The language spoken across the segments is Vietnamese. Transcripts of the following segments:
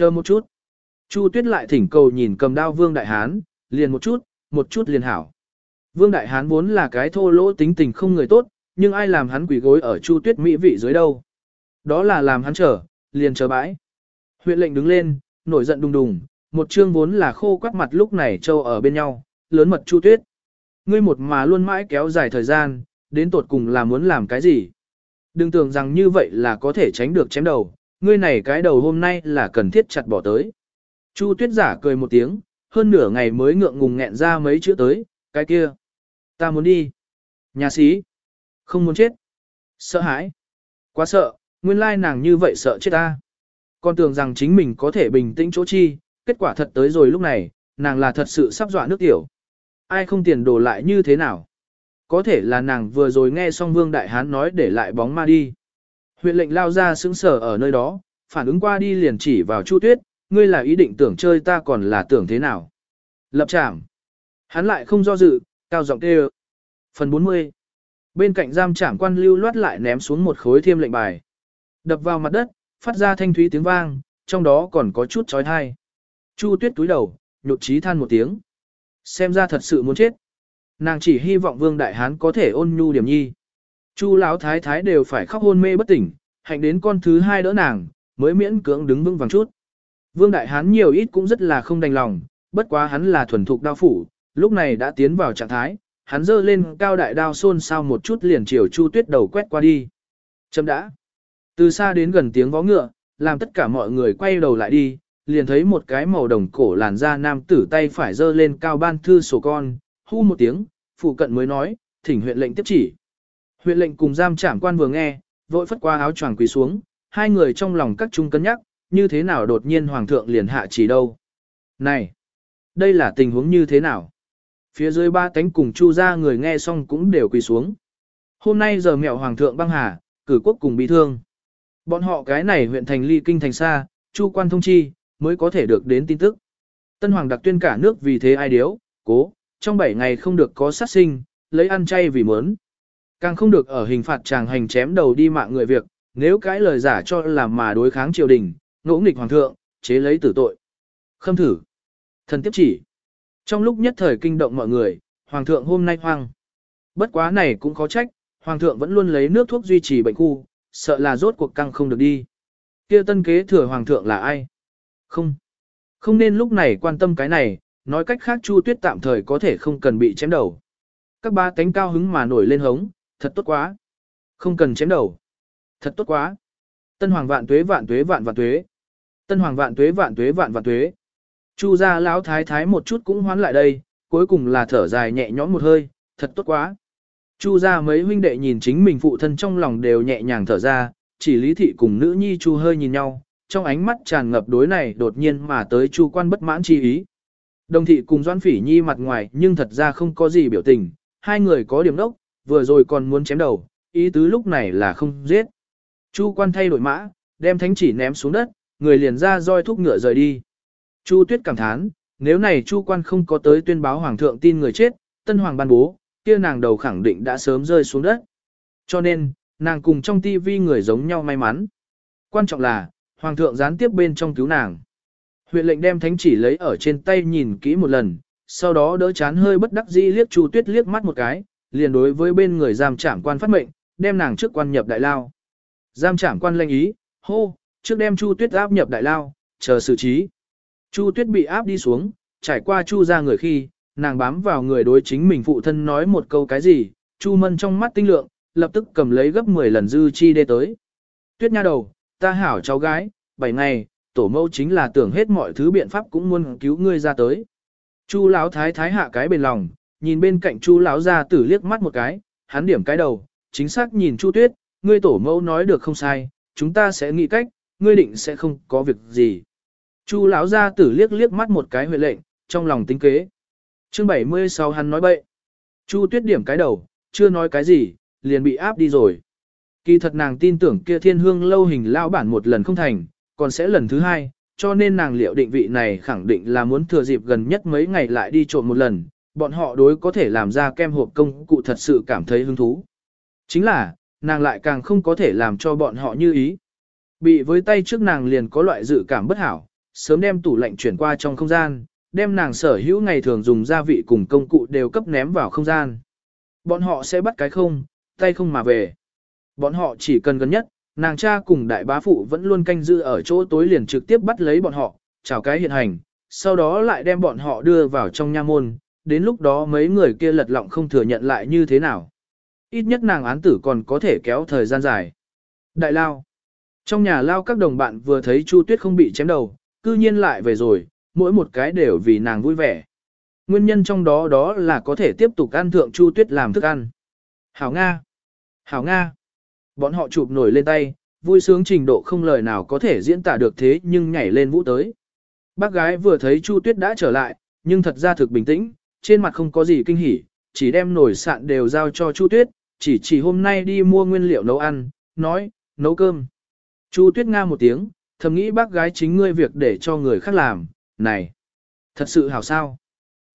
Chờ một chút. Chu Tuyết lại thỉnh cầu nhìn cầm đao Vương Đại Hán, liền một chút, một chút liền hảo. Vương Đại Hán vốn là cái thô lỗ tính tình không người tốt, nhưng ai làm hắn quỷ gối ở Chu Tuyết mỹ vị dưới đâu. Đó là làm hắn chờ, liền chờ bãi. Huyện lệnh đứng lên, nổi giận đùng đùng, một chương vốn là khô quắt mặt lúc này trâu ở bên nhau, lớn mật Chu Tuyết. Ngươi một mà luôn mãi kéo dài thời gian, đến tột cùng là muốn làm cái gì? Đừng tưởng rằng như vậy là có thể tránh được chém đầu, ngươi này cái đầu hôm nay là cần thiết chặt bỏ tới. Chu tuyết giả cười một tiếng, hơn nửa ngày mới ngượng ngùng nghẹn ra mấy chữ tới, cái kia. Ta muốn đi. Nhà sĩ. Không muốn chết. Sợ hãi. Quá sợ, nguyên lai nàng như vậy sợ chết ta. Còn tưởng rằng chính mình có thể bình tĩnh chỗ chi, kết quả thật tới rồi lúc này, nàng là thật sự sắp dọa nước tiểu. Ai không tiền đổ lại như thế nào? Có thể là nàng vừa rồi nghe xong Vương Đại Hán nói để lại bóng ma đi. Huyện lệnh lao ra sững sờ ở nơi đó, phản ứng qua đi liền chỉ vào Chu Tuyết, ngươi là ý định tưởng chơi ta còn là tưởng thế nào. Lập trảm. Hắn lại không do dự, cao giọng kêu. Phần 40. Bên cạnh giam trảm quan lưu loát lại ném xuống một khối thiêm lệnh bài. Đập vào mặt đất, phát ra thanh thúy tiếng vang, trong đó còn có chút chói tai. Chu Tuyết túi đầu, nhột trí than một tiếng. Xem ra thật sự muốn chết. Nàng chỉ hy vọng Vương Đại Hán có thể ôn nhu điểm nhi. Chu lão thái thái đều phải khóc hôn mê bất tỉnh, hạnh đến con thứ hai đỡ nàng, mới miễn cưỡng đứng vững vàng chút. Vương Đại Hán nhiều ít cũng rất là không đành lòng, bất quá hắn là thuần thục đao phủ, lúc này đã tiến vào trạng thái, hắn giơ lên cao đại đao xôn sao một chút liền chiều Chu Tuyết đầu quét qua đi. Chấm đã. Từ xa đến gần tiếng vó ngựa, làm tất cả mọi người quay đầu lại đi, liền thấy một cái màu đồng cổ làn da nam tử tay phải giơ lên cao ban thư sổ con, hu một tiếng, phụ cận mới nói, thỉnh huyện lệnh tiếp chỉ. Huyện lệnh cùng giam trảm quan vừa nghe, vội phất qua áo choàng quỳ xuống, hai người trong lòng các trung cân nhắc, như thế nào đột nhiên hoàng thượng liền hạ chỉ đâu. Này, đây là tình huống như thế nào? Phía dưới ba cánh cùng chu ra người nghe xong cũng đều quỳ xuống. Hôm nay giờ mẹo hoàng thượng băng hà, cử quốc cùng bị thương. Bọn họ cái này huyện thành ly kinh thành xa, chu quan thông chi, mới có thể được đến tin tức. Tân hoàng đặc tuyên cả nước vì thế ai điếu, cố, trong 7 ngày không được có sát sinh, lấy ăn chay vì mớn. Càng không được ở hình phạt chàng hành chém đầu đi mạng người việc, nếu cái lời giả cho làm mà đối kháng triều đình, ngỗ nghịch hoàng thượng, chế lấy tử tội. Khâm thử. Thần tiếp chỉ. Trong lúc nhất thời kinh động mọi người, hoàng thượng hôm nay hoang. Bất quá này cũng khó trách, hoàng thượng vẫn luôn lấy nước thuốc duy trì bệnh khu, sợ là rốt cuộc căng không được đi. Kia tân kế thừa hoàng thượng là ai? Không. Không nên lúc này quan tâm cái này, nói cách khác Chu Tuyết tạm thời có thể không cần bị chém đầu. Các ba cánh cao hứng mà nổi lên hống, thật tốt quá. Không cần chém đầu. Thật tốt quá. Tân hoàng vạn tuế vạn tuế vạn vạn tuế. Tân hoàng vạn tuế vạn tuế vạn vạn tuế. Chu gia lão thái thái một chút cũng hoán lại đây, cuối cùng là thở dài nhẹ nhõm một hơi, thật tốt quá. Chu gia mấy huynh đệ nhìn chính mình phụ thân trong lòng đều nhẹ nhàng thở ra, chỉ lý thị cùng nữ nhi Chu hơi nhìn nhau, trong ánh mắt tràn ngập đối này đột nhiên mà tới Chu quan bất mãn chi ý. Đồng thị cùng Doan Phỉ Nhi mặt ngoài nhưng thật ra không có gì biểu tình, hai người có điểm đốc, vừa rồi còn muốn chém đầu, ý tứ lúc này là không giết. Chu quan thay đổi mã, đem thánh chỉ ném xuống đất, người liền ra roi thúc ngựa rời đi. Chu tuyết cảm thán, nếu này chu quan không có tới tuyên báo hoàng thượng tin người chết, tân hoàng ban bố, kia nàng đầu khẳng định đã sớm rơi xuống đất. Cho nên, nàng cùng trong tivi người giống nhau may mắn. Quan trọng là, hoàng thượng gián tiếp bên trong cứu nàng. Huyện lệnh đem thánh chỉ lấy ở trên tay nhìn kỹ một lần, sau đó đỡ chán hơi bất đắc dĩ liếc Chu Tuyết liếc mắt một cái, liền đối với bên người giam trảm quan phát mệnh, đem nàng trước quan nhập đại lao. Giam trảm quan lệnh ý, hô, trước đem Chu Tuyết áp nhập đại lao, chờ xử trí. Chu Tuyết bị áp đi xuống, trải qua Chu ra người khi, nàng bám vào người đối chính mình phụ thân nói một câu cái gì, Chu Mân trong mắt tinh lượng, lập tức cầm lấy gấp 10 lần dư chi đê tới. Tuyết nha đầu, ta hảo cháu gái, 7 ngày, tổ mẫu chính là tưởng hết mọi thứ biện pháp cũng muốn cứu ngươi ra tới. Chu lão thái thái hạ cái bền lòng, nhìn bên cạnh Chu lão gia tử liếc mắt một cái, hắn điểm cái đầu, chính xác nhìn Chu Tuyết, ngươi tổ mẫu nói được không sai, chúng ta sẽ nghĩ cách, ngươi định sẽ không có việc gì. Chu lão gia tử liếc liếc mắt một cái huệ lệnh, trong lòng tính kế. Chương 76 hắn nói bậy. Chu Tuyết điểm cái đầu, chưa nói cái gì, liền bị áp đi rồi. Kỳ thật nàng tin tưởng kia thiên hương lâu hình lao bản một lần không thành, còn sẽ lần thứ hai, cho nên nàng liệu định vị này khẳng định là muốn thừa dịp gần nhất mấy ngày lại đi trộm một lần, bọn họ đối có thể làm ra kem hộp công cụ thật sự cảm thấy hứng thú. Chính là, nàng lại càng không có thể làm cho bọn họ như ý. Bị với tay trước nàng liền có loại dự cảm bất hảo, sớm đem tủ lạnh chuyển qua trong không gian, đem nàng sở hữu ngày thường dùng gia vị cùng công cụ đều cấp ném vào không gian. Bọn họ sẽ bắt cái không, tay không mà về. Bọn họ chỉ cần gần nhất, nàng cha cùng đại bá phụ vẫn luôn canh giữ ở chỗ tối liền trực tiếp bắt lấy bọn họ, chào cái hiện hành, sau đó lại đem bọn họ đưa vào trong nha môn, đến lúc đó mấy người kia lật lọng không thừa nhận lại như thế nào. Ít nhất nàng án tử còn có thể kéo thời gian dài. Đại lao. Trong nhà lao các đồng bạn vừa thấy Chu Tuyết không bị chém đầu, cư nhiên lại về rồi, mỗi một cái đều vì nàng vui vẻ. Nguyên nhân trong đó đó là có thể tiếp tục ăn thượng Chu Tuyết làm thức ăn. Hảo Nga! Hảo Nga! Bọn họ chụp nổi lên tay, vui sướng trình độ không lời nào có thể diễn tả được thế nhưng nhảy lên vũ tới. Bác gái vừa thấy Chu Tuyết đã trở lại, nhưng thật ra thực bình tĩnh, trên mặt không có gì kinh hỉ, chỉ đem nổi sạn đều giao cho Chu Tuyết, chỉ chỉ hôm nay đi mua nguyên liệu nấu ăn, nói, nấu cơm. Chu Tuyết nga một tiếng, thầm nghĩ bác gái chính ngươi việc để cho người khác làm, này, thật sự hảo sao.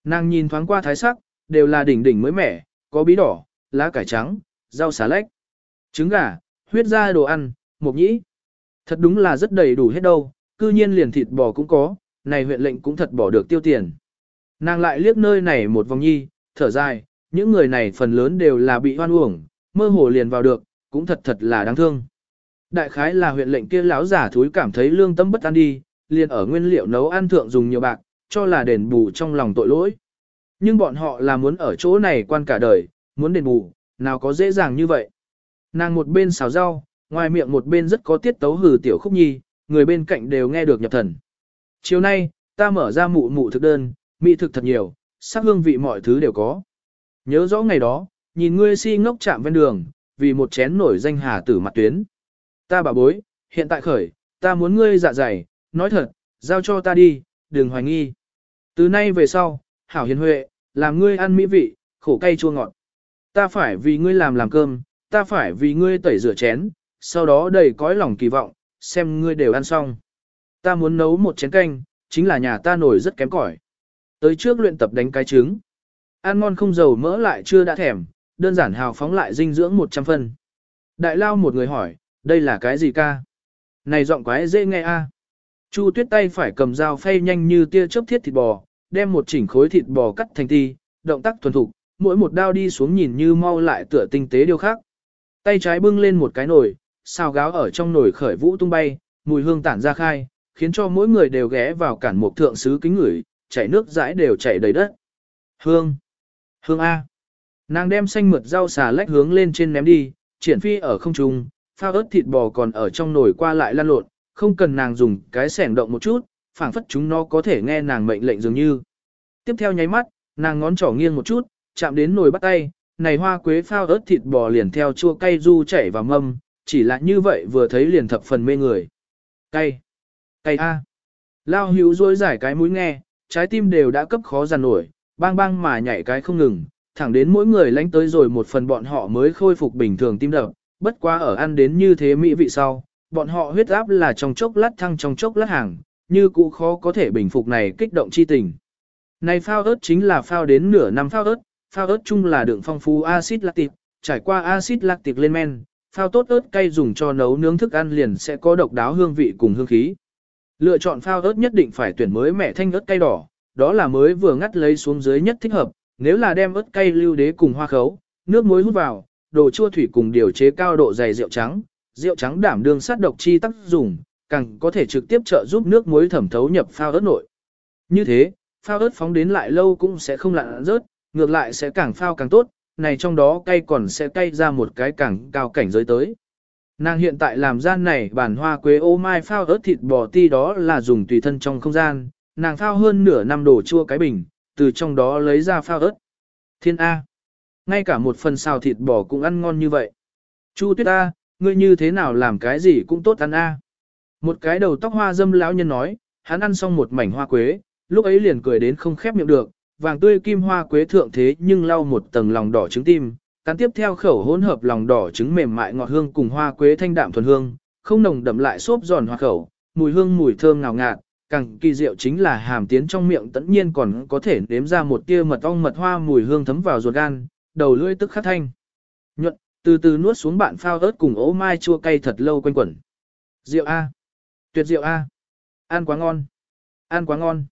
Nàng nhìn thoáng qua thái sắc, đều là đỉnh đỉnh mới mẻ, có bí đỏ, lá cải trắng, rau xà lách, trứng gà, huyết da đồ ăn, mộc nhĩ. Thật đúng là rất đầy đủ hết đâu, cư nhiên liền thịt bò cũng có, này huyện lệnh cũng thật bỏ được tiêu tiền. Nàng lại liếc nơi này một vòng nhi, thở dài, những người này phần lớn đều là bị hoan uổng, mơ hồ liền vào được, cũng thật thật là đáng thương. Đại khái là huyện lệnh kia lão giả thúi cảm thấy lương tâm bất an đi, liền ở nguyên liệu nấu ăn thượng dùng nhiều bạc, cho là đền bù trong lòng tội lỗi. Nhưng bọn họ là muốn ở chỗ này quan cả đời, muốn đền bù, nào có dễ dàng như vậy. Nàng một bên xào rau, ngoài miệng một bên rất có tiết tấu hừ tiểu khúc nhi, người bên cạnh đều nghe được nhập thần. Chiều nay, ta mở ra mụ mụ thực đơn, mỹ thực thật nhiều, sắc hương vị mọi thứ đều có. Nhớ rõ ngày đó, nhìn ngươi si ngốc chạm ven đường, vì một chén nổi danh hà tử mặt tuyến. Ta bà bối, hiện tại khởi, ta muốn ngươi dạ dày, nói thật, giao cho ta đi, đừng hoài nghi. Từ nay về sau, hảo hiền huệ, làm ngươi ăn mỹ vị, khổ cay chua ngọt. Ta phải vì ngươi làm làm cơm, ta phải vì ngươi tẩy rửa chén, sau đó đầy cõi lòng kỳ vọng, xem ngươi đều ăn xong. Ta muốn nấu một chén canh, chính là nhà ta nổi rất kém cỏi. Tới trước luyện tập đánh cái trứng. Ăn ngon không dầu mỡ lại chưa đã thèm, đơn giản hào phóng lại dinh dưỡng 100 phân. Đại lao một người hỏi, đây là cái gì ca? Này giọng quái dễ nghe a. Chu tuyết tay phải cầm dao phay nhanh như tia chớp thiết thịt bò, đem một chỉnh khối thịt bò cắt thành ti, động tác thuần thục, mỗi một đao đi xuống nhìn như mau lại tựa tinh tế điều khác. Tay trái bưng lên một cái nồi, xào gáo ở trong nồi khởi vũ tung bay, mùi hương tản ra khai, khiến cho mỗi người đều ghé vào cản một thượng sứ kính ngửi, chảy nước dãi đều chảy đầy đất. Hương! Hương A! Nàng đem xanh mượt rau xà lách hướng lên trên ném đi, triển phi ở không trung, phao ớt thịt bò còn ở trong nồi qua lại lăn lộn, không cần nàng dùng cái sẻng động một chút, phảng phất chúng nó có thể nghe nàng mệnh lệnh dường như. Tiếp theo nháy mắt, nàng ngón trỏ nghiêng một chút, chạm đến nồi bắt tay, này hoa quế phao ớt thịt bò liền theo chua cay du chảy vào mâm, chỉ là như vậy vừa thấy liền thập phần mê người. Cay! Cay a! Lao hữu dối giải cái mũi nghe, trái tim đều đã cấp khó giàn nổi, bang bang mà nhảy cái không ngừng, thẳng đến mỗi người lánh tới rồi một phần bọn họ mới khôi phục bình thường tim đập, bất quá ở ăn đến như thế mỹ vị sau, bọn họ huyết áp là trong chốc lát thăng trong chốc lát hàng, như cũ khó có thể bình phục này kích động chi tình. Này phao ớt chính là phao đến nửa năm phao ớt, phao ớt chung là đường phong phú axit lactic, trải qua axit lactic lên men, phao tốt ớt cay dùng cho nấu nướng thức ăn liền sẽ có độc đáo hương vị cùng hương khí. Lựa chọn phao ớt nhất định phải tuyển mới mẹ thanh ớt cay đỏ, đó là mới vừa ngắt lấy xuống dưới nhất thích hợp, nếu là đem ớt cay lưu đế cùng hoa khấu, nước muối hút vào, đồ chua thủy cùng điều chế cao độ dày rượu trắng, rượu trắng đảm đương sát độc chi tác dụng, càng có thể trực tiếp trợ giúp nước muối thẩm thấu nhập phao ớt nội. Như thế, phao ớt phóng đến lại lâu cũng sẽ không lặn rớt, ngược lại sẽ càng phao càng tốt, này trong đó cay còn sẽ cay ra một cái càng cao cảnh giới tới. Nàng hiện tại làm gian này bản hoa quế ô mai phao ớt thịt bò ti đó là dùng tùy thân trong không gian, nàng phao hơn nửa năm đồ chua cái bình, từ trong đó lấy ra phao ớt. Thiên A. Ngay cả một phần xào thịt bò cũng ăn ngon như vậy. Chu tuyết A, ngươi như thế nào làm cái gì cũng tốt ăn A. Một cái đầu tóc hoa dâm lão nhân nói, hắn ăn xong một mảnh hoa quế, lúc ấy liền cười đến không khép miệng được, vàng tươi kim hoa quế thượng thế nhưng lau một tầng lòng đỏ trứng tim, cắn tiếp theo khẩu hỗn hợp lòng đỏ trứng mềm mại ngọt hương cùng hoa quế thanh đạm thuần hương, không nồng đậm lại xốp giòn hoa khẩu, mùi hương mùi thơm ngào ngạt, càng kỳ diệu chính là hàm tiến trong miệng tất nhiên còn có thể nếm ra một tia mật ong mật hoa mùi hương thấm vào ruột gan, đầu lưỡi tức khắc thanh. Nhuận, từ từ nuốt xuống bạn phao ớt cùng ố mai chua cay thật lâu quanh quẩn. Rượu A. Tuyệt rượu A. Ăn quá ngon. ăn quá ngon.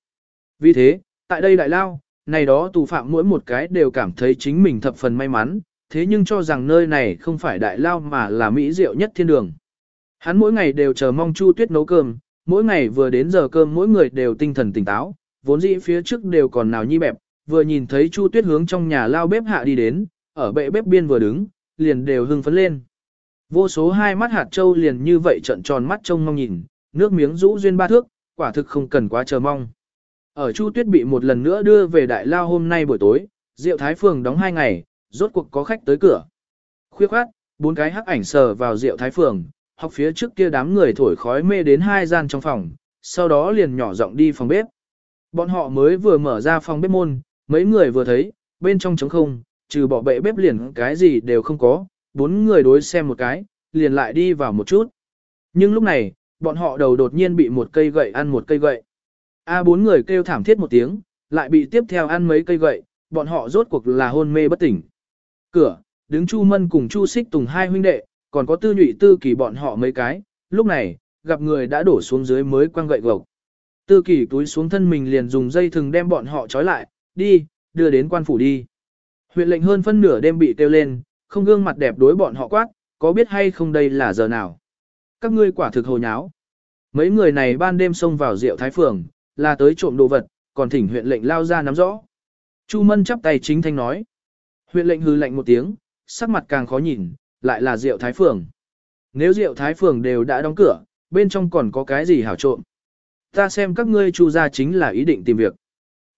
Vì thế, tại đây đại lao, này đó tù phạm mỗi một cái đều cảm thấy chính mình thập phần may mắn, thế nhưng cho rằng nơi này không phải đại lao mà là mỹ diệu nhất thiên đường. Hắn mỗi ngày đều chờ mong Chu Tuyết nấu cơm, mỗi ngày vừa đến giờ cơm mỗi người đều tinh thần tỉnh táo, vốn dĩ phía trước đều còn nào nhi bẹp, vừa nhìn thấy Chu Tuyết hướng trong nhà lao bếp hạ đi đến, ở bệ bếp biên vừa đứng, liền đều hưng phấn lên. Vô số hai mắt hạt châu liền như vậy trận tròn mắt trông mong nhìn, nước miếng rũ duyên ba thước, quả thực không cần quá chờ mong. Ở Chu Tuyết bị một lần nữa đưa về đại lao hôm nay buổi tối, Diệu Thái Phường đóng hai ngày, rốt cuộc có khách tới cửa. Khuya khoát, bốn cái hắc ảnh sờ vào rượu Thái Phường, học phía trước kia đám người thổi khói mê đến hai gian trong phòng, sau đó liền nhỏ giọng đi phòng bếp. Bọn họ mới vừa mở ra phòng bếp môn, mấy người vừa thấy, bên trong trống không, trừ bỏ bệ bếp liền cái gì đều không có, bốn người đối xem một cái, liền lại đi vào một chút. Nhưng lúc này, bọn họ đầu đột nhiên bị một cây gậy ăn một cây gậy. A bốn người kêu thảm thiết một tiếng, lại bị tiếp theo ăn mấy cây gậy, bọn họ rốt cuộc là hôn mê bất tỉnh. Cửa, đứng Chu Mân cùng Chu Xích Tùng hai huynh đệ, còn có tư nhụy tư kỳ bọn họ mấy cái, lúc này, gặp người đã đổ xuống dưới mới quăng gậy gộc. Tư kỳ túi xuống thân mình liền dùng dây thừng đem bọn họ trói lại, đi, đưa đến quan phủ đi. Huyện lệnh hơn phân nửa đêm bị tiêu lên, không gương mặt đẹp đối bọn họ quát, có biết hay không đây là giờ nào. Các ngươi quả thực hồ nháo. Mấy người này ban đêm xông vào rượu thái phường, là tới trộm đồ vật, còn thỉnh huyện lệnh lao ra nắm rõ. Chu Mân chắp tay chính thanh nói. Huyện lệnh hư lệnh một tiếng, sắc mặt càng khó nhìn, lại là rượu thái phường. Nếu rượu thái phường đều đã đóng cửa, bên trong còn có cái gì hảo trộm. Ta xem các ngươi chu ra chính là ý định tìm việc.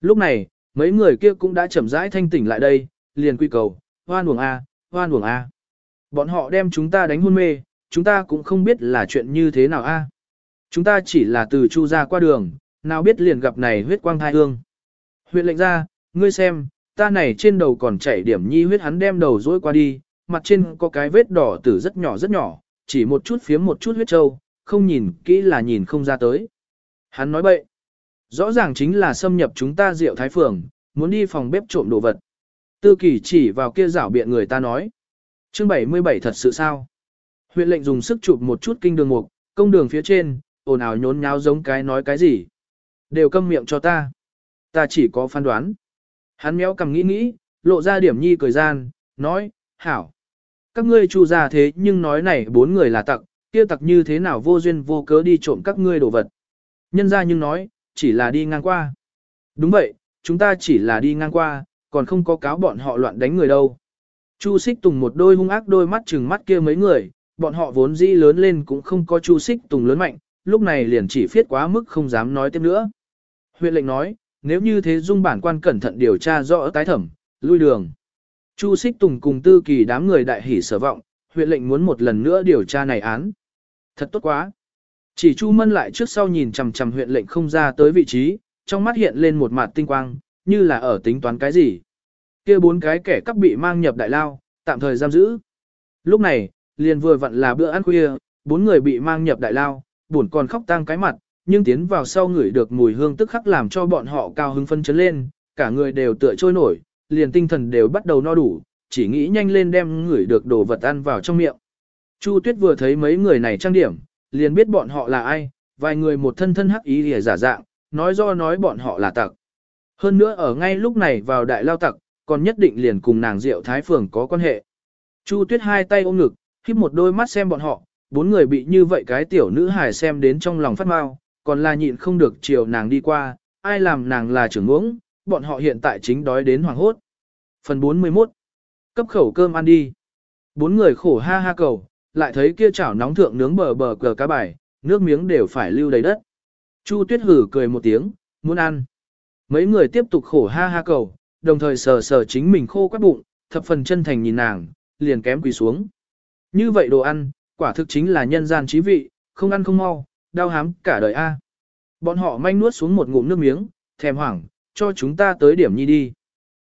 Lúc này, mấy người kia cũng đã chậm rãi thanh tỉnh lại đây, liền quy cầu, hoan uổng A, hoan uổng A. Bọn họ đem chúng ta đánh hôn mê, chúng ta cũng không biết là chuyện như thế nào A. Chúng ta chỉ là từ chu ra qua đường, nào biết liền gặp này huyết quang thai hương. Huyện lệnh ra, ngươi xem, ta này trên đầu còn chảy điểm nhi huyết hắn đem đầu dối qua đi, mặt trên có cái vết đỏ tử rất nhỏ rất nhỏ, chỉ một chút phiếm một chút huyết trâu, không nhìn kỹ là nhìn không ra tới. Hắn nói bậy. Rõ ràng chính là xâm nhập chúng ta rượu thái phường, muốn đi phòng bếp trộm đồ vật. Tư kỳ chỉ vào kia rảo biện người ta nói. Chương 77 thật sự sao? Huyện lệnh dùng sức chụp một chút kinh đường mục, công đường phía trên, ồn ào nhốn nháo giống cái nói cái gì. Đều câm miệng cho ta. Ta chỉ có phán đoán. Hắn méo cầm nghĩ nghĩ, lộ ra điểm nhi cười gian, nói, hảo. Các ngươi chu ra thế nhưng nói này bốn người là tặc, kia tặc như thế nào vô duyên vô cớ đi trộm các ngươi đồ vật. Nhân ra nhưng nói, chỉ là đi ngang qua. Đúng vậy, chúng ta chỉ là đi ngang qua, còn không có cáo bọn họ loạn đánh người đâu. Chu Xích Tùng một đôi hung ác đôi mắt chừng mắt kia mấy người, bọn họ vốn dĩ lớn lên cũng không có Chu Xích Tùng lớn mạnh, lúc này liền chỉ phiết quá mức không dám nói tiếp nữa. Huyện lệnh nói, nếu như thế dung bản quan cẩn thận điều tra rõ tái thẩm, lui đường. Chu Xích Tùng cùng tư kỳ đám người đại hỉ sở vọng, huyện lệnh muốn một lần nữa điều tra này án. Thật tốt quá. Chỉ Chu Mân lại trước sau nhìn chằm chằm huyện lệnh không ra tới vị trí, trong mắt hiện lên một mặt tinh quang, như là ở tính toán cái gì. kia bốn cái kẻ cắp bị mang nhập đại lao, tạm thời giam giữ. Lúc này, liền vừa vặn là bữa ăn khuya, bốn người bị mang nhập đại lao, buồn còn khóc tang cái mặt, nhưng tiến vào sau ngửi được mùi hương tức khắc làm cho bọn họ cao hứng phân chấn lên, cả người đều tựa trôi nổi, liền tinh thần đều bắt đầu no đủ, chỉ nghĩ nhanh lên đem ngửi được đồ vật ăn vào trong miệng. Chu Tuyết vừa thấy mấy người này trang điểm, liền biết bọn họ là ai, vài người một thân thân hắc ý lìa giả dạng, nói do nói bọn họ là tặc. Hơn nữa ở ngay lúc này vào đại lao tặc, còn nhất định liền cùng nàng Diệu Thái Phường có quan hệ. Chu Tuyết hai tay ôm ngực, khiếp một đôi mắt xem bọn họ, bốn người bị như vậy cái tiểu nữ hài xem đến trong lòng phát mau, còn là nhịn không được chiều nàng đi qua, ai làm nàng là trưởng ngưỡng, bọn họ hiện tại chính đói đến hoàng hốt. Phần 41 Cấp khẩu cơm ăn đi. Bốn người khổ ha ha cầu, lại thấy kia chảo nóng thượng nướng bờ bờ cờ cá bài, nước miếng đều phải lưu đầy đất. Chu Tuyết hử cười một tiếng, muốn ăn. Mấy người tiếp tục khổ ha ha cầu, đồng thời sờ sờ chính mình khô quát bụng, thập phần chân thành nhìn nàng, liền kém quỳ xuống. Như vậy đồ ăn, quả thực chính là nhân gian trí vị, không ăn không mau, đau hám cả đời a. Bọn họ manh nuốt xuống một ngụm nước miếng, thèm hoảng, cho chúng ta tới điểm nhi đi.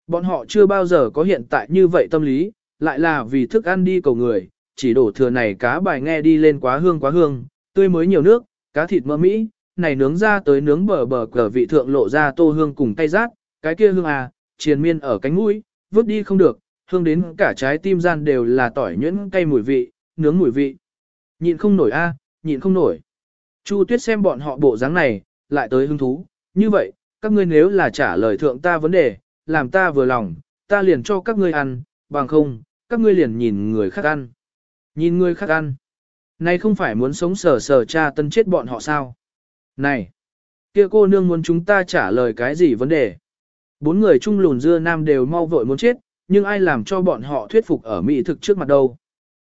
Bọn họ chưa bao giờ có hiện tại như vậy tâm lý, lại là vì thức ăn đi cầu người, chỉ đổ thừa này cá bài nghe đi lên quá hương quá hương, tươi mới nhiều nước, cá thịt mỡ mỹ, này nướng ra tới nướng bờ bờ cờ vị thượng lộ ra tô hương cùng tay rát, cái kia hương à, triền miên ở cánh mũi, vứt đi không được, hương đến cả trái tim gian đều là tỏi nhuyễn cay mùi vị, nướng mùi vị. Nhịn không nổi a, nhịn không nổi. Chu Tuyết xem bọn họ bộ dáng này, lại tới hứng thú, Như vậy, các ngươi nếu là trả lời thượng ta vấn đề, làm ta vừa lòng, ta liền cho các ngươi ăn, bằng không, các ngươi liền nhìn người khác ăn. Nhìn người khác ăn. Này không phải muốn sống sờ sờ cha tân chết bọn họ sao? Này! kia cô nương muốn chúng ta trả lời cái gì vấn đề? Bốn người chung lùn dưa nam đều mau vội muốn chết, nhưng ai làm cho bọn họ thuyết phục ở mỹ thực trước mặt đâu?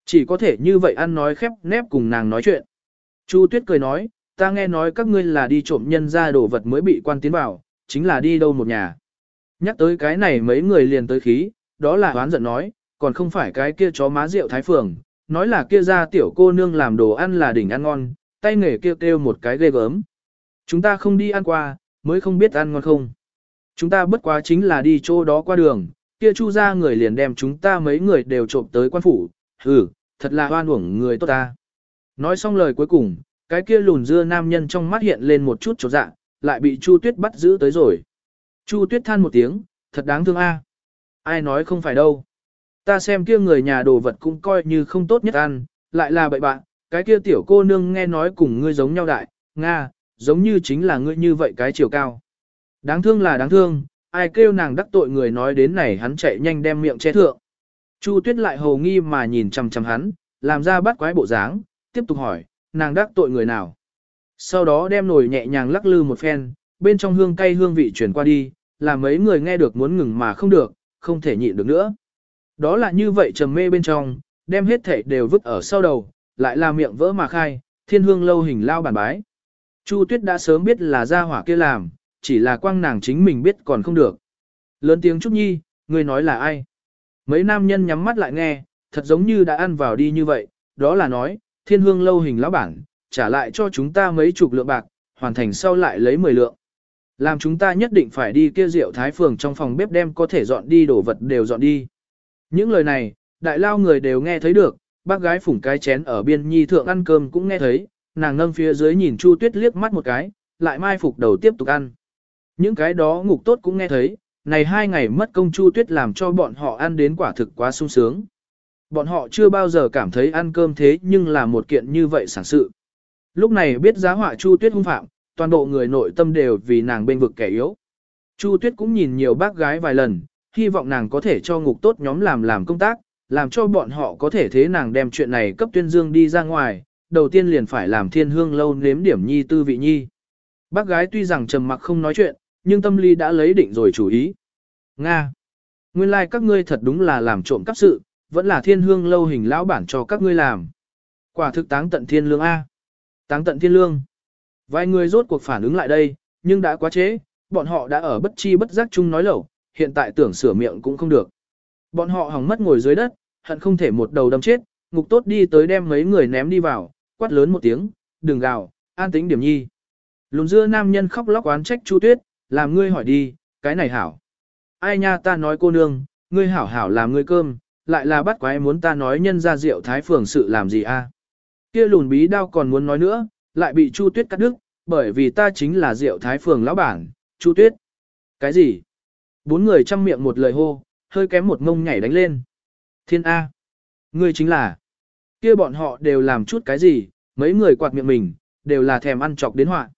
Chỉ có thể như vậy ăn nói khép nép cùng nàng nói chuyện. Chu Tuyết cười nói, ta nghe nói các ngươi là đi trộm nhân ra đồ vật mới bị quan tiến vào, chính là đi đâu một nhà. Nhắc tới cái này mấy người liền tới khí, đó là hoán giận nói, còn không phải cái kia chó má rượu thái phường, nói là kia ra tiểu cô nương làm đồ ăn là đỉnh ăn ngon, tay nghề kêu kêu một cái ghê gớm. Chúng ta không đi ăn qua, mới không biết ăn ngon không. Chúng ta bất quá chính là đi chỗ đó qua đường, kia chu ra người liền đem chúng ta mấy người đều trộm tới quan phủ, hừ, thật là hoan uổng người tốt ta. Nói xong lời cuối cùng, cái kia lùn dưa nam nhân trong mắt hiện lên một chút chỗ dạ, lại bị Chu Tuyết bắt giữ tới rồi. Chu Tuyết than một tiếng, thật đáng thương a. Ai nói không phải đâu. Ta xem kia người nhà đồ vật cũng coi như không tốt nhất ăn, lại là bậy bạn, cái kia tiểu cô nương nghe nói cùng ngươi giống nhau đại, Nga, giống như chính là ngươi như vậy cái chiều cao. Đáng thương là đáng thương, ai kêu nàng đắc tội người nói đến này hắn chạy nhanh đem miệng che thượng. Chu Tuyết lại hồ nghi mà nhìn chằm chằm hắn, làm ra bắt quái bộ dáng, tiếp tục hỏi, nàng đắc tội người nào. Sau đó đem nồi nhẹ nhàng lắc lư một phen, bên trong hương cay hương vị chuyển qua đi, làm mấy người nghe được muốn ngừng mà không được, không thể nhịn được nữa. Đó là như vậy trầm mê bên trong, đem hết thể đều vứt ở sau đầu, lại là miệng vỡ mà khai, thiên hương lâu hình lao bản bái. Chu Tuyết đã sớm biết là gia hỏa kia làm, chỉ là quang nàng chính mình biết còn không được. Lớn tiếng Trúc Nhi, người nói là ai? Mấy nam nhân nhắm mắt lại nghe, thật giống như đã ăn vào đi như vậy, đó là nói, thiên hương lâu hình lão bản, trả lại cho chúng ta mấy chục lượng bạc, hoàn thành sau lại lấy 10 lượng. Làm chúng ta nhất định phải đi kia rượu thái phường trong phòng bếp đem có thể dọn đi đổ vật đều dọn đi. Những lời này, đại lao người đều nghe thấy được, bác gái phủng cái chén ở biên nhi thượng ăn cơm cũng nghe thấy, nàng ngâm phía dưới nhìn Chu Tuyết liếc mắt một cái, lại mai phục đầu tiếp tục ăn. Những cái đó ngục tốt cũng nghe thấy, này hai ngày mất công Chu Tuyết làm cho bọn họ ăn đến quả thực quá sung sướng. Bọn họ chưa bao giờ cảm thấy ăn cơm thế nhưng là một kiện như vậy sản sự. Lúc này biết giá họa Chu Tuyết hung phạm, toàn bộ người nội tâm đều vì nàng bên vực kẻ yếu. Chu Tuyết cũng nhìn nhiều bác gái vài lần, hy vọng nàng có thể cho ngục tốt nhóm làm làm công tác, làm cho bọn họ có thể thế nàng đem chuyện này cấp tuyên dương đi ra ngoài, đầu tiên liền phải làm thiên hương lâu nếm điểm nhi tư vị nhi. Bác gái tuy rằng trầm mặc không nói chuyện, nhưng tâm lý đã lấy định rồi chủ ý. Nga! Nguyên lai like các ngươi thật đúng là làm trộm cắp sự, vẫn là thiên hương lâu hình lão bản cho các ngươi làm. Quả thực táng tận thiên lương A. Táng tận thiên lương. Vài người rốt cuộc phản ứng lại đây, nhưng đã quá chế, bọn họ đã ở bất chi bất giác chung nói lẩu, hiện tại tưởng sửa miệng cũng không được. Bọn họ hỏng mất ngồi dưới đất, hận không thể một đầu đâm chết, ngục tốt đi tới đem mấy người ném đi vào, quát lớn một tiếng, đừng gào, an tĩnh điểm nhi. Lùn dưa nam nhân khóc lóc oán trách Chu Tuyết, làm ngươi hỏi đi, cái này hảo. Ai nha ta nói cô nương, ngươi hảo hảo làm ngươi cơm, lại là bắt quái muốn ta nói nhân ra rượu thái phường sự làm gì a? Kia lùn bí đao còn muốn nói nữa, lại bị Chu Tuyết cắt đứt, bởi vì ta chính là rượu thái phường lão bản, Chu Tuyết. Cái gì? Bốn người chăm miệng một lời hô, hơi kém một ngông nhảy đánh lên. Thiên A. Ngươi chính là. Kia bọn họ đều làm chút cái gì, mấy người quạt miệng mình, đều là thèm ăn chọc đến họa.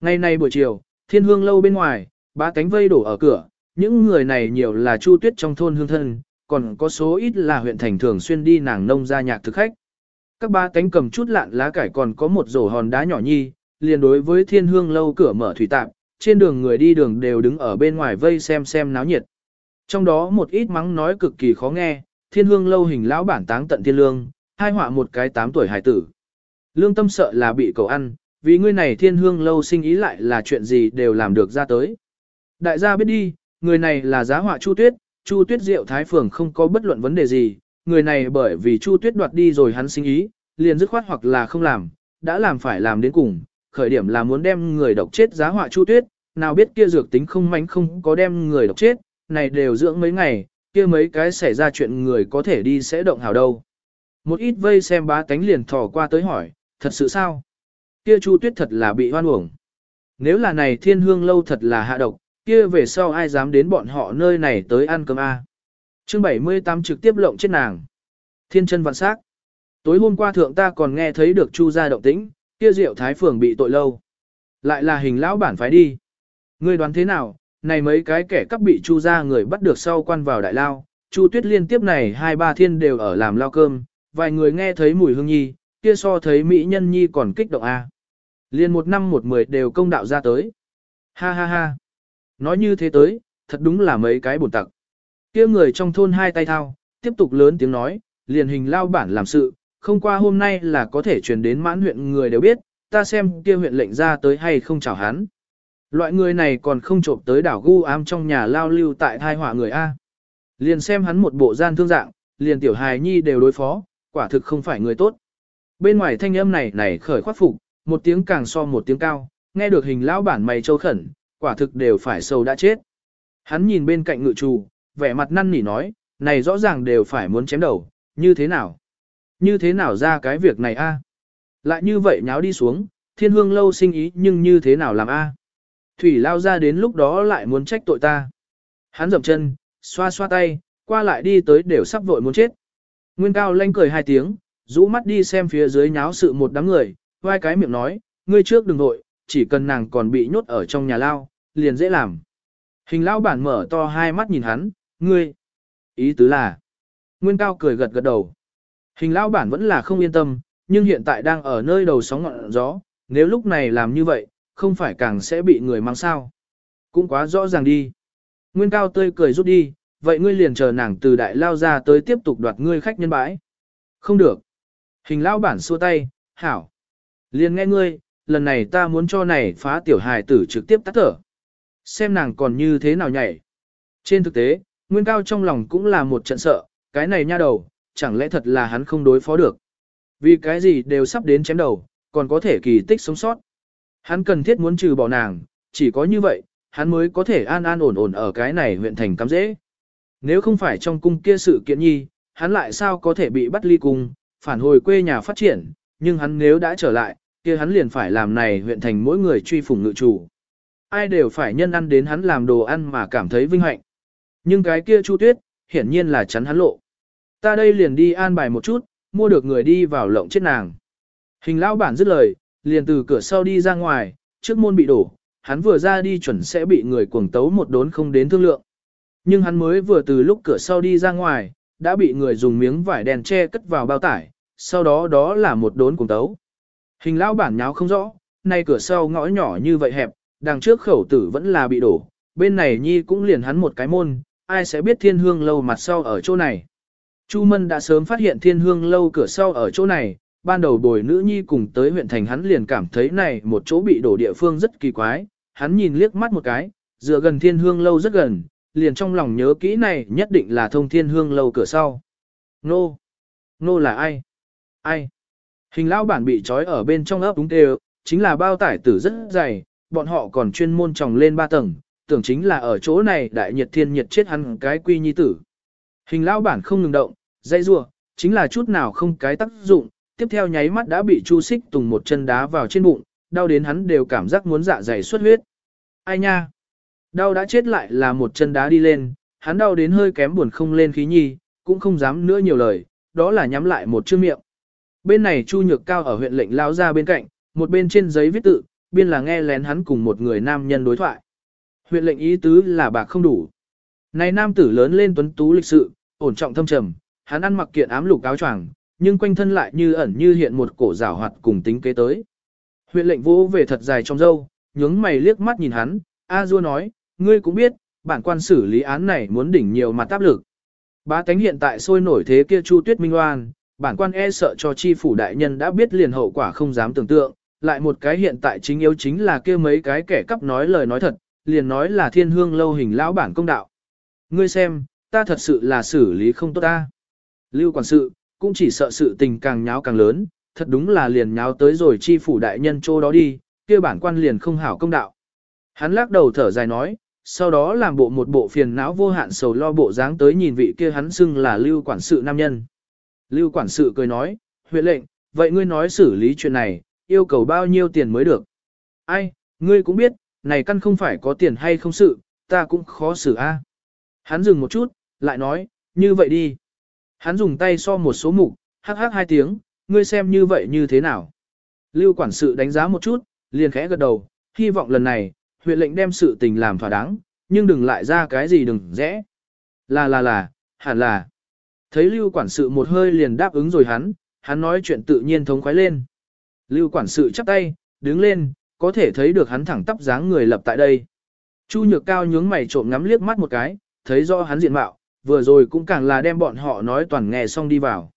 Ngày nay buổi chiều, thiên hương lâu bên ngoài, ba cánh vây đổ ở cửa, những người này nhiều là chu tuyết trong thôn hương thân, còn có số ít là huyện thành thường xuyên đi nàng nông ra nhạc thực khách. Các ba cánh cầm chút lạn lá cải còn có một rổ hòn đá nhỏ nhi, liền đối với thiên hương lâu cửa mở thủy tạm, trên đường người đi đường đều đứng ở bên ngoài vây xem xem náo nhiệt. Trong đó một ít mắng nói cực kỳ khó nghe, thiên hương lâu hình lão bản táng tận thiên lương, hai họa một cái tám tuổi hải tử. Lương tâm sợ là bị cầu ăn, vì ngươi này thiên hương lâu sinh ý lại là chuyện gì đều làm được ra tới. Đại gia biết đi, người này là giá họa Chu Tuyết, Chu Tuyết Diệu Thái Phường không có bất luận vấn đề gì, người này bởi vì Chu Tuyết đoạt đi rồi hắn sinh ý, liền dứt khoát hoặc là không làm, đã làm phải làm đến cùng, khởi điểm là muốn đem người độc chết giá họa Chu Tuyết, nào biết kia dược tính không mánh không có đem người độc chết, này đều dưỡng mấy ngày, kia mấy cái xảy ra chuyện người có thể đi sẽ động hào đâu. Một ít vây xem bá tánh liền thò qua tới hỏi, thật sự sao? Kia Chu Tuyết thật là bị hoan uổng. Nếu là này thiên hương lâu thật là hạ độc, kia về sau ai dám đến bọn họ nơi này tới ăn cơm A. chương 78 trực tiếp lộng chết nàng. Thiên chân vạn sắc. Tối hôm qua thượng ta còn nghe thấy được Chu gia động tĩnh, kia rượu thái phường bị tội lâu. Lại là hình lão bản phái đi. Ngươi đoán thế nào, này mấy cái kẻ cắp bị Chu gia người bắt được sau quan vào đại lao, Chu Tuyết liên tiếp này hai ba thiên đều ở làm lao cơm, vài người nghe thấy mùi hương nhi, kia so thấy mỹ nhân nhi còn kích động a. Liên một năm một mười đều công đạo ra tới. Ha ha ha. Nói như thế tới, thật đúng là mấy cái bổn tặc. Kia người trong thôn hai tay thao, tiếp tục lớn tiếng nói, liền hình lao bản làm sự, không qua hôm nay là có thể truyền đến mãn huyện người đều biết, ta xem kia huyện lệnh ra tới hay không chào hắn. Loại người này còn không trộm tới đảo gu ám trong nhà lao lưu tại thai họa người A. Liền xem hắn một bộ gian thương dạng, liền tiểu hài nhi đều đối phó, quả thực không phải người tốt. Bên ngoài thanh âm này này khởi khoát phục, một tiếng càng so một tiếng cao, nghe được hình lão bản mày châu khẩn, quả thực đều phải sâu đã chết. Hắn nhìn bên cạnh ngự trù, vẻ mặt năn nỉ nói, này rõ ràng đều phải muốn chém đầu, như thế nào? Như thế nào ra cái việc này a? Lại như vậy nháo đi xuống, thiên hương lâu sinh ý nhưng như thế nào làm a? Thủy lao ra đến lúc đó lại muốn trách tội ta. Hắn dậm chân, xoa xoa tay, qua lại đi tới đều sắp vội muốn chết. Nguyên cao lanh cười hai tiếng, rũ mắt đi xem phía dưới nháo sự một đám người, vai cái miệng nói, ngươi trước đừng vội chỉ cần nàng còn bị nhốt ở trong nhà lao, liền dễ làm. Hình lao bản mở to hai mắt nhìn hắn, ngươi. Ý tứ là, Nguyên cao cười gật gật đầu. Hình lao bản vẫn là không yên tâm, nhưng hiện tại đang ở nơi đầu sóng ngọn gió, nếu lúc này làm như vậy, không phải càng sẽ bị người mang sao. Cũng quá rõ ràng đi. Nguyên cao tươi cười rút đi, vậy ngươi liền chờ nàng từ đại lao ra tới tiếp tục đoạt ngươi khách nhân bãi. Không được. Hình lao bản xua tay, hảo. Liền nghe ngươi, lần này ta muốn cho này phá tiểu hài tử trực tiếp tắt thở. Xem nàng còn như thế nào nhảy. Trên thực tế, Nguyên Cao trong lòng cũng là một trận sợ, cái này nha đầu, chẳng lẽ thật là hắn không đối phó được. Vì cái gì đều sắp đến chém đầu, còn có thể kỳ tích sống sót. Hắn cần thiết muốn trừ bỏ nàng, chỉ có như vậy, hắn mới có thể an an ổn ổn ở cái này huyện thành cắm dễ. Nếu không phải trong cung kia sự kiện nhi, hắn lại sao có thể bị bắt ly cung, phản hồi quê nhà phát triển, nhưng hắn nếu đã trở lại, kia hắn liền phải làm này huyện thành mỗi người truy phủng ngự chủ. Ai đều phải nhân ăn đến hắn làm đồ ăn mà cảm thấy vinh hạnh. Nhưng cái kia Chu Tuyết, hiển nhiên là chắn hắn lộ. Ta đây liền đi an bài một chút, mua được người đi vào lộng chết nàng. Hình lão bản dứt lời, liền từ cửa sau đi ra ngoài, trước môn bị đổ, hắn vừa ra đi chuẩn sẽ bị người cuồng tấu một đốn không đến thương lượng. Nhưng hắn mới vừa từ lúc cửa sau đi ra ngoài, đã bị người dùng miếng vải đèn che cất vào bao tải, sau đó đó là một đốn cuồng tấu. Hình lão bản nháo không rõ, nay cửa sau ngõ nhỏ như vậy hẹp, đằng trước khẩu tử vẫn là bị đổ, bên này nhi cũng liền hắn một cái môn, ai sẽ biết thiên hương lâu mặt sau ở chỗ này. Chu Mân đã sớm phát hiện thiên hương lâu cửa sau ở chỗ này, ban đầu bồi nữ nhi cùng tới huyện thành hắn liền cảm thấy này một chỗ bị đổ địa phương rất kỳ quái, hắn nhìn liếc mắt một cái, dựa gần thiên hương lâu rất gần, liền trong lòng nhớ kỹ này nhất định là thông thiên hương lâu cửa sau. Nô! Nô là ai? Ai? Hình lão bản bị trói ở bên trong ấp đúng đều, chính là bao tải tử rất dày, bọn họ còn chuyên môn tròng lên ba tầng, tưởng chính là ở chỗ này đại nhiệt thiên nhiệt chết hắn cái quy nhi tử. Hình lão bản không ngừng động, dây rua, chính là chút nào không cái tác dụng, tiếp theo nháy mắt đã bị Chu Xích Tùng một chân đá vào trên bụng, đau đến hắn đều cảm giác muốn dạ dày xuất huyết. Ai nha? Đau đã chết lại là một chân đá đi lên, hắn đau đến hơi kém buồn không lên khí nhi, cũng không dám nữa nhiều lời, đó là nhắm lại một chữ miệng. Bên này Chu Nhược Cao ở huyện lệnh lao ra bên cạnh, một bên trên giấy viết tự, biên là nghe lén hắn cùng một người nam nhân đối thoại. Huyện lệnh ý tứ là bạc không đủ. Này nam tử lớn lên tuấn tú lịch sự, ổn trọng thâm trầm, hắn ăn mặc kiện ám lục áo choàng, nhưng quanh thân lại như ẩn như hiện một cổ rào hoạt cùng tính kế tới. Huyện lệnh vỗ về thật dài trong dâu, nhướng mày liếc mắt nhìn hắn, A Du nói, ngươi cũng biết, bản quan xử lý án này muốn đỉnh nhiều mặt áp lực. Bá tánh hiện tại sôi nổi thế kia Chu Tuyết Minh Oan, bản quan e sợ cho chi phủ đại nhân đã biết liền hậu quả không dám tưởng tượng, lại một cái hiện tại chính yếu chính là kia mấy cái kẻ cắp nói lời nói thật, liền nói là thiên hương lâu hình lão bản công đạo. Ngươi xem, ta thật sự là xử lý không tốt ta. Lưu quản sự, cũng chỉ sợ sự tình càng nháo càng lớn, thật đúng là liền nháo tới rồi chi phủ đại nhân chỗ đó đi, kia bản quan liền không hảo công đạo. Hắn lắc đầu thở dài nói, sau đó làm bộ một bộ phiền não vô hạn sầu lo bộ dáng tới nhìn vị kia hắn xưng là lưu quản sự nam nhân. Lưu quản sự cười nói, huyện lệnh, vậy ngươi nói xử lý chuyện này, yêu cầu bao nhiêu tiền mới được. Ai, ngươi cũng biết, này căn không phải có tiền hay không sự, ta cũng khó xử a. Hắn dừng một chút, lại nói, như vậy đi. Hắn dùng tay so một số mục, hắc hắc hai tiếng, ngươi xem như vậy như thế nào. Lưu quản sự đánh giá một chút, liền khẽ gật đầu, hy vọng lần này, huyện lệnh đem sự tình làm thỏa đáng, nhưng đừng lại ra cái gì đừng rẽ. Là là là, hẳn là. Thấy lưu quản sự một hơi liền đáp ứng rồi hắn, hắn nói chuyện tự nhiên thống khoái lên. Lưu quản sự chắp tay, đứng lên, có thể thấy được hắn thẳng tắp dáng người lập tại đây. Chu nhược cao nhướng mày trộm ngắm liếc mắt một cái, thấy rõ hắn diện mạo, vừa rồi cũng càng là đem bọn họ nói toàn nghe xong đi vào.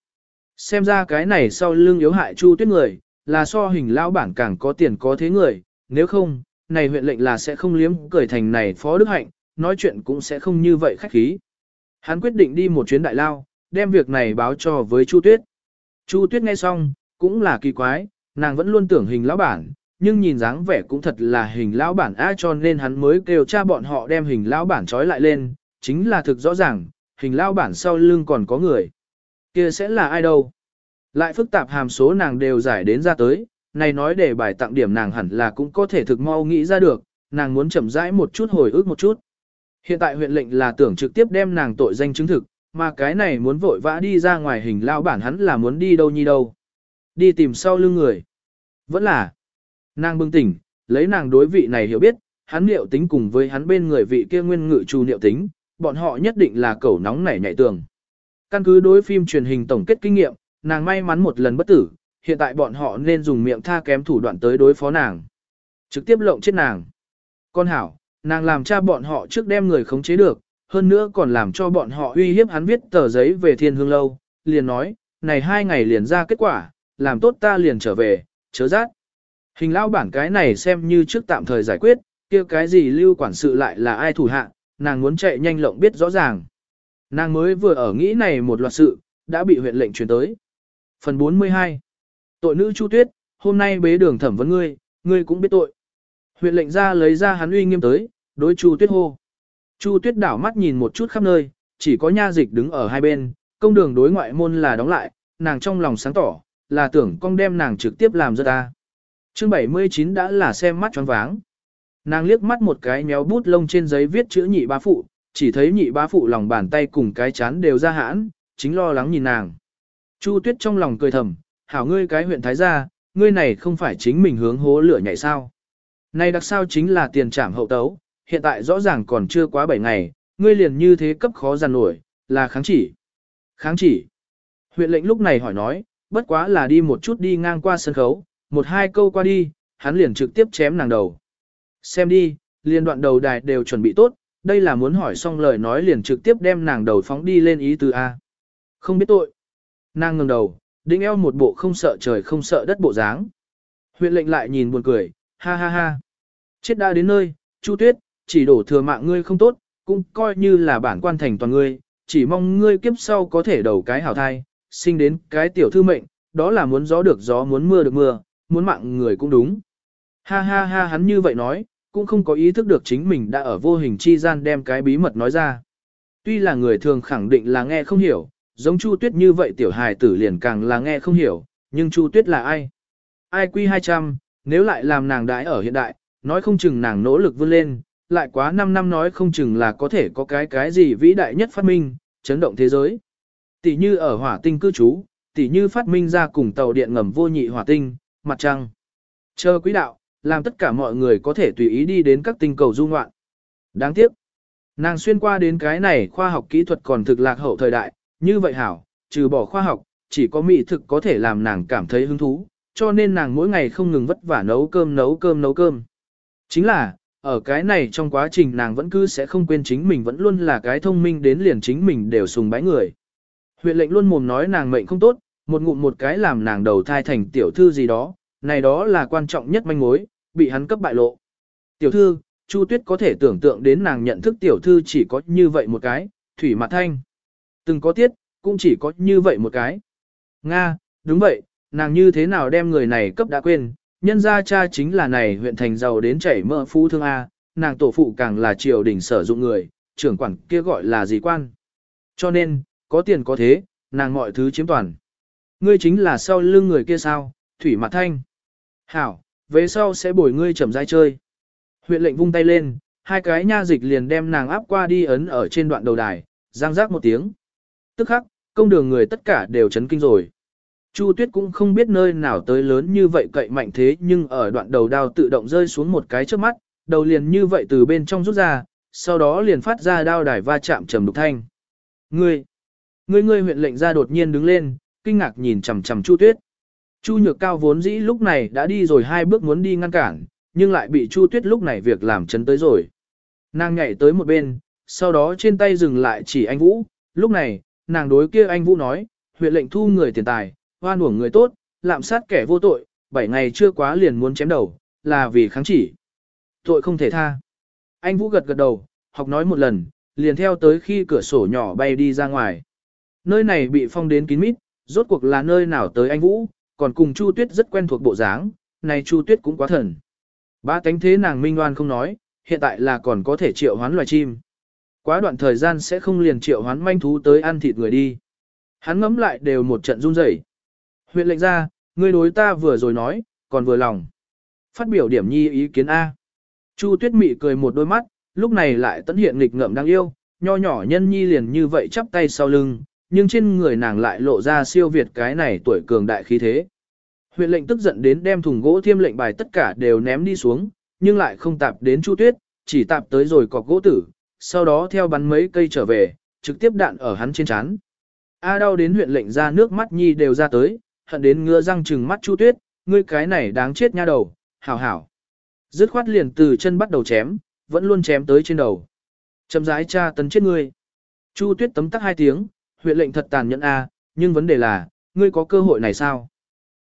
Xem ra cái này sau lưng yếu hại Chu Tuyết người, là so hình lão bản càng có tiền có thế người, nếu không, này huyện lệnh là sẽ không liếm cười thành này phó đức hạnh, nói chuyện cũng sẽ không như vậy khách khí. Hắn quyết định đi một chuyến đại lao, đem việc này báo cho với Chu Tuyết. Chu Tuyết nghe xong, cũng là kỳ quái, nàng vẫn luôn tưởng hình lão bản, nhưng nhìn dáng vẻ cũng thật là hình lão bản a cho nên hắn mới kêu cha bọn họ đem hình lão bản trói lại lên, chính là thực rõ ràng, hình lão bản sau lưng còn có người. kia sẽ là ai đâu? Lại phức tạp hàm số nàng đều giải đến ra tới, này nói để bài tặng điểm nàng hẳn là cũng có thể thực mau nghĩ ra được, nàng muốn chậm rãi một chút hồi ức một chút. Hiện tại huyện lệnh là tưởng trực tiếp đem nàng tội danh chứng thực, mà cái này muốn vội vã đi ra ngoài hình lao bản hắn là muốn đi đâu nhi đâu. Đi tìm sau lưng người. Vẫn là, nàng bừng tỉnh, lấy nàng đối vị này hiểu biết, hắn liệu tính cùng với hắn bên người vị kia nguyên ngự trù liệu tính, bọn họ nhất định là cẩu nóng nảy nhạy tường. Căn cứ đối phim truyền hình tổng kết kinh nghiệm, nàng may mắn một lần bất tử, hiện tại bọn họ nên dùng miệng tha kém thủ đoạn tới đối phó nàng. Trực tiếp lộng chết nàng. Con hảo, nàng làm cha bọn họ trước đem người khống chế được, hơn nữa còn làm cho bọn họ uy hiếp hắn viết tờ giấy về thiên hương lâu, liền nói, này hai ngày liền ra kết quả, làm tốt ta liền trở về, chớ rát. Hình lao bản cái này xem như trước tạm thời giải quyết, kia cái gì lưu quản sự lại là ai thủ hạ, nàng muốn chạy nhanh lộng biết rõ ràng. Nàng mới vừa ở nghĩ này một loạt sự, đã bị huyện lệnh truyền tới. Phần 42 Tội nữ Chu Tuyết, hôm nay bế đường thẩm vấn ngươi, ngươi cũng biết tội. Huyện lệnh ra lấy ra hắn uy nghiêm tới, đối Chu Tuyết hô. Chu Tuyết đảo mắt nhìn một chút khắp nơi, chỉ có nha dịch đứng ở hai bên, công đường đối ngoại môn là đóng lại, nàng trong lòng sáng tỏ, là tưởng con đem nàng trực tiếp làm ra ta. Chương 79 đã là xem mắt choáng váng. Nàng liếc mắt một cái méo bút lông trên giấy viết chữ nhị bá phụ, chỉ thấy nhị bá phụ lòng bàn tay cùng cái chán đều ra hãn, chính lo lắng nhìn nàng. Chu Tuyết trong lòng cười thầm, hảo ngươi cái huyện Thái gia, ngươi này không phải chính mình hướng hố lửa nhảy sao. Này đặc sao chính là tiền trảm hậu tấu, hiện tại rõ ràng còn chưa quá 7 ngày, ngươi liền như thế cấp khó giàn nổi, là kháng chỉ. Kháng chỉ. Huyện lệnh lúc này hỏi nói, bất quá là đi một chút đi ngang qua sân khấu, một hai câu qua đi, hắn liền trực tiếp chém nàng đầu. Xem đi, liên đoạn đầu đài đều chuẩn bị tốt, đây là muốn hỏi xong lời nói liền trực tiếp đem nàng đầu phóng đi lên ý từ A. Không biết tội. Nàng ngẩng đầu, đĩnh eo một bộ không sợ trời không sợ đất bộ dáng. Huyện lệnh lại nhìn buồn cười, ha ha ha. Chết đã đến nơi, Chu Tuyết, chỉ đổ thừa mạng ngươi không tốt, cũng coi như là bản quan thành toàn ngươi, chỉ mong ngươi kiếp sau có thể đầu cái hảo thai, sinh đến cái tiểu thư mệnh, đó là muốn gió được gió muốn mưa được mưa, muốn mạng người cũng đúng. Ha ha ha hắn như vậy nói, cũng không có ý thức được chính mình đã ở vô hình chi gian đem cái bí mật nói ra. Tuy là người thường khẳng định là nghe không hiểu, giống Chu Tuyết như vậy tiểu hài tử liền càng là nghe không hiểu, nhưng Chu Tuyết là ai? Ai quy 200, nếu lại làm nàng đãi ở hiện đại, nói không chừng nàng nỗ lực vươn lên, lại quá 5 năm nói không chừng là có thể có cái cái gì vĩ đại nhất phát minh, chấn động thế giới. Tỷ như ở hỏa tinh cư trú, tỷ như phát minh ra cùng tàu điện ngầm vô nhị hỏa tinh, mặt trăng. Chờ quý đạo, làm tất cả mọi người có thể tùy ý đi đến các tinh cầu du ngoạn. Đáng tiếc, nàng xuyên qua đến cái này khoa học kỹ thuật còn thực lạc hậu thời đại, như vậy hảo, trừ bỏ khoa học, chỉ có mỹ thực có thể làm nàng cảm thấy hứng thú, cho nên nàng mỗi ngày không ngừng vất vả nấu cơm nấu cơm nấu cơm. Chính là, ở cái này trong quá trình nàng vẫn cứ sẽ không quên chính mình vẫn luôn là cái thông minh đến liền chính mình đều sùng bái người. Huyện lệnh luôn mồm nói nàng mệnh không tốt, một ngụm một cái làm nàng đầu thai thành tiểu thư gì đó, này đó là quan trọng nhất manh mối, bị hắn cấp bại lộ. Tiểu thư, Chu Tuyết có thể tưởng tượng đến nàng nhận thức tiểu thư chỉ có như vậy một cái, thủy mặt thanh. Từng có tiết, cũng chỉ có như vậy một cái. Nga, đúng vậy, nàng như thế nào đem người này cấp đã quên, nhân gia cha chính là này huyện thành giàu đến chảy mỡ phú thương A, nàng tổ phụ càng là triều đình sử dụng người, trưởng quản kia gọi là gì quan. Cho nên, có tiền có thế, nàng mọi thứ chiếm toàn. Ngươi chính là sau lưng người kia sao, thủy mặt thanh. Hảo, về sau sẽ bồi ngươi chậm rãi chơi. Huyện lệnh vung tay lên, hai cái nha dịch liền đem nàng áp qua đi ấn ở trên đoạn đầu đài, giang giác một tiếng. Tức khắc, công đường người tất cả đều chấn kinh rồi. Chu Tuyết cũng không biết nơi nào tới lớn như vậy cậy mạnh thế nhưng ở đoạn đầu đao tự động rơi xuống một cái trước mắt, đầu liền như vậy từ bên trong rút ra, sau đó liền phát ra đao đài va chạm trầm đục thanh. Ngươi, ngươi ngươi huyện lệnh ra đột nhiên đứng lên, kinh ngạc nhìn chằm chằm Chu Tuyết. Chu Nhược Cao vốn dĩ lúc này đã đi rồi hai bước muốn đi ngăn cản, nhưng lại bị Chu Tuyết lúc này việc làm chấn tới rồi. Nàng nhảy tới một bên, sau đó trên tay dừng lại chỉ anh Vũ, lúc này, nàng đối kia anh Vũ nói, huyện lệnh thu người tiền tài, hoan uổng người tốt, lạm sát kẻ vô tội, bảy ngày chưa quá liền muốn chém đầu, là vì kháng chỉ. Tội không thể tha. Anh Vũ gật gật đầu, học nói một lần, liền theo tới khi cửa sổ nhỏ bay đi ra ngoài. Nơi này bị phong đến kín mít, rốt cuộc là nơi nào tới anh Vũ, còn cùng Chu Tuyết rất quen thuộc bộ dáng, này Chu Tuyết cũng quá thần. Ba tánh thế nàng minh oan không nói, hiện tại là còn có thể triệu hoán loài chim. Quá đoạn thời gian sẽ không liền triệu hoán manh thú tới ăn thịt người đi. Hắn ngấm lại đều một trận run rẩy. Huyện lệnh ra, ngươi đối ta vừa rồi nói, còn vừa lòng. Phát biểu điểm nhi ý kiến A. Chu tuyết mị cười một đôi mắt, lúc này lại tận hiện nghịch ngợm đang yêu, nho nhỏ nhân nhi liền như vậy chắp tay sau lưng, nhưng trên người nàng lại lộ ra siêu việt cái này tuổi cường đại khí thế. Huyện lệnh tức giận đến đem thùng gỗ thiêm lệnh bài tất cả đều ném đi xuống, nhưng lại không tạp đến Chu Tuyết, chỉ tạp tới rồi cọc gỗ tử, sau đó theo bắn mấy cây trở về, trực tiếp đạn ở hắn trên chán. A đau đến huyện lệnh ra nước mắt nhi đều ra tới, hận đến ngựa răng trừng mắt Chu Tuyết, ngươi cái này đáng chết nha đầu, hảo hảo. Dứt khoát liền từ chân bắt đầu chém, vẫn luôn chém tới trên đầu. Châm rãi cha tấn chết ngươi. Chu Tuyết tấm tắc hai tiếng, huyện lệnh thật tàn nhẫn a, nhưng vấn đề là, ngươi có cơ hội này sao?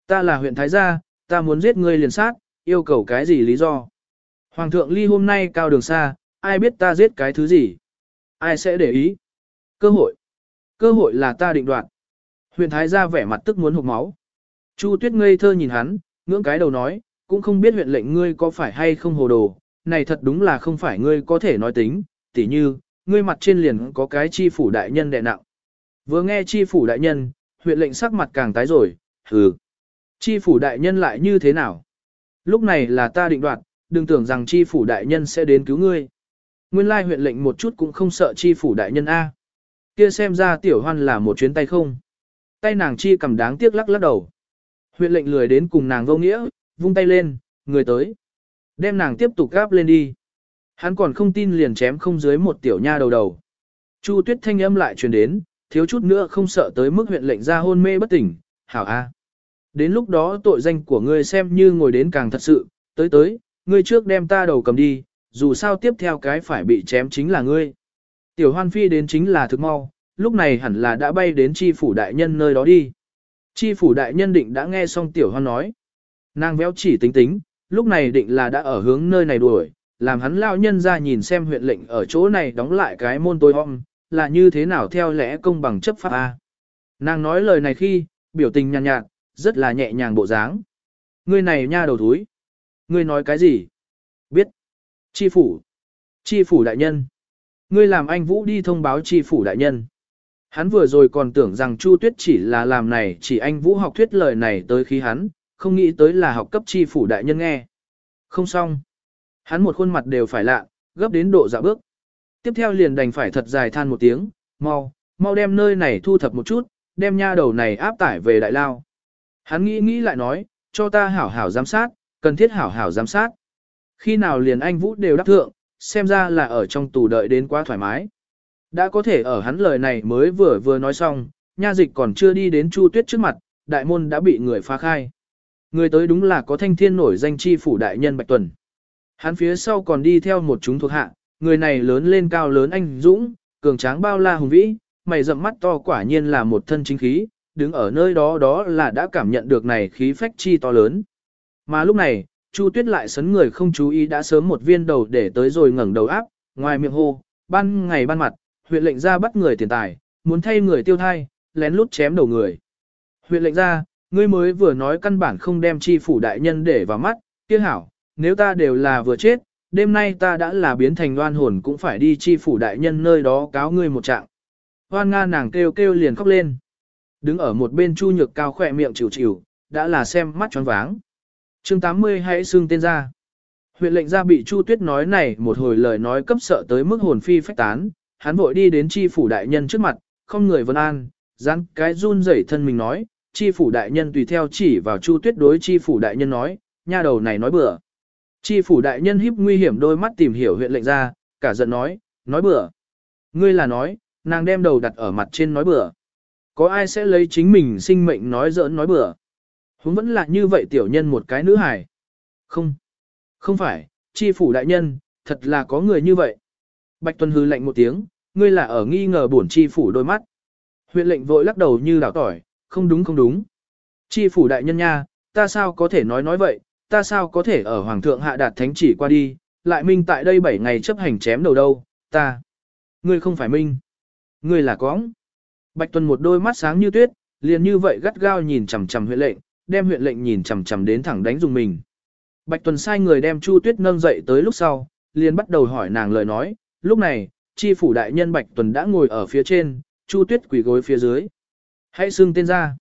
Ta là huyện Thái Gia, ta muốn giết ngươi liền sát, yêu cầu cái gì lý do? Hoàng thượng ly hôm nay cao đường xa, ai biết ta giết cái thứ gì? Ai sẽ để ý? Cơ hội. Cơ hội là ta định đoạt. Huyện Thái gia vẻ mặt tức muốn hụt máu. Chu Tuyết ngây thơ nhìn hắn, ngưỡng cái đầu nói, cũng không biết huyện lệnh ngươi có phải hay không hồ đồ, này thật đúng là không phải ngươi có thể nói tính, tỉ như, ngươi mặt trên liền có cái chi phủ đại nhân đè nặng. Vừa nghe chi phủ đại nhân, huyện lệnh sắc mặt càng tái rồi, hừ. Chi phủ đại nhân lại như thế nào? Lúc này là ta định đoạt, đừng tưởng rằng chi phủ đại nhân sẽ đến cứu ngươi. Nguyên lai huyện lệnh một chút cũng không sợ chi phủ đại nhân A. Kia xem ra tiểu hoan là một chuyến tay không. Tay nàng chi cầm đáng tiếc lắc lắc đầu. Huyện lệnh lười đến cùng nàng vô nghĩa, vung tay lên, người tới. Đem nàng tiếp tục gáp lên đi. Hắn còn không tin liền chém không dưới một tiểu nha đầu đầu. Chu tuyết thanh âm lại truyền đến, thiếu chút nữa không sợ tới mức huyện lệnh ra hôn mê bất tỉnh, hảo a. Đến lúc đó tội danh của ngươi xem như ngồi đến càng thật sự, tới tới, ngươi trước đem ta đầu cầm đi, dù sao tiếp theo cái phải bị chém chính là ngươi. Tiểu hoan phi đến chính là thực mau, lúc này hẳn là đã bay đến chi phủ đại nhân nơi đó đi. Chi phủ đại nhân định đã nghe xong tiểu hoan nói. Nàng véo chỉ tính tính, lúc này định là đã ở hướng nơi này đuổi, làm hắn lao nhân ra nhìn xem huyện lệnh ở chỗ này đóng lại cái môn tối hôm, là như thế nào theo lẽ công bằng chấp pháp A. Nàng nói lời này khi, biểu tình nhàn nhạt, nhạt, rất là nhẹ nhàng bộ dáng. Ngươi này nha đầu thúi. Ngươi nói cái gì? Biết. Chi phủ. Chi phủ đại nhân. Ngươi làm anh Vũ đi thông báo chi phủ đại nhân. Hắn vừa rồi còn tưởng rằng Chu Tuyết chỉ là làm này chỉ anh Vũ học thuyết lời này tới khi hắn, không nghĩ tới là học cấp chi phủ đại nhân nghe. Không xong. Hắn một khuôn mặt đều phải lạ, gấp đến độ dạ bước. Tiếp theo liền đành phải thật dài than một tiếng, mau, mau đem nơi này thu thập một chút, đem nha đầu này áp tải về đại lao. Hắn nghĩ nghĩ lại nói, cho ta hảo hảo giám sát, cần thiết hảo hảo giám sát. Khi nào liền anh Vũ đều đáp thượng, xem ra là ở trong tù đợi đến quá thoải mái. Đã có thể ở hắn lời này mới vừa vừa nói xong, nha dịch còn chưa đi đến Chu Tuyết trước mặt, đại môn đã bị người phá khai. Người tới đúng là có thanh thiên nổi danh chi phủ đại nhân Bạch Tuần. Hắn phía sau còn đi theo một chúng thuộc hạ, người này lớn lên cao lớn anh dũng, cường tráng bao la hùng vĩ, mày rậm mắt to quả nhiên là một thân chính khí, đứng ở nơi đó đó là đã cảm nhận được này khí phách chi to lớn. Mà lúc này, Chu Tuyết lại sấn người không chú ý đã sớm một viên đầu để tới rồi ngẩng đầu áp, ngoài miệng hô, ban ngày ban mặt, huyện lệnh ra bắt người tiền tài, muốn thay người tiêu thai, lén lút chém đầu người. Huyện lệnh ra, ngươi mới vừa nói căn bản không đem chi phủ đại nhân để vào mắt, kia hảo, nếu ta đều là vừa chết, đêm nay ta đã là biến thành đoan hồn cũng phải đi chi phủ đại nhân nơi đó cáo ngươi một trạng. Hoan Nga nàng kêu kêu liền khóc lên. Đứng ở một bên chu nhược cao khỏe miệng chịu chịu, đã là xem mắt tròn váng. chương 80 hãy xưng tên ra. Huyện lệnh gia bị Chu Tuyết nói này một hồi lời nói cấp sợ tới mức hồn phi phách tán, hắn vội đi đến chi phủ đại nhân trước mặt, không người vân an, rắn cái run rẩy thân mình nói, chi phủ đại nhân tùy theo chỉ vào Chu Tuyết đối chi phủ đại nhân nói, nha đầu này nói bừa. Chi phủ đại nhân híp nguy hiểm đôi mắt tìm hiểu huyện lệnh ra, cả giận nói, nói bừa. Ngươi là nói, nàng đem đầu đặt ở mặt trên nói bừa. Có ai sẽ lấy chính mình sinh mệnh nói giỡn nói bừa. Húng vẫn là như vậy tiểu nhân một cái nữ hài. Không, không phải, chi phủ đại nhân, thật là có người như vậy. Bạch Tuân hư lạnh một tiếng, ngươi là ở nghi ngờ bổn chi phủ đôi mắt. Huyện lệnh vội lắc đầu như đảo tỏi, không đúng không đúng. Chi phủ đại nhân nha, ta sao có thể nói nói vậy, ta sao có thể ở hoàng thượng hạ đạt thánh chỉ qua đi, lại minh tại đây 7 ngày chấp hành chém đầu đâu, ta. Ngươi không phải minh. Ngươi là cóng. Bạch Tuân một đôi mắt sáng như tuyết, liền như vậy gắt gao nhìn chằm chằm huyện lệnh, đem huyện lệnh nhìn chằm chằm đến thẳng đánh dùng mình. Bạch Tuần sai người đem Chu Tuyết nâng dậy tới lúc sau, liền bắt đầu hỏi nàng lời nói, lúc này, chi phủ đại nhân Bạch Tuần đã ngồi ở phía trên, Chu Tuyết quỳ gối phía dưới. Hãy xưng tên ra.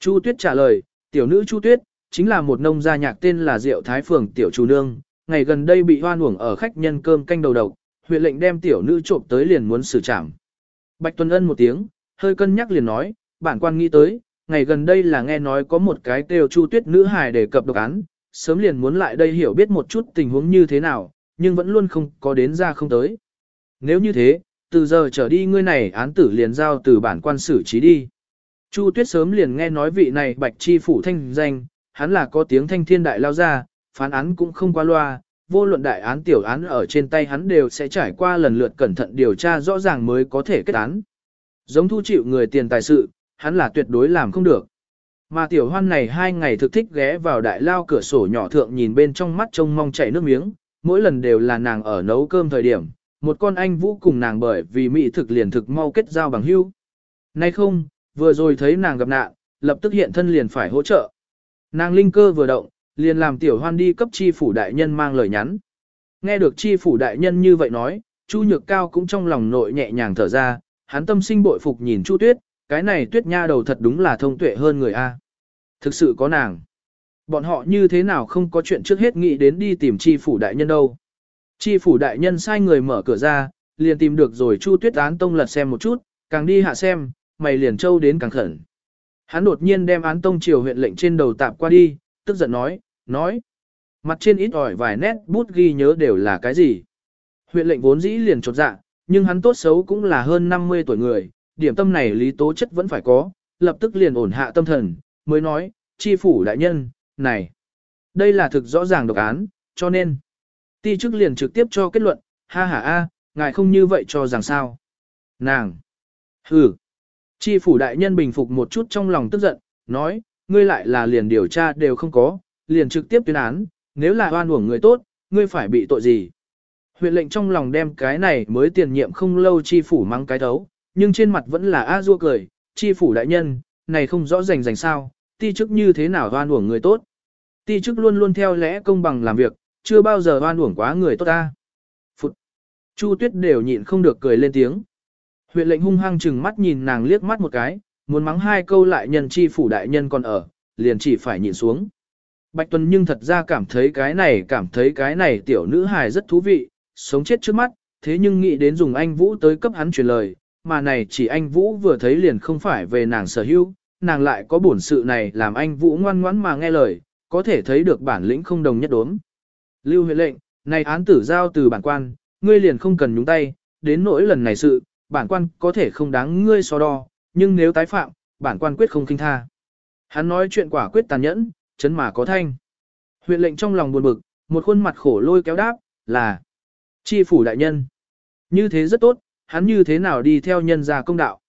Chu Tuyết trả lời, tiểu nữ Chu Tuyết, chính là một nông gia nhạc tên là Diệu Thái Phường Tiểu Chủ Nương, ngày gần đây bị hoan uổng ở khách nhân cơm canh đầu độc, huyện lệnh đem tiểu nữ trộm tới liền muốn xử trảm. Bạch Tuần ân một tiếng, hơi cân nhắc liền nói, bản quan nghĩ tới, ngày gần đây là nghe nói có một cái kêu Chu Tuyết nữ hài đề cập độc án, sớm liền muốn lại đây hiểu biết một chút tình huống như thế nào, nhưng vẫn luôn không có đến ra không tới. Nếu như thế, từ giờ trở đi ngươi này án tử liền giao từ bản quan xử trí đi. Chu Tuyết sớm liền nghe nói vị này bạch chi phủ thanh danh, hắn là có tiếng thanh thiên đại lao ra, phán án cũng không qua loa, vô luận đại án tiểu án ở trên tay hắn đều sẽ trải qua lần lượt cẩn thận điều tra rõ ràng mới có thể kết án. Giống thu chịu người tiền tài sự, hắn là tuyệt đối làm không được. Mà tiểu hoan này hai ngày thực thích ghé vào đại lao cửa sổ nhỏ thượng nhìn bên trong mắt trông mong chảy nước miếng, mỗi lần đều là nàng ở nấu cơm thời điểm, một con anh vũ cùng nàng bởi vì mỹ thực liền thực mau kết giao bằng hữu. Nay không, vừa rồi thấy nàng gặp nạn, lập tức hiện thân liền phải hỗ trợ. Nàng linh cơ vừa động, liền làm tiểu hoan đi cấp chi phủ đại nhân mang lời nhắn. Nghe được chi phủ đại nhân như vậy nói, Chu Nhược Cao cũng trong lòng nội nhẹ nhàng thở ra, hắn tâm sinh bội phục nhìn Chu Tuyết, cái này Tuyết Nha đầu thật đúng là thông tuệ hơn người a. Thực sự có nàng. Bọn họ như thế nào không có chuyện trước hết nghĩ đến đi tìm chi phủ đại nhân đâu. Chi phủ đại nhân sai người mở cửa ra, liền tìm được rồi Chu Tuyết án tông lật xem một chút, càng đi hạ xem, mày liền trâu đến càng khẩn. Hắn đột nhiên đem án tông triều huyện lệnh trên đầu tạp qua đi, tức giận nói, nói. Mặt trên ít ỏi vài nét bút ghi nhớ đều là cái gì. Huyện lệnh vốn dĩ liền chột dạ, nhưng hắn tốt xấu cũng là hơn 50 tuổi người, điểm tâm này lý tố chất vẫn phải có, lập tức liền ổn hạ tâm thần, mới nói, chi phủ đại nhân, này, đây là thực rõ ràng độc án, cho nên, ti chức liền trực tiếp cho kết luận, ha ha a, ngài không như vậy cho rằng sao. Nàng, hừ, chi phủ đại nhân bình phục một chút trong lòng tức giận, nói, ngươi lại là liền điều tra đều không có, liền trực tiếp tuyên án, nếu là oan uổng người tốt, ngươi phải bị tội gì. Huyện lệnh trong lòng đem cái này mới tiền nhiệm không lâu chi phủ mang cái thấu, nhưng trên mặt vẫn là a dua cười, chi phủ đại nhân, này không rõ rành rành sao, ti chức như thế nào oan uổng người tốt. Ti chức luôn luôn theo lẽ công bằng làm việc, chưa bao giờ oan uổng quá người tốt ta. Phụt! Chu tuyết đều nhịn không được cười lên tiếng. Huyện lệnh hung hăng chừng mắt nhìn nàng liếc mắt một cái, muốn mắng hai câu lại nhân chi phủ đại nhân còn ở, liền chỉ phải nhịn xuống. Bạch Tuần nhưng thật ra cảm thấy cái này cảm thấy cái này tiểu nữ hài rất thú vị, sống chết trước mắt, thế nhưng nghĩ đến dùng anh Vũ tới cấp hắn truyền lời, mà này chỉ anh Vũ vừa thấy liền không phải về nàng sở hữu, nàng lại có bổn sự này làm anh Vũ ngoan ngoãn mà nghe lời, có thể thấy được bản lĩnh không đồng nhất đốm. Lưu huyện lệnh, này án tử giao từ bản quan, ngươi liền không cần nhúng tay, đến nỗi lần này sự, bản quan có thể không đáng ngươi so đo, nhưng nếu tái phạm, bản quan quyết không kinh tha. Hắn nói chuyện quả quyết tàn nhẫn, chấn mà có thanh. Huyện lệnh trong lòng buồn bực, một khuôn mặt khổ lôi kéo đáp, là chi phủ đại nhân. Như thế rất tốt, hắn như thế nào đi theo nhân gia công đạo.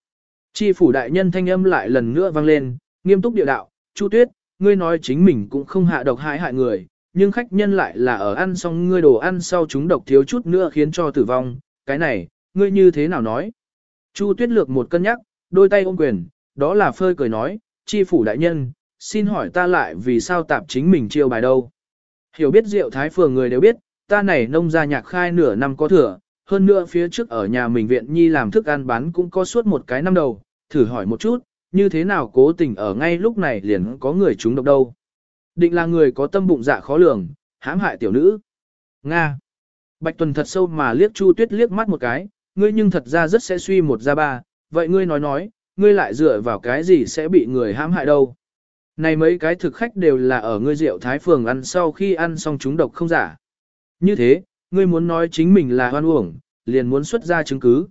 Chi phủ đại nhân thanh âm lại lần nữa vang lên, nghiêm túc địa đạo, Chu Tuyết, ngươi nói chính mình cũng không hạ độc hại hại người, nhưng khách nhân lại là ở ăn xong ngươi đồ ăn sau chúng độc thiếu chút nữa khiến cho tử vong, cái này, ngươi như thế nào nói. Chu Tuyết lược một cân nhắc, đôi tay ôm quyền, đó là phơi cười nói, chi phủ đại nhân, xin hỏi ta lại vì sao tạp chính mình chiêu bài đâu. Hiểu biết rượu thái phường người đều biết, ta này nông gia nhạc khai nửa năm có thừa, hơn nữa phía trước ở nhà mình viện nhi làm thức ăn bán cũng có suốt một cái năm đầu, thử hỏi một chút, như thế nào cố tình ở ngay lúc này liền có người chúng độc đâu. Định là người có tâm bụng dạ khó lường, hãm hại tiểu nữ. Nga. Bạch Tuần thật sâu mà liếc Chu Tuyết liếc mắt một cái, ngươi nhưng thật ra rất sẽ suy một ra ba, vậy ngươi nói nói, ngươi lại dựa vào cái gì sẽ bị người hãm hại đâu. Này mấy cái thực khách đều là ở ngươi rượu thái phường ăn sau khi ăn xong chúng độc không giả, Như thế, ngươi muốn nói chính mình là hoan uổng, liền muốn xuất ra chứng cứ.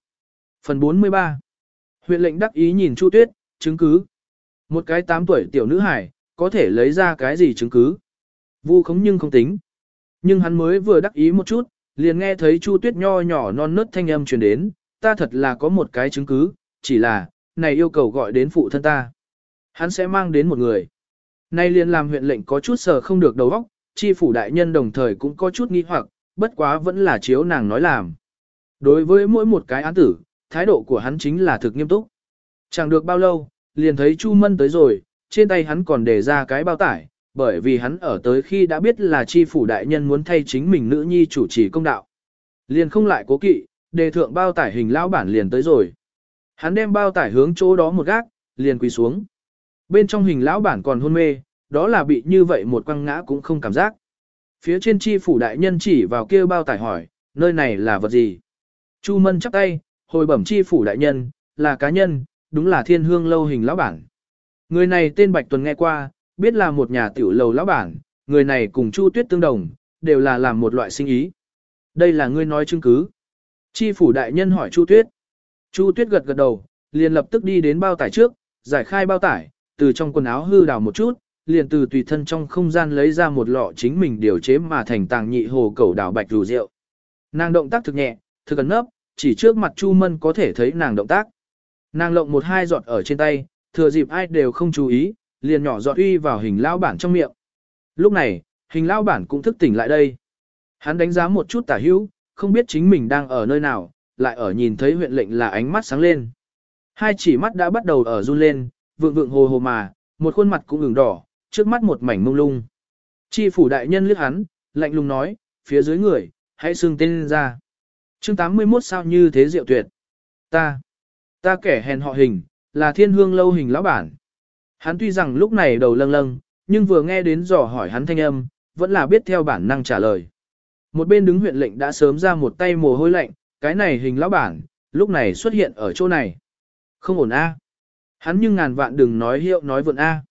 Phần 43 Huyện lệnh đắc ý nhìn Chu Tuyết, chứng cứ. Một cái 8 tuổi tiểu nữ hải, có thể lấy ra cái gì chứng cứ. Vu khống nhưng không tính. Nhưng hắn mới vừa đắc ý một chút, liền nghe thấy Chu Tuyết nho nhỏ non nớt thanh âm truyền đến, ta thật là có một cái chứng cứ, chỉ là, này yêu cầu gọi đến phụ thân ta. Hắn sẽ mang đến một người. Nay liền làm huyện lệnh có chút sờ không được đầu óc, chi phủ đại nhân đồng thời cũng có chút nghi hoặc, bất quá vẫn là chiếu nàng nói làm. Đối với mỗi một cái án tử, thái độ của hắn chính là thực nghiêm túc. Chẳng được bao lâu, liền thấy Chu Mân tới rồi, trên tay hắn còn để ra cái bao tải, bởi vì hắn ở tới khi đã biết là chi phủ đại nhân muốn thay chính mình nữ nhi chủ trì công đạo. Liền không lại cố kỵ, đề thượng bao tải hình lão bản liền tới rồi. Hắn đem bao tải hướng chỗ đó một gác, liền quỳ xuống. Bên trong hình lão bản còn hôn mê, đó là bị như vậy một quăng ngã cũng không cảm giác. Phía trên chi phủ đại nhân chỉ vào kia bao tải hỏi, nơi này là vật gì? Chu Mân chắp tay, hồi bẩm chi phủ đại nhân, là cá nhân, đúng là thiên hương lâu hình lão bản. Người này tên Bạch Tuần nghe qua, biết là một nhà tiểu lầu lão bản, người này cùng Chu Tuyết tương đồng, đều là làm một loại sinh ý. Đây là ngươi nói chứng cứ. Chi phủ đại nhân hỏi Chu Tuyết. Chu Tuyết gật gật đầu, liền lập tức đi đến bao tải trước, giải khai bao tải, từ trong quần áo hư đào một chút, liền từ tùy thân trong không gian lấy ra một lọ chính mình điều chế mà thành tàng nhị hồ cầu đào bạch rượu rượu. Nàng động tác thực nhẹ, thực ẩn nấp, chỉ trước mặt Chu Mân có thể thấy nàng động tác. Nàng lộng một hai giọt ở trên tay, thừa dịp ai đều không chú ý, liền nhỏ giọt uy vào hình lao bản trong miệng. Lúc này, hình lao bản cũng thức tỉnh lại đây. Hắn đánh giá một chút tả hữu, không biết chính mình đang ở nơi nào, lại ở nhìn thấy huyện lệnh là ánh mắt sáng lên. Hai chỉ mắt đã bắt đầu ở run lên, vượng vượng hồ hồ mà, một khuôn mặt cũng ửng đỏ, trước mắt một mảnh mông lung. Chi phủ đại nhân liếc hắn, lạnh lùng nói, phía dưới người, hãy xưng tên ra. chương 81 sao như thế diệu tuyệt. Ta, ta kẻ hèn họ hình, là thiên hương lâu hình lão bản. Hắn tuy rằng lúc này đầu lâng lâng, nhưng vừa nghe đến dò hỏi hắn thanh âm, vẫn là biết theo bản năng trả lời. Một bên đứng huyện lệnh đã sớm ra một tay mồ hôi lạnh, cái này hình lão bản, lúc này xuất hiện ở chỗ này. Không ổn a. Hắn nhưng ngàn vạn đừng nói hiệu nói vượn a.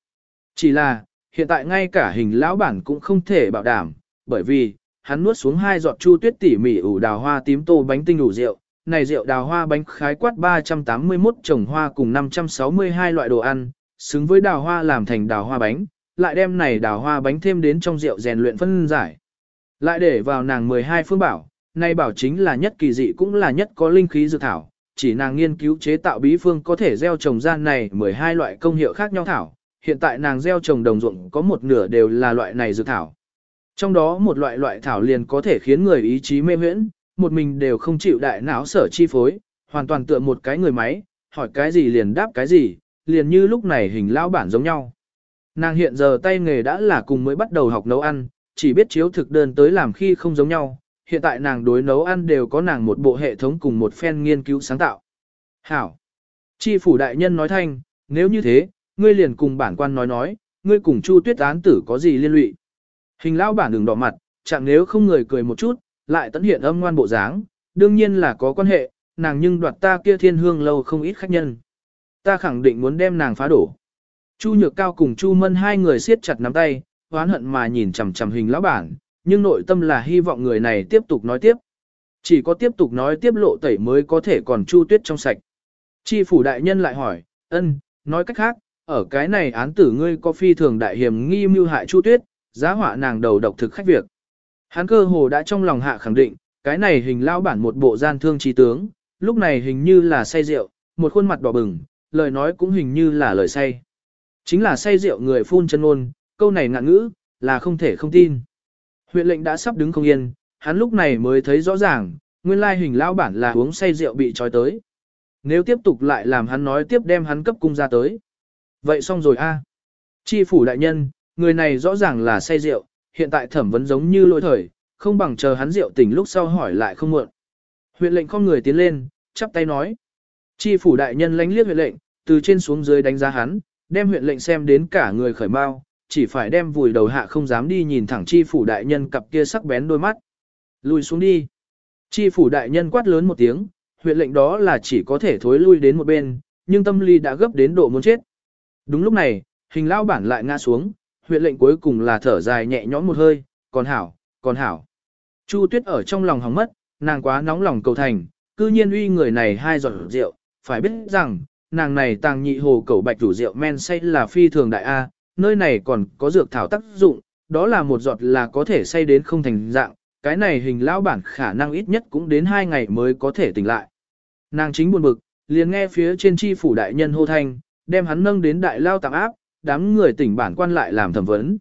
Chỉ là, hiện tại ngay cả hình lão bản cũng không thể bảo đảm, bởi vì, hắn nuốt xuống hai giọt chu tuyết tỉ mỉ ủ đào hoa tím tô bánh tinh đủ rượu, này rượu đào hoa bánh khái quát 381 trồng hoa cùng 562 loại đồ ăn, xứng với đào hoa làm thành đào hoa bánh, lại đem này đào hoa bánh thêm đến trong rượu rèn luyện phân giải. Lại để vào nàng 12 phương bảo, này bảo chính là nhất kỳ dị cũng là nhất có linh khí dược thảo, chỉ nàng nghiên cứu chế tạo bí phương có thể gieo trồng gian này 12 loại công hiệu khác nhau thảo, hiện tại nàng gieo trồng đồng ruộng có một nửa đều là loại này dược thảo. Trong đó một loại loại thảo liền có thể khiến người ý chí mê huyễn, một mình đều không chịu đại não sở chi phối, hoàn toàn tựa một cái người máy, hỏi cái gì liền đáp cái gì, liền như lúc này hình lão bản giống nhau. Nàng hiện giờ tay nghề đã là cùng mới bắt đầu học nấu ăn, chỉ biết chiếu thực đơn tới làm khi không giống nhau, hiện tại nàng đối nấu ăn đều có nàng một bộ hệ thống cùng một phen nghiên cứu sáng tạo. Hảo! Chi phủ đại nhân nói thanh, nếu như thế, ngươi liền cùng bản quan nói nói, ngươi cùng Chu Tuyết án tử có gì liên lụy. Hình lão bản đừng đỏ mặt, chẳng nếu không người cười một chút, lại tận hiện âm ngoan bộ dáng, đương nhiên là có quan hệ, nàng nhưng đoạt ta kia thiên hương lâu không ít khách nhân. Ta khẳng định muốn đem nàng phá đổ. Chu Nhược Cao cùng Chu Mân hai người siết chặt nắm tay, oán hận mà nhìn chằm chằm hình lão bản, nhưng nội tâm là hy vọng người này tiếp tục nói tiếp. Chỉ có tiếp tục nói tiếp lộ tẩy mới có thể còn Chu Tuyết trong sạch. Chi phủ đại nhân lại hỏi, ân, nói cách khác, ở cái này án tử ngươi có phi thường đại hiểm nghi mưu hại Chu Tuyết, giá họa nàng đầu độc thực khách việc. Hắn cơ hồ đã trong lòng hạ khẳng định, cái này hình lao bản một bộ gian thương trí tướng, lúc này hình như là say rượu, một khuôn mặt đỏ bừng, lời nói cũng hình như là lời say. Chính là say rượu người phun chân ôn, câu này ngạn ngữ, là không thể không tin. Huyện lệnh đã sắp đứng không yên, hắn lúc này mới thấy rõ ràng, nguyên lai hình lao bản là uống say rượu bị trói tới. Nếu tiếp tục lại làm hắn nói tiếp đem hắn cấp cung ra tới. Vậy xong rồi a. Chi phủ đại nhân, người này rõ ràng là say rượu, hiện tại thẩm vấn giống như lỗi thời, không bằng chờ hắn rượu tỉnh lúc sau hỏi lại không muộn. Huyện lệnh không người tiến lên, chắp tay nói. Chi phủ đại nhân lánh liếc huyện lệnh, từ trên xuống dưới đánh giá hắn, đem huyện lệnh xem đến cả người khởi mau, chỉ phải đem vùi đầu hạ không dám đi nhìn thẳng chi phủ đại nhân cặp kia sắc bén đôi mắt. Lùi xuống đi. Chi phủ đại nhân quát lớn một tiếng, huyện lệnh đó là chỉ có thể thối lui đến một bên, nhưng tâm lý đã gấp đến độ muốn chết. Đúng lúc này, hình lao bản lại ngã xuống, huyện lệnh cuối cùng là thở dài nhẹ nhõm một hơi, còn hảo, còn hảo. Chu Tuyết ở trong lòng hóng mất, nàng quá nóng lòng cầu thành, cư nhiên uy người này hai giọt rượu, phải biết rằng, nàng này tàng nhị hồ cầu bạch rủ rượu men say là phi thường đại A, nơi này còn có dược thảo tác dụng, đó là một giọt là có thể say đến không thành dạng, cái này hình lão bản khả năng ít nhất cũng đến hai ngày mới có thể tỉnh lại. Nàng chính buồn bực, liền nghe phía trên chi phủ đại nhân hô thanh, đem hắn nâng đến đại lao tạm áp, đám người tỉnh bản quan lại làm thẩm vấn.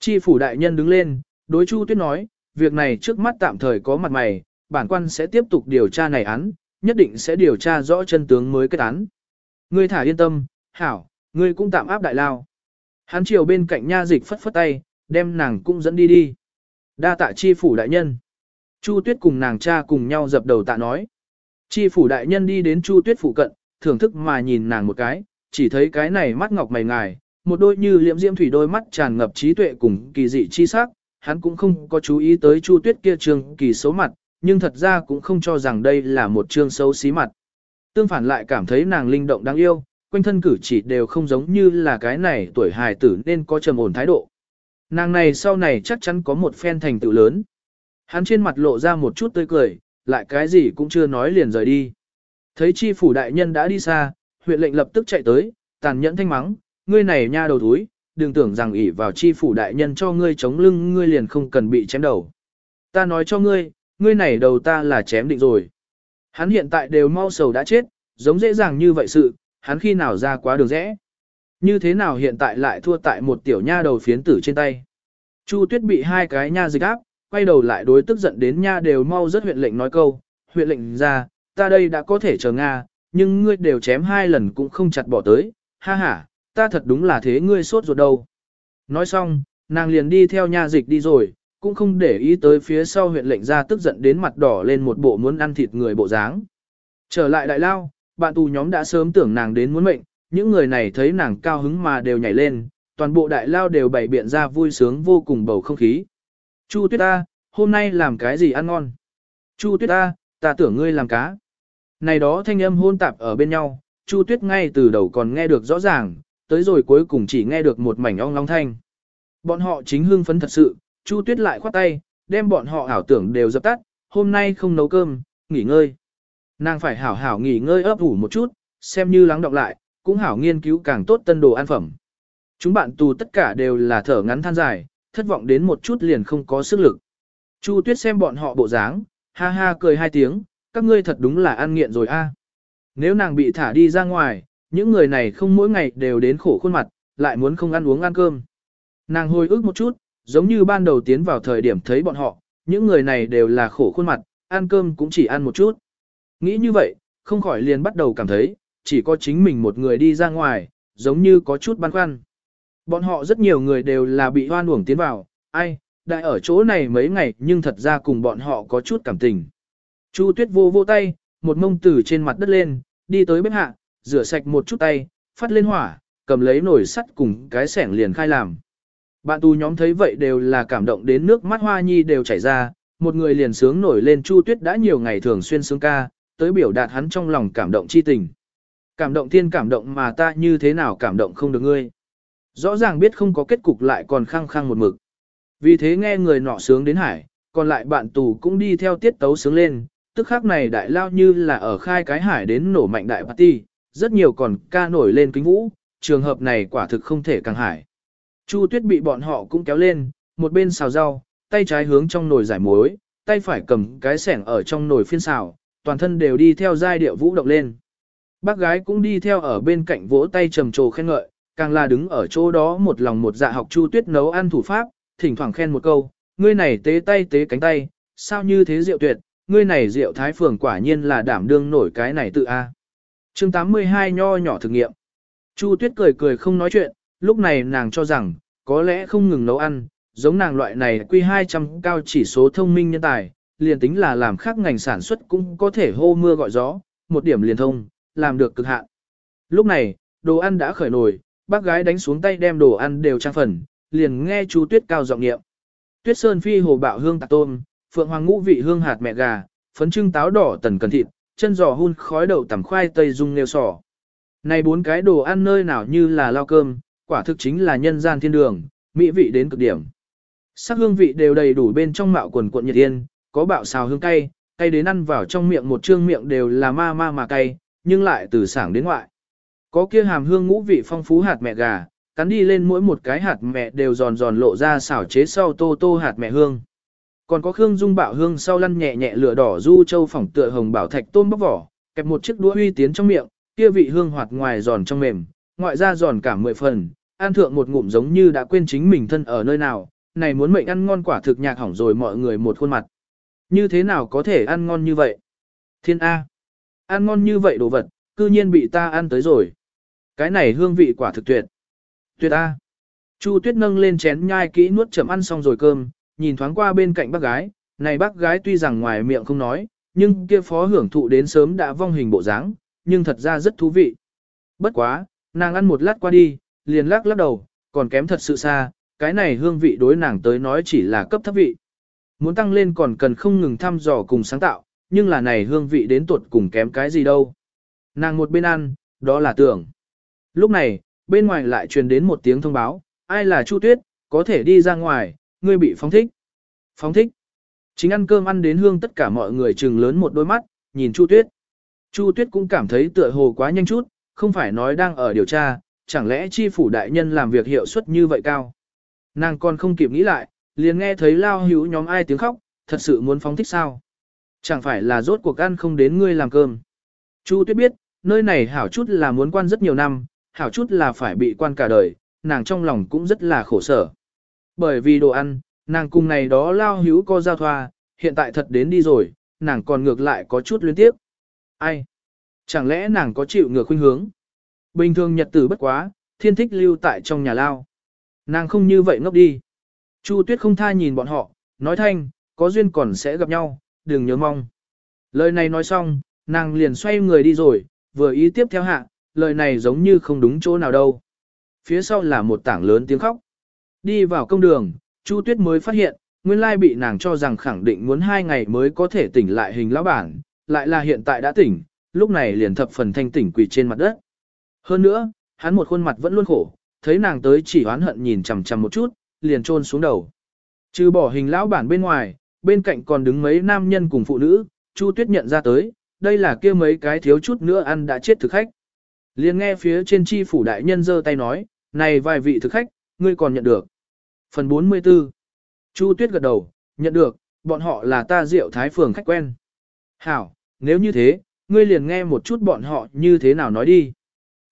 Chi phủ đại nhân đứng lên, đối Chu Tuyết nói, việc này trước mắt tạm thời có mặt mày, bản quan sẽ tiếp tục điều tra này án, nhất định sẽ điều tra rõ chân tướng mới kết án. Ngươi thả yên tâm, hảo, ngươi cũng tạm áp đại lao. Hắn chiều bên cạnh nha dịch phất phất tay, đem nàng cũng dẫn đi đi. Đa tạ chi phủ đại nhân. Chu Tuyết cùng nàng cha cùng nhau dập đầu tạ nói. Chi phủ đại nhân đi đến Chu Tuyết phụ cận, thưởng thức mà nhìn nàng một cái, chỉ thấy cái này mắt ngọc mày ngài, một đôi như liễm diễm thủy đôi mắt tràn ngập trí tuệ cùng kỳ dị chi sắc, hắn cũng không có chú ý tới Chu Tuyết kia trương kỳ xấu mặt, nhưng thật ra cũng không cho rằng đây là một trương xấu xí mặt. Tương phản lại cảm thấy nàng linh động đáng yêu, quanh thân cử chỉ đều không giống như là cái này tuổi hài tử nên có trầm ổn thái độ. Nàng này sau này chắc chắn có một phen thành tựu lớn. Hắn trên mặt lộ ra một chút tươi cười, lại cái gì cũng chưa nói liền rời đi. Thấy chi phủ đại nhân đã đi xa, huyện lệnh lập tức chạy tới, tàn nhẫn thanh mắng, ngươi này nha đầu thúi, đừng tưởng rằng ỷ vào chi phủ đại nhân cho ngươi chống lưng ngươi liền không cần bị chém đầu. Ta nói cho ngươi, ngươi này đầu ta là chém định rồi. Hắn hiện tại đều mau sầu đã chết, giống dễ dàng như vậy sự, hắn khi nào ra quá đường rẽ. Như thế nào hiện tại lại thua tại một tiểu nha đầu phiến tử trên tay. Chu tuyết bị hai cái nha dịch áp, quay đầu lại đối tức giận đến nha đều mau rất huyện lệnh nói câu, huyện lệnh ra, ta đây đã có thể chờ Nga, nhưng ngươi đều chém hai lần cũng không chặt bỏ tới, ha ha, ta thật đúng là thế ngươi sốt ruột đâu. Nói xong, nàng liền đi theo nha dịch đi rồi, cũng không để ý tới phía sau huyện lệnh ra tức giận đến mặt đỏ lên một bộ muốn ăn thịt người bộ dáng. Trở lại đại lao, bạn tù nhóm đã sớm tưởng nàng đến muốn mệnh, những người này thấy nàng cao hứng mà đều nhảy lên, toàn bộ đại lao đều bày biện ra vui sướng vô cùng bầu không khí. Chu tuyết ta, hôm nay làm cái gì ăn ngon? Chu tuyết ta, ta tưởng ngươi làm cá. Này đó thanh âm hôn tạp ở bên nhau, Chu tuyết ngay từ đầu còn nghe được rõ ràng, tới rồi cuối cùng chỉ nghe được một mảnh ong long thanh. Bọn họ chính hưng phấn thật sự, Chu tuyết lại khoát tay, đem bọn họ ảo tưởng đều dập tắt, hôm nay không nấu cơm, nghỉ ngơi. Nàng phải hảo hảo nghỉ ngơi ấp ủ một chút, xem như lắng đọng lại, cũng hảo nghiên cứu càng tốt tân đồ ăn phẩm. Chúng bạn tù tất cả đều là thở ngắn than dài, thất vọng đến một chút liền không có sức lực. Chu Tuyết xem bọn họ bộ dáng, ha ha cười hai tiếng, các ngươi thật đúng là ăn nghiện rồi a. Nếu nàng bị thả đi ra ngoài, những người này không mỗi ngày đều đến khổ khuôn mặt, lại muốn không ăn uống ăn cơm. Nàng hồi ức một chút, giống như ban đầu tiến vào thời điểm thấy bọn họ, những người này đều là khổ khuôn mặt, ăn cơm cũng chỉ ăn một chút. Nghĩ như vậy, không khỏi liền bắt đầu cảm thấy, chỉ có chính mình một người đi ra ngoài, giống như có chút băn khoăn. Bọn họ rất nhiều người đều là bị hoan uổng tiến vào, ai, đại ở chỗ này mấy ngày nhưng thật ra cùng bọn họ có chút cảm tình. Chu tuyết vô vô tay, một mông tử trên mặt đất lên, đi tới bếp hạ, rửa sạch một chút tay, phát lên hỏa, cầm lấy nồi sắt cùng cái sẻng liền khai làm. Bạn tù nhóm thấy vậy đều là cảm động đến nước mắt hoa nhi đều chảy ra, một người liền sướng nổi lên Chu Tuyết đã nhiều ngày thường xuyên sướng ca, tới biểu đạt hắn trong lòng cảm động chi tình. Cảm động thiên cảm động mà ta như thế nào cảm động không được ngươi. Rõ ràng biết không có kết cục lại còn khăng khăng một mực. Vì thế nghe người nọ sướng đến hải, còn lại bạn tù cũng đi theo tiết tấu sướng lên, tức khắc này đại lao như là ở khai cái hải đến nổ mạnh đại party, rất nhiều còn ca nổi lên kính vũ, trường hợp này quả thực không thể càng hải. Chu tuyết bị bọn họ cũng kéo lên, một bên xào rau, tay trái hướng trong nồi giải muối, tay phải cầm cái sẻng ở trong nồi phiên xào, toàn thân đều đi theo giai điệu vũ động lên. Bác gái cũng đi theo ở bên cạnh vỗ tay trầm trồ khen ngợi, càng là đứng ở chỗ đó một lòng một dạ học Chu Tuyết nấu ăn thủ pháp, thỉnh thoảng khen một câu, ngươi này tế tay tế cánh tay, sao như thế rượu tuyệt, ngươi này rượu thái phường quả nhiên là đảm đương nổi cái này tự a. Chương 82 nho nhỏ thực nghiệm. Chu Tuyết cười cười không nói chuyện, lúc này nàng cho rằng, có lẽ không ngừng nấu ăn, giống nàng loại này quy 200 cao chỉ số thông minh nhân tài, liền tính là làm khác ngành sản xuất cũng có thể hô mưa gọi gió, một điểm liền thông, làm được cực hạn. Lúc này, đồ ăn đã khởi nồi, bác gái đánh xuống tay đem đồ ăn đều trang phần, liền nghe chú Tuyết cao giọng niệm. Tuyết sơn phi hồ bạo hương tạc tôm, phượng hoàng ngũ vị hương hạt mẹ gà, phấn trưng táo đỏ tần cần thịt, chân giò hun khói đậu tằm khoai tây dung nêu sò. Này bốn cái đồ ăn nơi nào như là lao cơm, quả thực chính là nhân gian thiên đường, mỹ vị đến cực điểm. Sắc hương vị đều đầy đủ bên trong mạo quần cuộn nhiệt yên, có bạo xào hương cay, cay đến ăn vào trong miệng một trương miệng đều là ma ma mà cay, nhưng lại từ sảng đến ngoại. Có kia hàm hương ngũ vị phong phú hạt mẹ gà, cắn đi lên mỗi một cái hạt mẹ đều giòn giòn lộ ra xảo chế sau tô tô hạt mẹ hương. Còn có khương dung bạo hương sau lăn nhẹ nhẹ lửa đỏ du châu phỏng tựa hồng bảo thạch tôm bóc vỏ, kẹp một chiếc đũa uy tiến trong miệng, kia vị hương hoạt ngoài giòn trong mềm, ngoại ra giòn cả mười phần, ăn thượng một ngụm giống như đã quên chính mình thân ở nơi nào, này muốn mệnh ăn ngon quả thực nhạc hỏng rồi mọi người một khuôn mặt. Như thế nào có thể ăn ngon như vậy? Thiên A. Ăn ngon như vậy đồ vật, cư nhiên bị ta ăn tới rồi. Cái này hương vị quả thực tuyệt. Tuyệt A. Chu Tuyết nâng lên chén nhai kỹ nuốt chậm ăn xong rồi cơm, nhìn thoáng qua bên cạnh bác gái, này bác gái tuy rằng ngoài miệng không nói, nhưng kia phó hưởng thụ đến sớm đã vong hình bộ dáng, nhưng thật ra rất thú vị. Bất quá, nàng ăn một lát qua đi, liền lắc lắc đầu, còn kém thật sự xa, cái này hương vị đối nàng tới nói chỉ là cấp thấp vị. Muốn tăng lên còn cần không ngừng thăm dò cùng sáng tạo, nhưng là này hương vị đến tuột cùng kém cái gì đâu. Nàng một bên ăn, đó là tưởng. Lúc này, bên ngoài lại truyền đến một tiếng thông báo, ai là Chu Tuyết, có thể đi ra ngoài, ngươi bị phóng thích. Phóng thích. Chính ăn cơm ăn đến hương tất cả mọi người trừng lớn một đôi mắt, nhìn Chu Tuyết. Chu Tuyết cũng cảm thấy tựa hồ quá nhanh chút, không phải nói đang ở điều tra, chẳng lẽ chi phủ đại nhân làm việc hiệu suất như vậy cao. Nàng còn không kịp nghĩ lại, liền nghe thấy lao hữu nhóm ai tiếng khóc, thật sự muốn phóng thích sao. Chẳng phải là rốt cuộc ăn không đến ngươi làm cơm. Chu Tuyết biết, nơi này hảo chút là muốn quan rất nhiều năm, hảo chút là phải bị quan cả đời, nàng trong lòng cũng rất là khổ sở. Bởi vì đồ ăn, nàng cùng này đó lao hữu co giao thoa, hiện tại thật đến đi rồi, nàng còn ngược lại có chút liên tiếp. Ai? Chẳng lẽ nàng có chịu ngược khuynh hướng? Bình thường nhật tử bất quá, thiên thích lưu tại trong nhà lao. Nàng không như vậy ngốc đi. Chu tuyết không tha nhìn bọn họ, nói thanh, có duyên còn sẽ gặp nhau, đừng nhớ mong. Lời này nói xong, nàng liền xoay người đi rồi, vừa ý tiếp theo hạ, lời này giống như không đúng chỗ nào đâu. Phía sau là một tảng lớn tiếng khóc. Đi vào công đường, Chu Tuyết mới phát hiện, nguyên lai bị nàng cho rằng khẳng định muốn hai ngày mới có thể tỉnh lại hình lão bản, lại là hiện tại đã tỉnh, lúc này liền thập phần thanh tỉnh quỳ trên mặt đất. Hơn nữa, hắn một khuôn mặt vẫn luôn khổ, thấy nàng tới chỉ oán hận nhìn chằm chằm một chút, liền trôn xuống đầu. Trừ bỏ hình lão bản bên ngoài, bên cạnh còn đứng mấy nam nhân cùng phụ nữ, Chu Tuyết nhận ra tới, đây là kia mấy cái thiếu chút nữa ăn đã chết thực khách. Liền nghe phía trên chi phủ đại nhân giơ tay nói, này vài vị thực khách, ngươi còn nhận được. Phần 44 Chu Tuyết gật đầu, nhận được, bọn họ là ta Diệu thái phường khách quen. Hảo, nếu như thế, ngươi liền nghe một chút bọn họ như thế nào nói đi.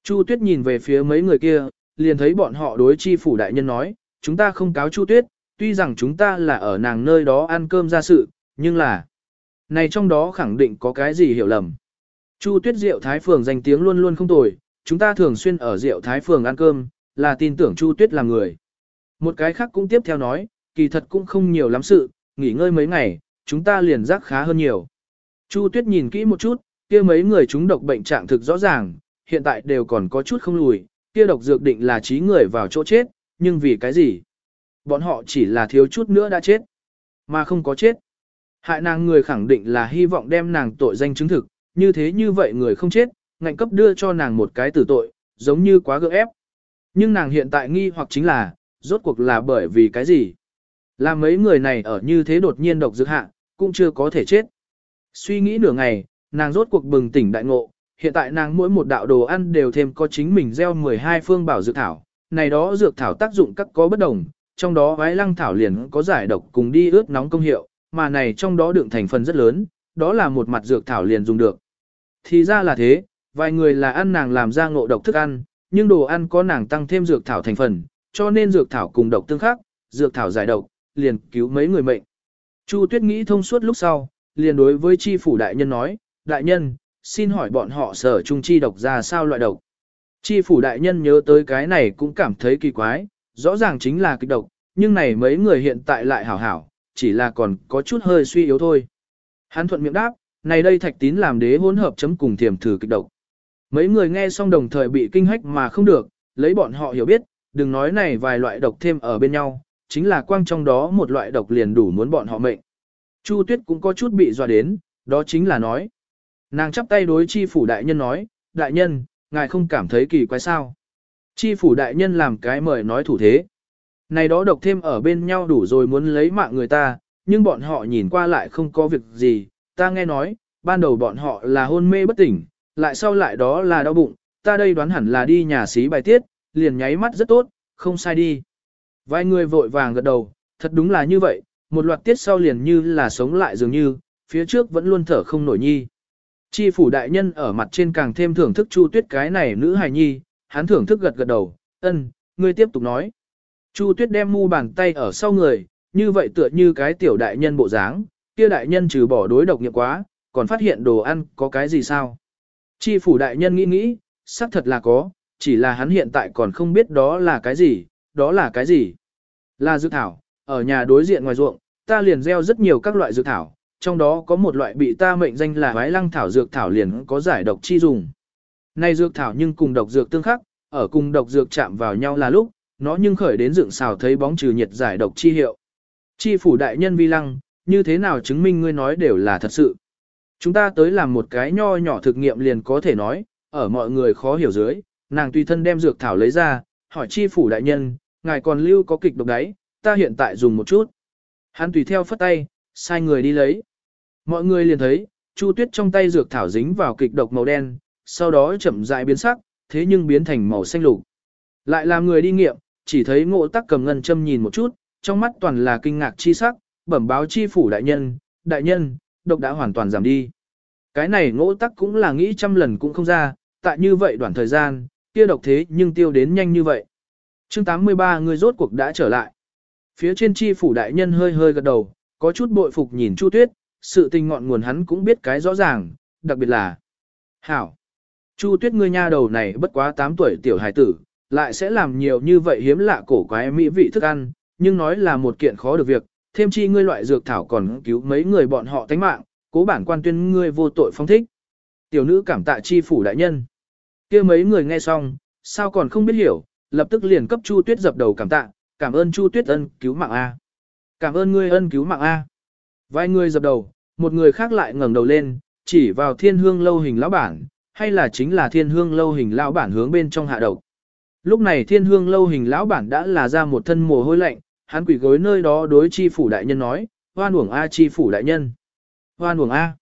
Chu Tuyết nhìn về phía mấy người kia, liền thấy bọn họ đối chi phủ đại nhân nói, chúng ta không cáo Chu Tuyết, tuy rằng chúng ta là ở nàng nơi đó ăn cơm ra sự, nhưng là... Này trong đó khẳng định có cái gì hiểu lầm. Chu Tuyết Diệu Thái Phường danh tiếng luôn luôn không tồi, chúng ta thường xuyên ở Diệu Thái Phường ăn cơm, là tin tưởng Chu Tuyết là người. Một cái khác cũng tiếp theo nói, kỳ thật cũng không nhiều lắm sự, nghỉ ngơi mấy ngày, chúng ta liền giác khá hơn nhiều. Chu Tuyết nhìn kỹ một chút, kia mấy người chúng độc bệnh trạng thực rõ ràng, hiện tại đều còn có chút không lùi, kia độc dược định là trí người vào chỗ chết, nhưng vì cái gì? Bọn họ chỉ là thiếu chút nữa đã chết, mà không có chết. Hại nàng người khẳng định là hy vọng đem nàng tội danh chứng thực, như thế như vậy người không chết, ngạnh cấp đưa cho nàng một cái tử tội, giống như quá gượng ép. Nhưng nàng hiện tại nghi hoặc chính là, rốt cuộc là bởi vì cái gì? Là mấy người này ở như thế đột nhiên độc dược hạ, cũng chưa có thể chết. Suy nghĩ nửa ngày, nàng rốt cuộc bừng tỉnh đại ngộ, hiện tại nàng mỗi một đạo đồ ăn đều thêm có chính mình gieo 12 phương bảo dược thảo, này đó dược thảo tác dụng các có bất đồng, trong đó vái lăng thảo liền có giải độc cùng đi ướt nóng công hiệu, mà này trong đó đựng thành phần rất lớn, đó là một mặt dược thảo liền dùng được. Thì ra là thế, vài người là ăn nàng làm ra ngộ độc thức ăn, nhưng đồ ăn có nàng tăng thêm dược thảo thành phần, cho nên dược thảo cùng độc tương khắc, dược thảo giải độc, liền cứu mấy người mệnh. Chu Tuyết nghĩ thông suốt lúc sau, liền đối với chi phủ đại nhân nói, đại nhân, xin hỏi bọn họ sở trung chi độc ra sao loại độc. Chi phủ đại nhân nhớ tới cái này cũng cảm thấy kỳ quái, rõ ràng chính là kịch độc, nhưng này mấy người hiện tại lại hảo hảo, chỉ là còn có chút hơi suy yếu thôi. Hắn thuận miệng đáp, này đây thạch tín làm đế hỗn hợp chấm cùng thiểm thử kịch độc. Mấy người nghe xong đồng thời bị kinh hách mà không được, lấy bọn họ hiểu biết, đừng nói này vài loại độc thêm ở bên nhau, chính là quang trong đó một loại độc liền đủ muốn bọn họ mệnh. Chu Tuyết cũng có chút bị dọa đến, đó chính là nói. Nàng chắp tay đối chi phủ đại nhân nói, đại nhân, ngài không cảm thấy kỳ quái sao. Chi phủ đại nhân làm cái mời nói thủ thế. Này đó độc thêm ở bên nhau đủ rồi muốn lấy mạng người ta, nhưng bọn họ nhìn qua lại không có việc gì, ta nghe nói, ban đầu bọn họ là hôn mê bất tỉnh, lại sau lại đó là đau bụng, ta đây đoán hẳn là đi nhà xí bài tiết, liền nháy mắt rất tốt, không sai đi. Vài người vội vàng gật đầu, thật đúng là như vậy, một loạt tiết sau liền như là sống lại dường như, phía trước vẫn luôn thở không nổi nhi. Chi phủ đại nhân ở mặt trên càng thêm thưởng thức Chu Tuyết cái này nữ hài nhi, hắn thưởng thức gật gật đầu, ân, ngươi tiếp tục nói. Chu Tuyết đem mu bàn tay ở sau người, như vậy tựa như cái tiểu đại nhân bộ dáng, kia đại nhân trừ bỏ đối độc nghiệp quá, còn phát hiện đồ ăn có cái gì sao. Chi phủ đại nhân nghĩ nghĩ, xác thật là có, chỉ là hắn hiện tại còn không biết đó là cái gì, đó là cái gì. Là dược thảo, ở nhà đối diện ngoài ruộng, ta liền gieo rất nhiều các loại dược thảo, trong đó có một loại bị ta mệnh danh là vái lăng thảo dược thảo liền có giải độc chi dùng. Này dược thảo nhưng cùng độc dược tương khắc, ở cùng độc dược chạm vào nhau là lúc, nó nhưng khởi đến dựng xào thấy bóng trừ nhiệt giải độc chi hiệu. Chi phủ đại nhân vi lăng, như thế nào chứng minh ngươi nói đều là thật sự. Chúng ta tới làm một cái nho nhỏ thực nghiệm liền có thể nói, ở mọi người khó hiểu dưới, nàng tùy thân đem dược thảo lấy ra, hỏi chi phủ đại nhân, ngài còn lưu có kịch độc đấy, ta hiện tại dùng một chút. Hắn tùy theo phất tay, sai người đi lấy. Mọi người liền thấy, Chu Tuyết trong tay dược thảo dính vào kịch độc màu đen, sau đó chậm rãi biến sắc, thế nhưng biến thành màu xanh lục. Lại làm người đi nghiệm, chỉ thấy ngộ tắc cầm ngân châm nhìn một chút, trong mắt toàn là kinh ngạc chi sắc, bẩm báo chi phủ đại nhân, đại nhân, độc đã hoàn toàn giảm đi. Cái này ngộ tắc cũng là nghĩ trăm lần cũng không ra, tại như vậy đoạn thời gian, kia độc thế nhưng tiêu đến nhanh như vậy. chương 83 người rốt cuộc đã trở lại. Phía trên chi phủ đại nhân hơi hơi gật đầu, có chút bội phục nhìn Chu Tuyết, sự tình ngọn nguồn hắn cũng biết cái rõ ràng, đặc biệt là Hảo. Chu Tuyết ngươi nha đầu này bất quá 8 tuổi tiểu hài tử, lại sẽ làm nhiều như vậy hiếm lạ cổ quái mỹ vị thức ăn, nhưng nói là một kiện khó được việc, thêm chi ngươi loại dược thảo còn cứu mấy người bọn họ tánh mạng, cố bản quan tuyên ngươi vô tội phong thích. Tiểu nữ cảm tạ chi phủ đại nhân kia mấy người nghe xong, sao còn không biết hiểu, lập tức liền cấp Chu Tuyết dập đầu cảm tạ, cảm ơn Chu Tuyết ân cứu mạng A. Cảm ơn ngươi ân cứu mạng A. Vài người dập đầu, một người khác lại ngẩng đầu lên, chỉ vào thiên hương lâu hình lão bản, hay là chính là thiên hương lâu hình lão bản hướng bên trong hạ độc. Lúc này thiên hương lâu hình lão bản đã là ra một thân mồ hôi lạnh, hắn quỷ gối nơi đó đối chi phủ đại nhân nói, hoan uổng A chi phủ đại nhân. Hoan uổng A.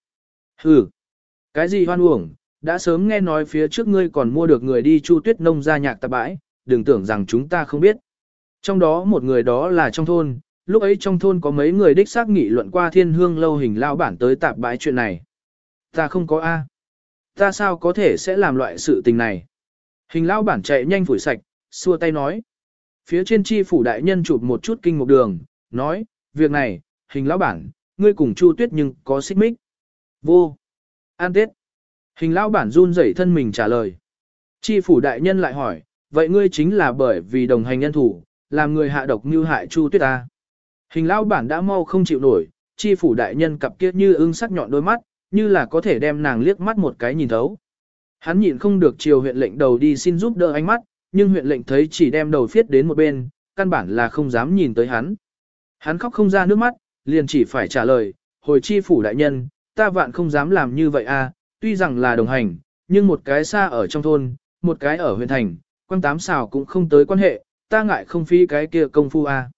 Ừ. Cái gì hoan uổng, đã sớm nghe nói phía trước ngươi còn mua được người đi chu tuyết nông ra nhạc tạp bãi, đừng tưởng rằng chúng ta không biết. Trong đó một người đó là trong thôn, lúc ấy trong thôn có mấy người đích xác nghị luận qua thiên hương lâu hình lao bản tới tạp bãi chuyện này. Ta không có A. Ta sao có thể sẽ làm loại sự tình này? Hình lao bản chạy nhanh phủi sạch, xua tay nói. Phía trên chi phủ đại nhân chụp một chút kinh một đường, nói, việc này, hình lão bản, ngươi cùng Chu Tuyết nhưng có xích mích. Vô. An Tết. Hình lão bản run rẩy thân mình trả lời. Chi phủ đại nhân lại hỏi, vậy ngươi chính là bởi vì đồng hành nhân thủ, làm người hạ độc như hại Chu Tuyết ta. Hình lão bản đã mau không chịu nổi, chi phủ đại nhân cặp kia như ưng sắc nhọn đôi mắt, như là có thể đem nàng liếc mắt một cái nhìn thấu. Hắn nhịn không được chiều huyện lệnh đầu đi xin giúp đỡ ánh mắt, nhưng huyện lệnh thấy chỉ đem đầu phiết đến một bên, căn bản là không dám nhìn tới hắn. Hắn khóc không ra nước mắt, liền chỉ phải trả lời, hồi chi phủ đại nhân, ta vạn không dám làm như vậy a, à, tuy rằng là đồng hành, nhưng một cái xa ở trong thôn, một cái ở huyện thành, quan tám xào cũng không tới quan hệ, ta ngại không phi cái kia công phu a. À.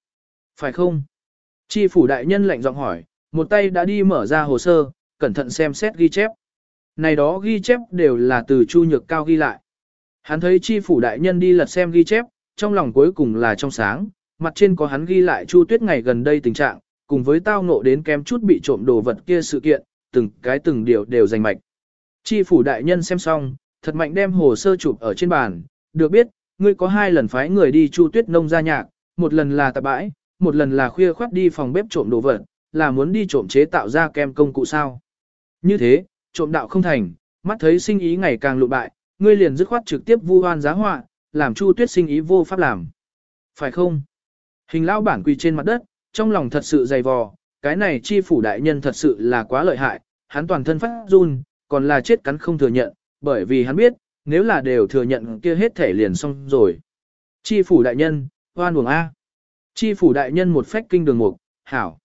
Phải không? Chi phủ đại nhân lạnh giọng hỏi, một tay đã đi mở ra hồ sơ, cẩn thận xem xét ghi chép. Này đó ghi chép đều là từ Chu Nhược Cao ghi lại. Hắn thấy chi phủ đại nhân đi lật xem ghi chép, trong lòng cuối cùng là trong sáng, mặt trên có hắn ghi lại Chu Tuyết ngày gần đây tình trạng, cùng với tao ngộ đến kém chút bị trộm đồ vật kia sự kiện, từng cái từng điều đều rành mạch. Chi phủ đại nhân xem xong, thật mạnh đem hồ sơ chụp ở trên bàn, được biết, ngươi có hai lần phái người đi Chu Tuyết nông ra nhạc, một lần là tạp bãi, một lần là khuya khoát đi phòng bếp trộm đồ vật, là muốn đi trộm chế tạo ra kem công cụ sao. Như thế, trộm đạo không thành, mắt thấy sinh ý ngày càng lụ bại, ngươi liền dứt khoát trực tiếp vu oan giá họa, làm Chu Tuyết sinh ý vô pháp làm. Phải không? Hình lão bản quỳ trên mặt đất, trong lòng thật sự dày vò, cái này chi phủ đại nhân thật sự là quá lợi hại, hắn toàn thân phát run, còn là chết cắn không thừa nhận, bởi vì hắn biết, nếu là đều thừa nhận kia hết thể liền xong rồi. Chi phủ đại nhân, hoan buồng A. Chi phủ đại nhân một phách kinh đường mục, hảo.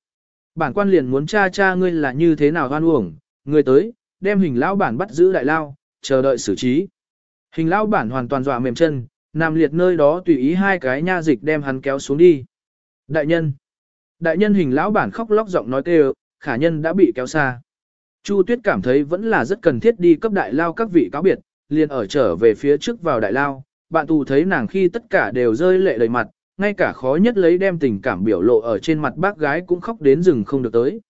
Bản quan liền muốn tra tra ngươi là như thế nào hoan uổng, Ngươi tới, đem hình lão bản bắt giữ đại lao, chờ đợi xử trí. Hình lão bản hoàn toàn dọa mềm chân, nằm liệt nơi đó tùy ý hai cái nha dịch đem hắn kéo xuống đi. Đại nhân, Đại nhân hình lão bản khóc lóc giọng nói kêu, khả nhân đã bị kéo xa. Chu Tuyết cảm thấy vẫn là rất cần thiết đi cấp đại lao các vị cáo biệt, liền ở trở về phía trước vào đại lao, bạn tù thấy nàng khi tất cả đều rơi lệ đầy mặt, ngay cả khó nhất lấy đem tình cảm biểu lộ ở trên mặt bác gái cũng khóc đến rừng không được tới.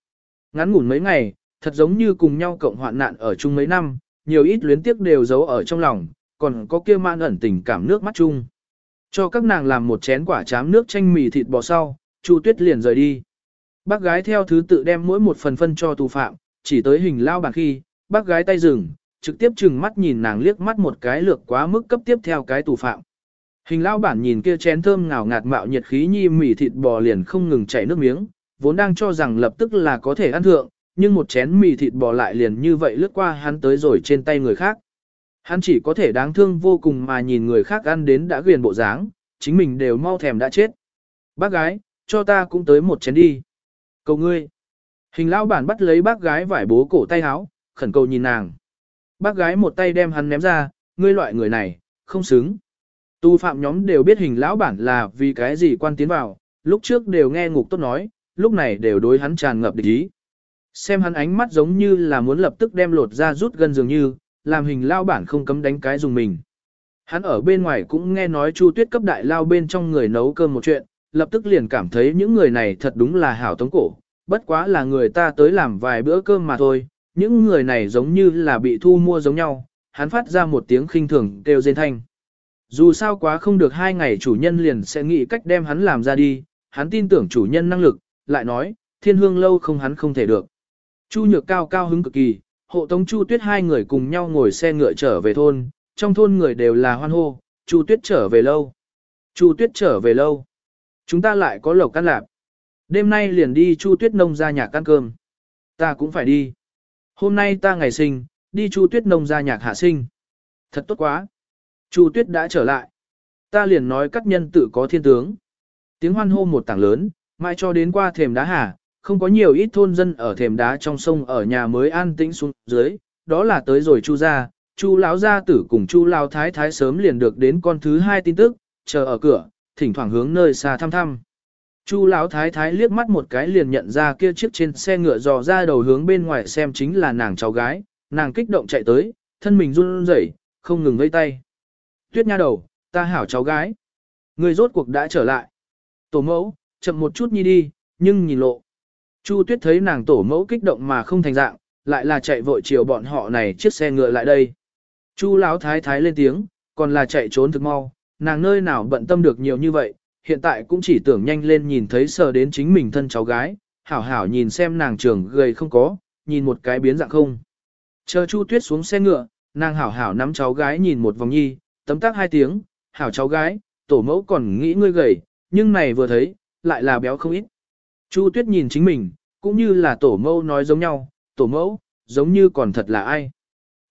Ngắn ngủn mấy ngày, thật giống như cùng nhau cộng hoạn nạn ở chung mấy năm, nhiều ít luyến tiếc đều giấu ở trong lòng, còn có kia man ẩn tình cảm nước mắt chung. Cho các nàng làm một chén quả chám nước chanh mì thịt bò sau, Chu Tuyết liền rời đi. Bác gái theo thứ tự đem mỗi một phần phân cho tù phạm, chỉ tới hình lao bàn khi, bác gái tay dừng, trực tiếp chừng mắt nhìn nàng liếc mắt một cái lược quá mức cấp tiếp theo cái tù phạm. Hình lao bản nhìn kia chén thơm ngào ngạt mạo nhiệt khí nhi mì thịt bò liền không ngừng chảy nước miếng, vốn đang cho rằng lập tức là có thể ăn thượng, nhưng một chén mì thịt bò lại liền như vậy lướt qua hắn tới rồi trên tay người khác. Hắn chỉ có thể đáng thương vô cùng mà nhìn người khác ăn đến đã ghiền bộ dáng, chính mình đều mau thèm đã chết. Bác gái, cho ta cũng tới một chén đi. Cầu ngươi. Hình lão bản bắt lấy bác gái vải bố cổ tay áo, khẩn cầu nhìn nàng. Bác gái một tay đem hắn ném ra, ngươi loại người này, không xứng. Tu phạm nhóm đều biết hình lão bản là vì cái gì quan tiến vào, lúc trước đều nghe ngục tốt nói, lúc này đều đối hắn tràn ngập địch ý. Xem hắn ánh mắt giống như là muốn lập tức đem lột ra rút gần dường như, làm hình lao bản không cấm đánh cái dùng mình. Hắn ở bên ngoài cũng nghe nói Chu Tuyết cấp đại lao bên trong người nấu cơm một chuyện, lập tức liền cảm thấy những người này thật đúng là hảo tống cổ, bất quá là người ta tới làm vài bữa cơm mà thôi, những người này giống như là bị thu mua giống nhau, hắn phát ra một tiếng khinh thường kêu rên thanh. Dù sao quá không được hai ngày chủ nhân liền sẽ nghĩ cách đem hắn làm ra đi, hắn tin tưởng chủ nhân năng lực, lại nói, thiên hương lâu không hắn không thể được. Chu nhược cao cao hứng cực kỳ, hộ tống Chu tuyết hai người cùng nhau ngồi xe ngựa trở về thôn, trong thôn người đều là hoan hô, Chu tuyết trở về lâu. Chu tuyết trở về lâu. Chúng ta lại có lộc căn lạp. Đêm nay liền đi Chu tuyết nông ra nhà ăn cơm. Ta cũng phải đi. Hôm nay ta ngày sinh, đi Chu tuyết nông ra nhạc hạ sinh. Thật tốt quá. Chu tuyết đã trở lại. Ta liền nói các nhân tự có thiên tướng. Tiếng hoan hô một tảng lớn, mai cho đến qua thềm đá hà, không có nhiều ít thôn dân ở thềm đá trong sông ở nhà mới an tĩnh xuống dưới, đó là tới rồi Chu gia, Chu lão gia tử cùng Chu lão thái thái sớm liền được đến con thứ hai tin tức, chờ ở cửa, thỉnh thoảng hướng nơi xa thăm thăm. Chu lão thái thái liếc mắt một cái liền nhận ra kia chiếc trên xe ngựa dò ra đầu hướng bên ngoài xem chính là nàng cháu gái, nàng kích động chạy tới, thân mình run rẩy, không ngừng vây tay. Tuyết nha đầu, ta hảo cháu gái. Người rốt cuộc đã trở lại. Tổ mẫu, chậm một chút nhi đi, nhưng nhìn lộ. Chu Tuyết thấy nàng tổ mẫu kích động mà không thành dạng, lại là chạy vội chiều bọn họ này chiếc xe ngựa lại đây. Chu Lão thái thái lên tiếng, còn là chạy trốn thực mau, nàng nơi nào bận tâm được nhiều như vậy, hiện tại cũng chỉ tưởng nhanh lên nhìn thấy sờ đến chính mình thân cháu gái, hảo hảo nhìn xem nàng trưởng gầy không có, nhìn một cái biến dạng không. Chờ Chu Tuyết xuống xe ngựa, nàng hảo hảo nắm cháu gái nhìn một vòng nhi, tấm tác hai tiếng, hảo cháu gái, tổ mẫu còn nghĩ ngươi gầy, nhưng này vừa thấy, lại là béo không ít. Chu Tuyết nhìn chính mình, cũng như là tổ mẫu nói giống nhau, tổ mẫu, giống như còn thật là ai.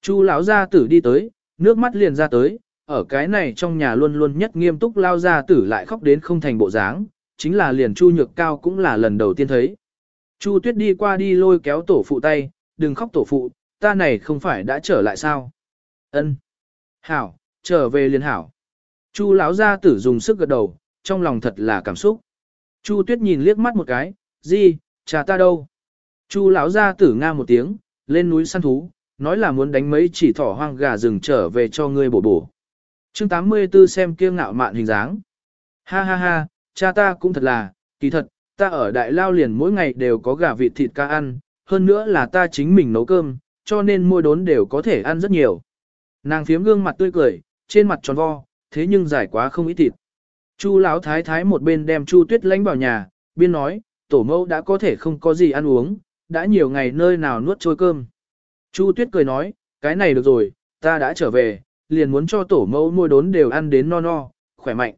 Chu lão gia tử đi tới, nước mắt liền ra tới, ở cái này trong nhà luôn luôn nhất nghiêm túc lao gia tử lại khóc đến không thành bộ dáng, chính là liền Chu Nhược Cao cũng là lần đầu tiên thấy. Chu Tuyết đi qua đi lôi kéo tổ phụ tay, đừng khóc tổ phụ, ta này không phải đã trở lại sao? Ân. Hảo, trở về liền hảo. Chu lão gia tử dùng sức gật đầu, trong lòng thật là cảm xúc. Chu Tuyết nhìn liếc mắt một cái, gì, cha ta đâu? Chu lão gia tử nga một tiếng, lên núi săn thú, nói là muốn đánh mấy chỉ thỏ hoang gà rừng trở về cho ngươi bổ bổ. Chương 84 xem kiêng ngạo mạn hình dáng. Ha ha ha, cha ta cũng thật là, kỳ thật, ta ở đại lao liền mỗi ngày đều có gà vịt thịt ca ăn, hơn nữa là ta chính mình nấu cơm, cho nên mỗi đốn đều có thể ăn rất nhiều. Nàng phiếm gương mặt tươi cười, trên mặt tròn vo, thế nhưng dài quá không ít thịt. Chu lão thái thái một bên đem Chu Tuyết lánh vào nhà, biên nói, tổ mẫu đã có thể không có gì ăn uống, đã nhiều ngày nơi nào nuốt trôi cơm. Chu Tuyết cười nói, cái này được rồi, ta đã trở về, liền muốn cho tổ mẫu nuôi đốn đều ăn đến no no, khỏe mạnh.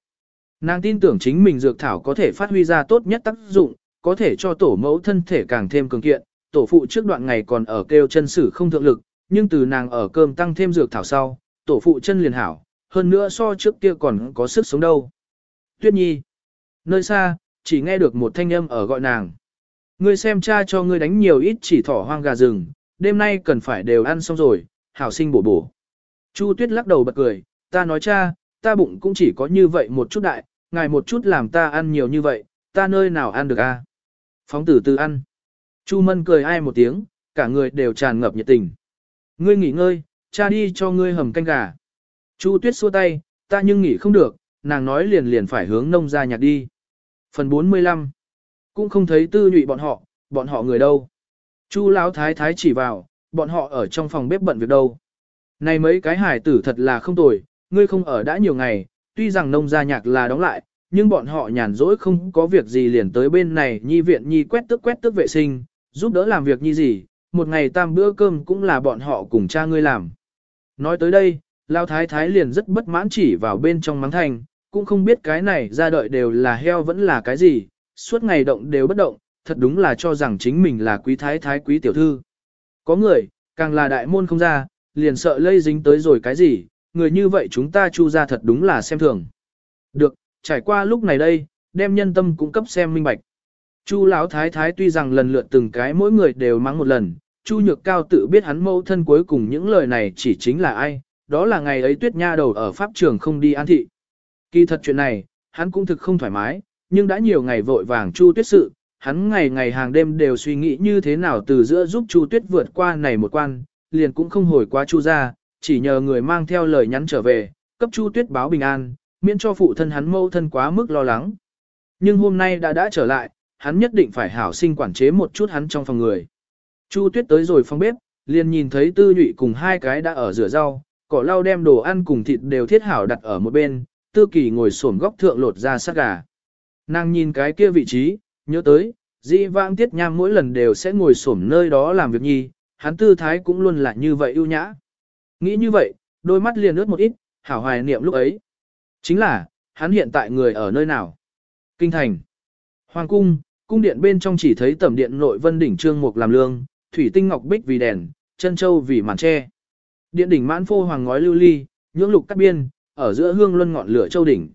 Nàng tin tưởng chính mình dược thảo có thể phát huy ra tốt nhất tác dụng, có thể cho tổ mẫu thân thể càng thêm cường kiện, tổ phụ trước đoạn ngày còn ở kêu chân sử không thượng lực, nhưng từ nàng ở cơm tăng thêm dược thảo sau, tổ phụ chân liền hảo, hơn nữa so trước kia còn có sức sống đâu. Tuyết Nhi. Nơi xa, chỉ nghe được một thanh âm ở gọi nàng. Ngươi xem cha cho ngươi đánh nhiều ít chỉ thỏ hoang gà rừng, đêm nay cần phải đều ăn xong rồi, hảo sinh bổ bổ. Chu Tuyết lắc đầu bật cười, ta nói cha, ta bụng cũng chỉ có như vậy một chút đại, ngài một chút làm ta ăn nhiều như vậy, ta nơi nào ăn được a? Phóng tử từ ăn. Chu Mân cười ai một tiếng, cả người đều tràn ngập nhiệt tình. Ngươi nghỉ ngơi, cha đi cho ngươi hầm canh gà. Chu Tuyết xua tay, ta nhưng nghỉ không được, nàng nói liền liền phải hướng nông gia nhạc đi. Phần 45 Cũng không thấy tư nhụy bọn họ, bọn họ người đâu. Chu Lão thái thái chỉ vào, bọn họ ở trong phòng bếp bận việc đâu. Này mấy cái hải tử thật là không tồi, ngươi không ở đã nhiều ngày, tuy rằng nông gia nhạc là đóng lại, nhưng bọn họ nhàn rỗi không có việc gì liền tới bên này nhi viện nhi quét tước quét tước vệ sinh, giúp đỡ làm việc nhi gì, một ngày tam bữa cơm cũng là bọn họ cùng cha ngươi làm. Nói tới đây, Lao Thái Thái liền rất bất mãn chỉ vào bên trong mắng thành, cũng không biết cái này ra đợi đều là heo vẫn là cái gì, suốt ngày động đều bất động, thật đúng là cho rằng chính mình là quý thái thái quý tiểu thư. Có người, càng là đại môn không ra, liền sợ lây dính tới rồi cái gì, người như vậy chúng ta chu ra thật đúng là xem thường. Được, trải qua lúc này đây, đem nhân tâm cũng cấp xem minh bạch. Chu lão thái thái tuy rằng lần lượt từng cái mỗi người đều mắng một lần, Chu Nhược Cao tự biết hắn mâu thân cuối cùng những lời này chỉ chính là ai, đó là ngày ấy Tuyết Nha đầu ở pháp trường không đi an thị. Kỳ thật chuyện này, hắn cũng thực không thoải mái, nhưng đã nhiều ngày vội vàng Chu Tuyết sự, hắn ngày ngày hàng đêm đều suy nghĩ như thế nào từ giữa giúp Chu Tuyết vượt qua này một quan, liền cũng không hồi quá Chu ra, chỉ nhờ người mang theo lời nhắn trở về, cấp Chu Tuyết báo bình an, miễn cho phụ thân hắn mâu thân quá mức lo lắng. Nhưng hôm nay đã đã trở lại, hắn nhất định phải hảo sinh quản chế một chút hắn trong phòng người. Chu Tuyết tới rồi phòng bếp, liền nhìn thấy Tư Nhụy cùng hai cái đã ở rửa rau, cỏ lau đem đồ ăn cùng thịt đều thiết hảo đặt ở một bên, Tư Kỳ ngồi xổm góc thượng lột ra sát gà. Nàng nhìn cái kia vị trí, nhớ tới, Di vãng tiết nham mỗi lần đều sẽ ngồi xổm nơi đó làm việc nhi, hắn tư thái cũng luôn là như vậy ưu nhã. Nghĩ như vậy, đôi mắt liền ướt một ít, hảo hoài niệm lúc ấy. Chính là, hắn hiện tại người ở nơi nào? Kinh thành. Hoàng cung, cung điện bên trong chỉ thấy tẩm điện nội vân đỉnh trương mục làm lương, thủy tinh ngọc bích vì đèn, chân châu vì màn tre. Điện đỉnh mãn phô hoàng ngói lưu ly, nhưỡng lục cắt biên, ở giữa hương luân ngọn lửa châu đỉnh.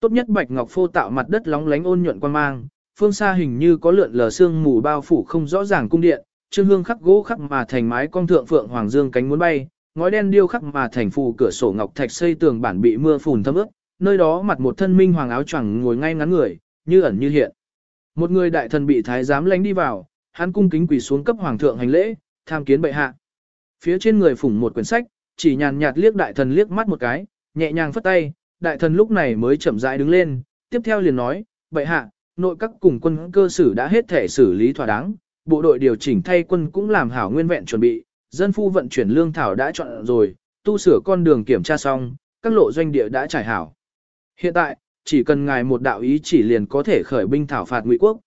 Tốt nhất bạch ngọc phô tạo mặt đất lóng lánh ôn nhuận quan mang, phương xa hình như có lượn lờ sương mù bao phủ không rõ ràng cung điện, trương hương khắc gỗ khắc mà thành mái cong thượng phượng hoàng dương cánh muốn bay, ngói đen điêu khắc mà thành phù cửa sổ ngọc thạch xây tường bản bị mưa phùn thấm ướt, nơi đó mặt một thân minh hoàng áo choàng ngồi ngay ngắn người, như ẩn như hiện. Một người đại thần bị thái giám lánh đi vào, hắn cung kính quỳ xuống cấp hoàng thượng hành lễ, tham kiến bệ hạ. Phía trên người phủng một quyển sách, chỉ nhàn nhạt liếc đại thần liếc mắt một cái, nhẹ nhàng phất tay, đại thần lúc này mới chậm rãi đứng lên, tiếp theo liền nói, bệ hạ, nội các cùng quân cơ sử đã hết thể xử lý thỏa đáng, bộ đội điều chỉnh thay quân cũng làm hảo nguyên vẹn chuẩn bị, dân phu vận chuyển lương thảo đã chọn rồi, tu sửa con đường kiểm tra xong, các lộ doanh địa đã trải hảo. Hiện tại, chỉ cần ngài một đạo ý chỉ liền có thể khởi binh thảo phạt ngụy quốc.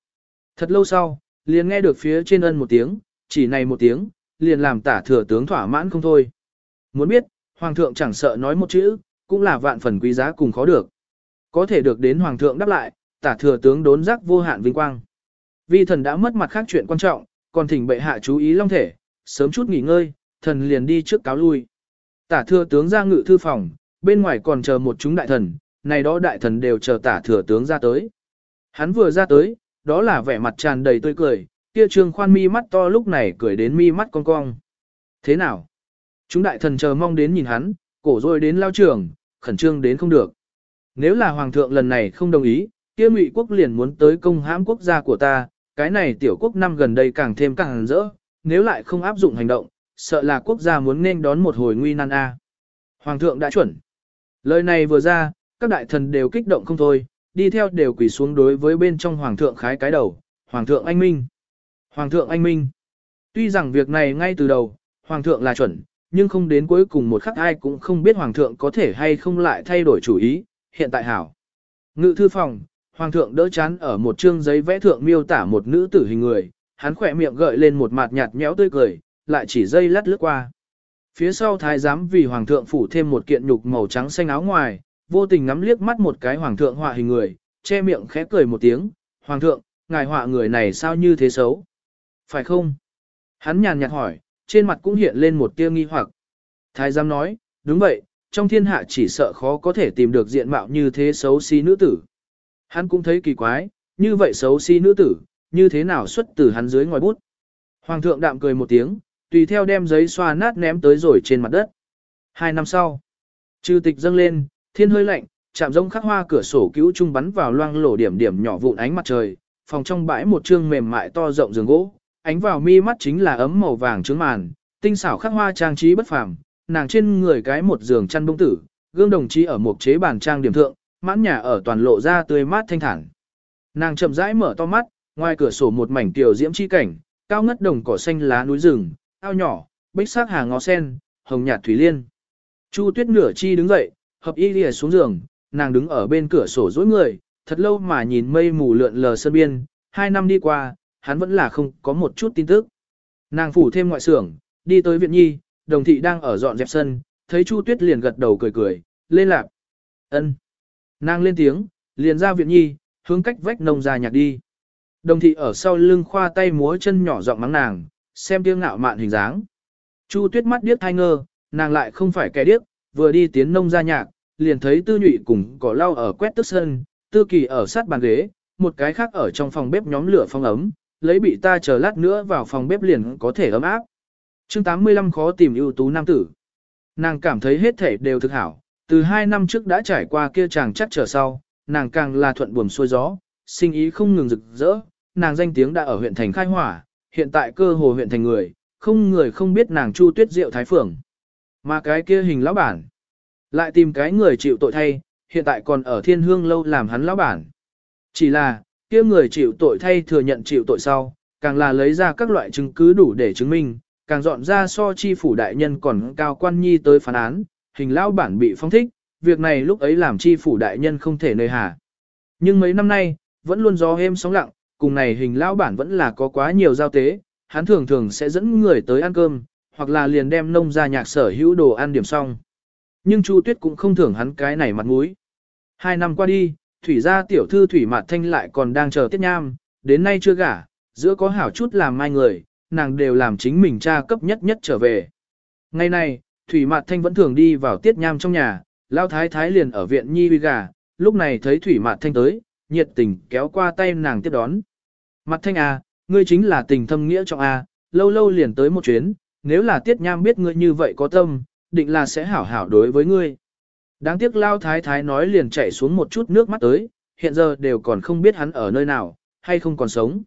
Thật lâu sau, liền nghe được phía trên ân một tiếng, chỉ này một tiếng, liền làm tả thừa tướng thỏa mãn không thôi. Muốn biết, hoàng thượng chẳng sợ nói một chữ, cũng là vạn phần quý giá cùng khó được. Có thể được đến hoàng thượng đáp lại, tả thừa tướng đốn giác vô hạn vinh quang. Vi thần đã mất mặt khác chuyện quan trọng, còn thỉnh bệ hạ chú ý long thể, sớm chút nghỉ ngơi, thần liền đi trước cáo lui. Tả thừa tướng ra ngự thư phòng, bên ngoài còn chờ một chúng đại thần, này đó đại thần đều chờ tả thừa tướng ra tới. Hắn vừa ra tới, đó là vẻ mặt tràn đầy tươi cười, kia trương khoan mi mắt to lúc này cười đến mi mắt cong cong. Thế nào? Chúng đại thần chờ mong đến nhìn hắn, cổ rôi đến lao trường, khẩn trương đến không được. Nếu là hoàng thượng lần này không đồng ý, kia ngụy quốc liền muốn tới công hãm quốc gia của ta, cái này tiểu quốc năm gần đây càng thêm càng rỡ, nếu lại không áp dụng hành động, sợ là quốc gia muốn nên đón một hồi nguy nan a. Hoàng thượng đã chuẩn. Lời này vừa ra, các đại thần đều kích động không thôi, đi theo đều quỳ xuống đối với bên trong hoàng thượng khái cái đầu, hoàng thượng anh minh. Hoàng thượng anh minh. Tuy rằng việc này ngay từ đầu, hoàng thượng là chuẩn, nhưng không đến cuối cùng một khắc ai cũng không biết hoàng thượng có thể hay không lại thay đổi chủ ý, hiện tại hảo. Ngự thư phòng, hoàng thượng đỡ chán ở một chương giấy vẽ thượng miêu tả một nữ tử hình người, hắn khỏe miệng gợi lên một mặt nhạt nhẽo tươi cười, lại chỉ dây lát lướt qua. Phía sau thái giám vì hoàng thượng phủ thêm một kiện nhục màu trắng xanh áo ngoài, vô tình ngắm liếc mắt một cái hoàng thượng họa hình người, che miệng khẽ cười một tiếng, hoàng thượng, ngài họa người này sao như thế xấu? Phải không? Hắn nhàn nhạt hỏi, trên mặt cũng hiện lên một tia nghi hoặc. Thái giám nói, đúng vậy, trong thiên hạ chỉ sợ khó có thể tìm được diện mạo như thế xấu xí nữ tử. Hắn cũng thấy kỳ quái, như vậy xấu xí nữ tử, như thế nào xuất từ hắn dưới ngoài bút. Hoàng thượng đạm cười một tiếng, tùy theo đem giấy xoa nát ném tới rồi trên mặt đất. Hai năm sau, trừ tịch dâng lên, thiên hơi lạnh, chạm rông khắc hoa cửa sổ cứu trung bắn vào loang lổ điểm điểm nhỏ vụn ánh mặt trời, phòng trong bãi một trương mềm mại to rộng giường gỗ, ánh vào mi mắt chính là ấm màu vàng trướng màn, tinh xảo khắc hoa trang trí bất phàm, nàng trên người cái một giường chăn bông tử, gương đồng chí ở một chế bàn trang điểm thượng, mãn nhà ở toàn lộ ra tươi mát thanh thản. Nàng chậm rãi mở to mắt, ngoài cửa sổ một mảnh tiểu diễm chi cảnh, cao ngất đồng cỏ xanh lá núi rừng, ao nhỏ, bích sắc hàng ngó sen, hồng nhạt thủy liên. Chu Tuyết nửa chi đứng dậy, hợp y lìa xuống giường, nàng đứng ở bên cửa sổ dối người, thật lâu mà nhìn mây mù lượn lờ sơn biên, hai năm đi qua, hắn vẫn là không có một chút tin tức. Nàng phủ thêm ngoại xưởng, đi tới viện nhi, đồng thị đang ở dọn dẹp sân, thấy Chu Tuyết liền gật đầu cười cười, lên lạc. ân Nàng lên tiếng, liền ra viện nhi, hướng cách vách nông ra nhạc đi. Đồng thị ở sau lưng khoa tay múa chân nhỏ giọng mắng nàng, xem tiếng ngạo mạn hình dáng. Chu tuyết mắt điếc thai ngơ, nàng lại không phải kẻ điếc, vừa đi tiến nông ra nhạc, liền thấy tư nhụy cùng cỏ lau ở quét tức sân, tư kỳ ở sát bàn ghế, một cái khác ở trong phòng bếp nhóm lửa phong ấm, lấy bị ta chờ lát nữa vào phòng bếp liền có thể ấm áp. chương 85 khó tìm ưu tú nam tử. Nàng cảm thấy hết thể đều thực hảo, từ hai năm trước đã trải qua kia chàng chắc trở sau, nàng càng là thuận buồm xuôi gió, sinh ý không ngừng rực rỡ, nàng danh tiếng đã ở huyện thành khai hỏa, hiện tại cơ hồ huyện thành người, không người không biết nàng Chu Tuyết Diệu Thái Phượng. Mà cái kia hình lão bản, lại tìm cái người chịu tội thay, hiện tại còn ở thiên hương lâu làm hắn lão bản. Chỉ là, kia người chịu tội thay thừa nhận chịu tội sau, càng là lấy ra các loại chứng cứ đủ để chứng minh, càng dọn ra so chi phủ đại nhân còn cao quan nhi tới phán án, hình lão bản bị phong thích, việc này lúc ấy làm chi phủ đại nhân không thể nơi hà. Nhưng mấy năm nay, vẫn luôn gió êm sóng lặng, cùng này hình lão bản vẫn là có quá nhiều giao tế, hắn thường thường sẽ dẫn người tới ăn cơm, hoặc là liền đem nông ra nhạc sở hữu đồ ăn điểm xong. Nhưng Chu Tuyết cũng không thưởng hắn cái này mặt mũi. Hai năm qua đi, thủy gia tiểu thư thủy mạt thanh lại còn đang chờ tiết nham, đến nay chưa gả, giữa có hảo chút làm mai người, nàng đều làm chính mình cha cấp nhất nhất trở về. Ngày này, thủy mạt thanh vẫn thường đi vào tiết nham trong nhà, lao thái thái liền ở viện nhi Huy gà, lúc này thấy thủy mạt thanh tới, nhiệt tình kéo qua tay nàng tiếp đón. Mặt thanh à, ngươi chính là tình thâm nghĩa trọng a, lâu lâu liền tới một chuyến, nếu là tiết nham biết ngươi như vậy có tâm, định là sẽ hảo hảo đối với ngươi. Đáng tiếc lao thái thái nói liền chạy xuống một chút nước mắt tới, hiện giờ đều còn không biết hắn ở nơi nào, hay không còn sống.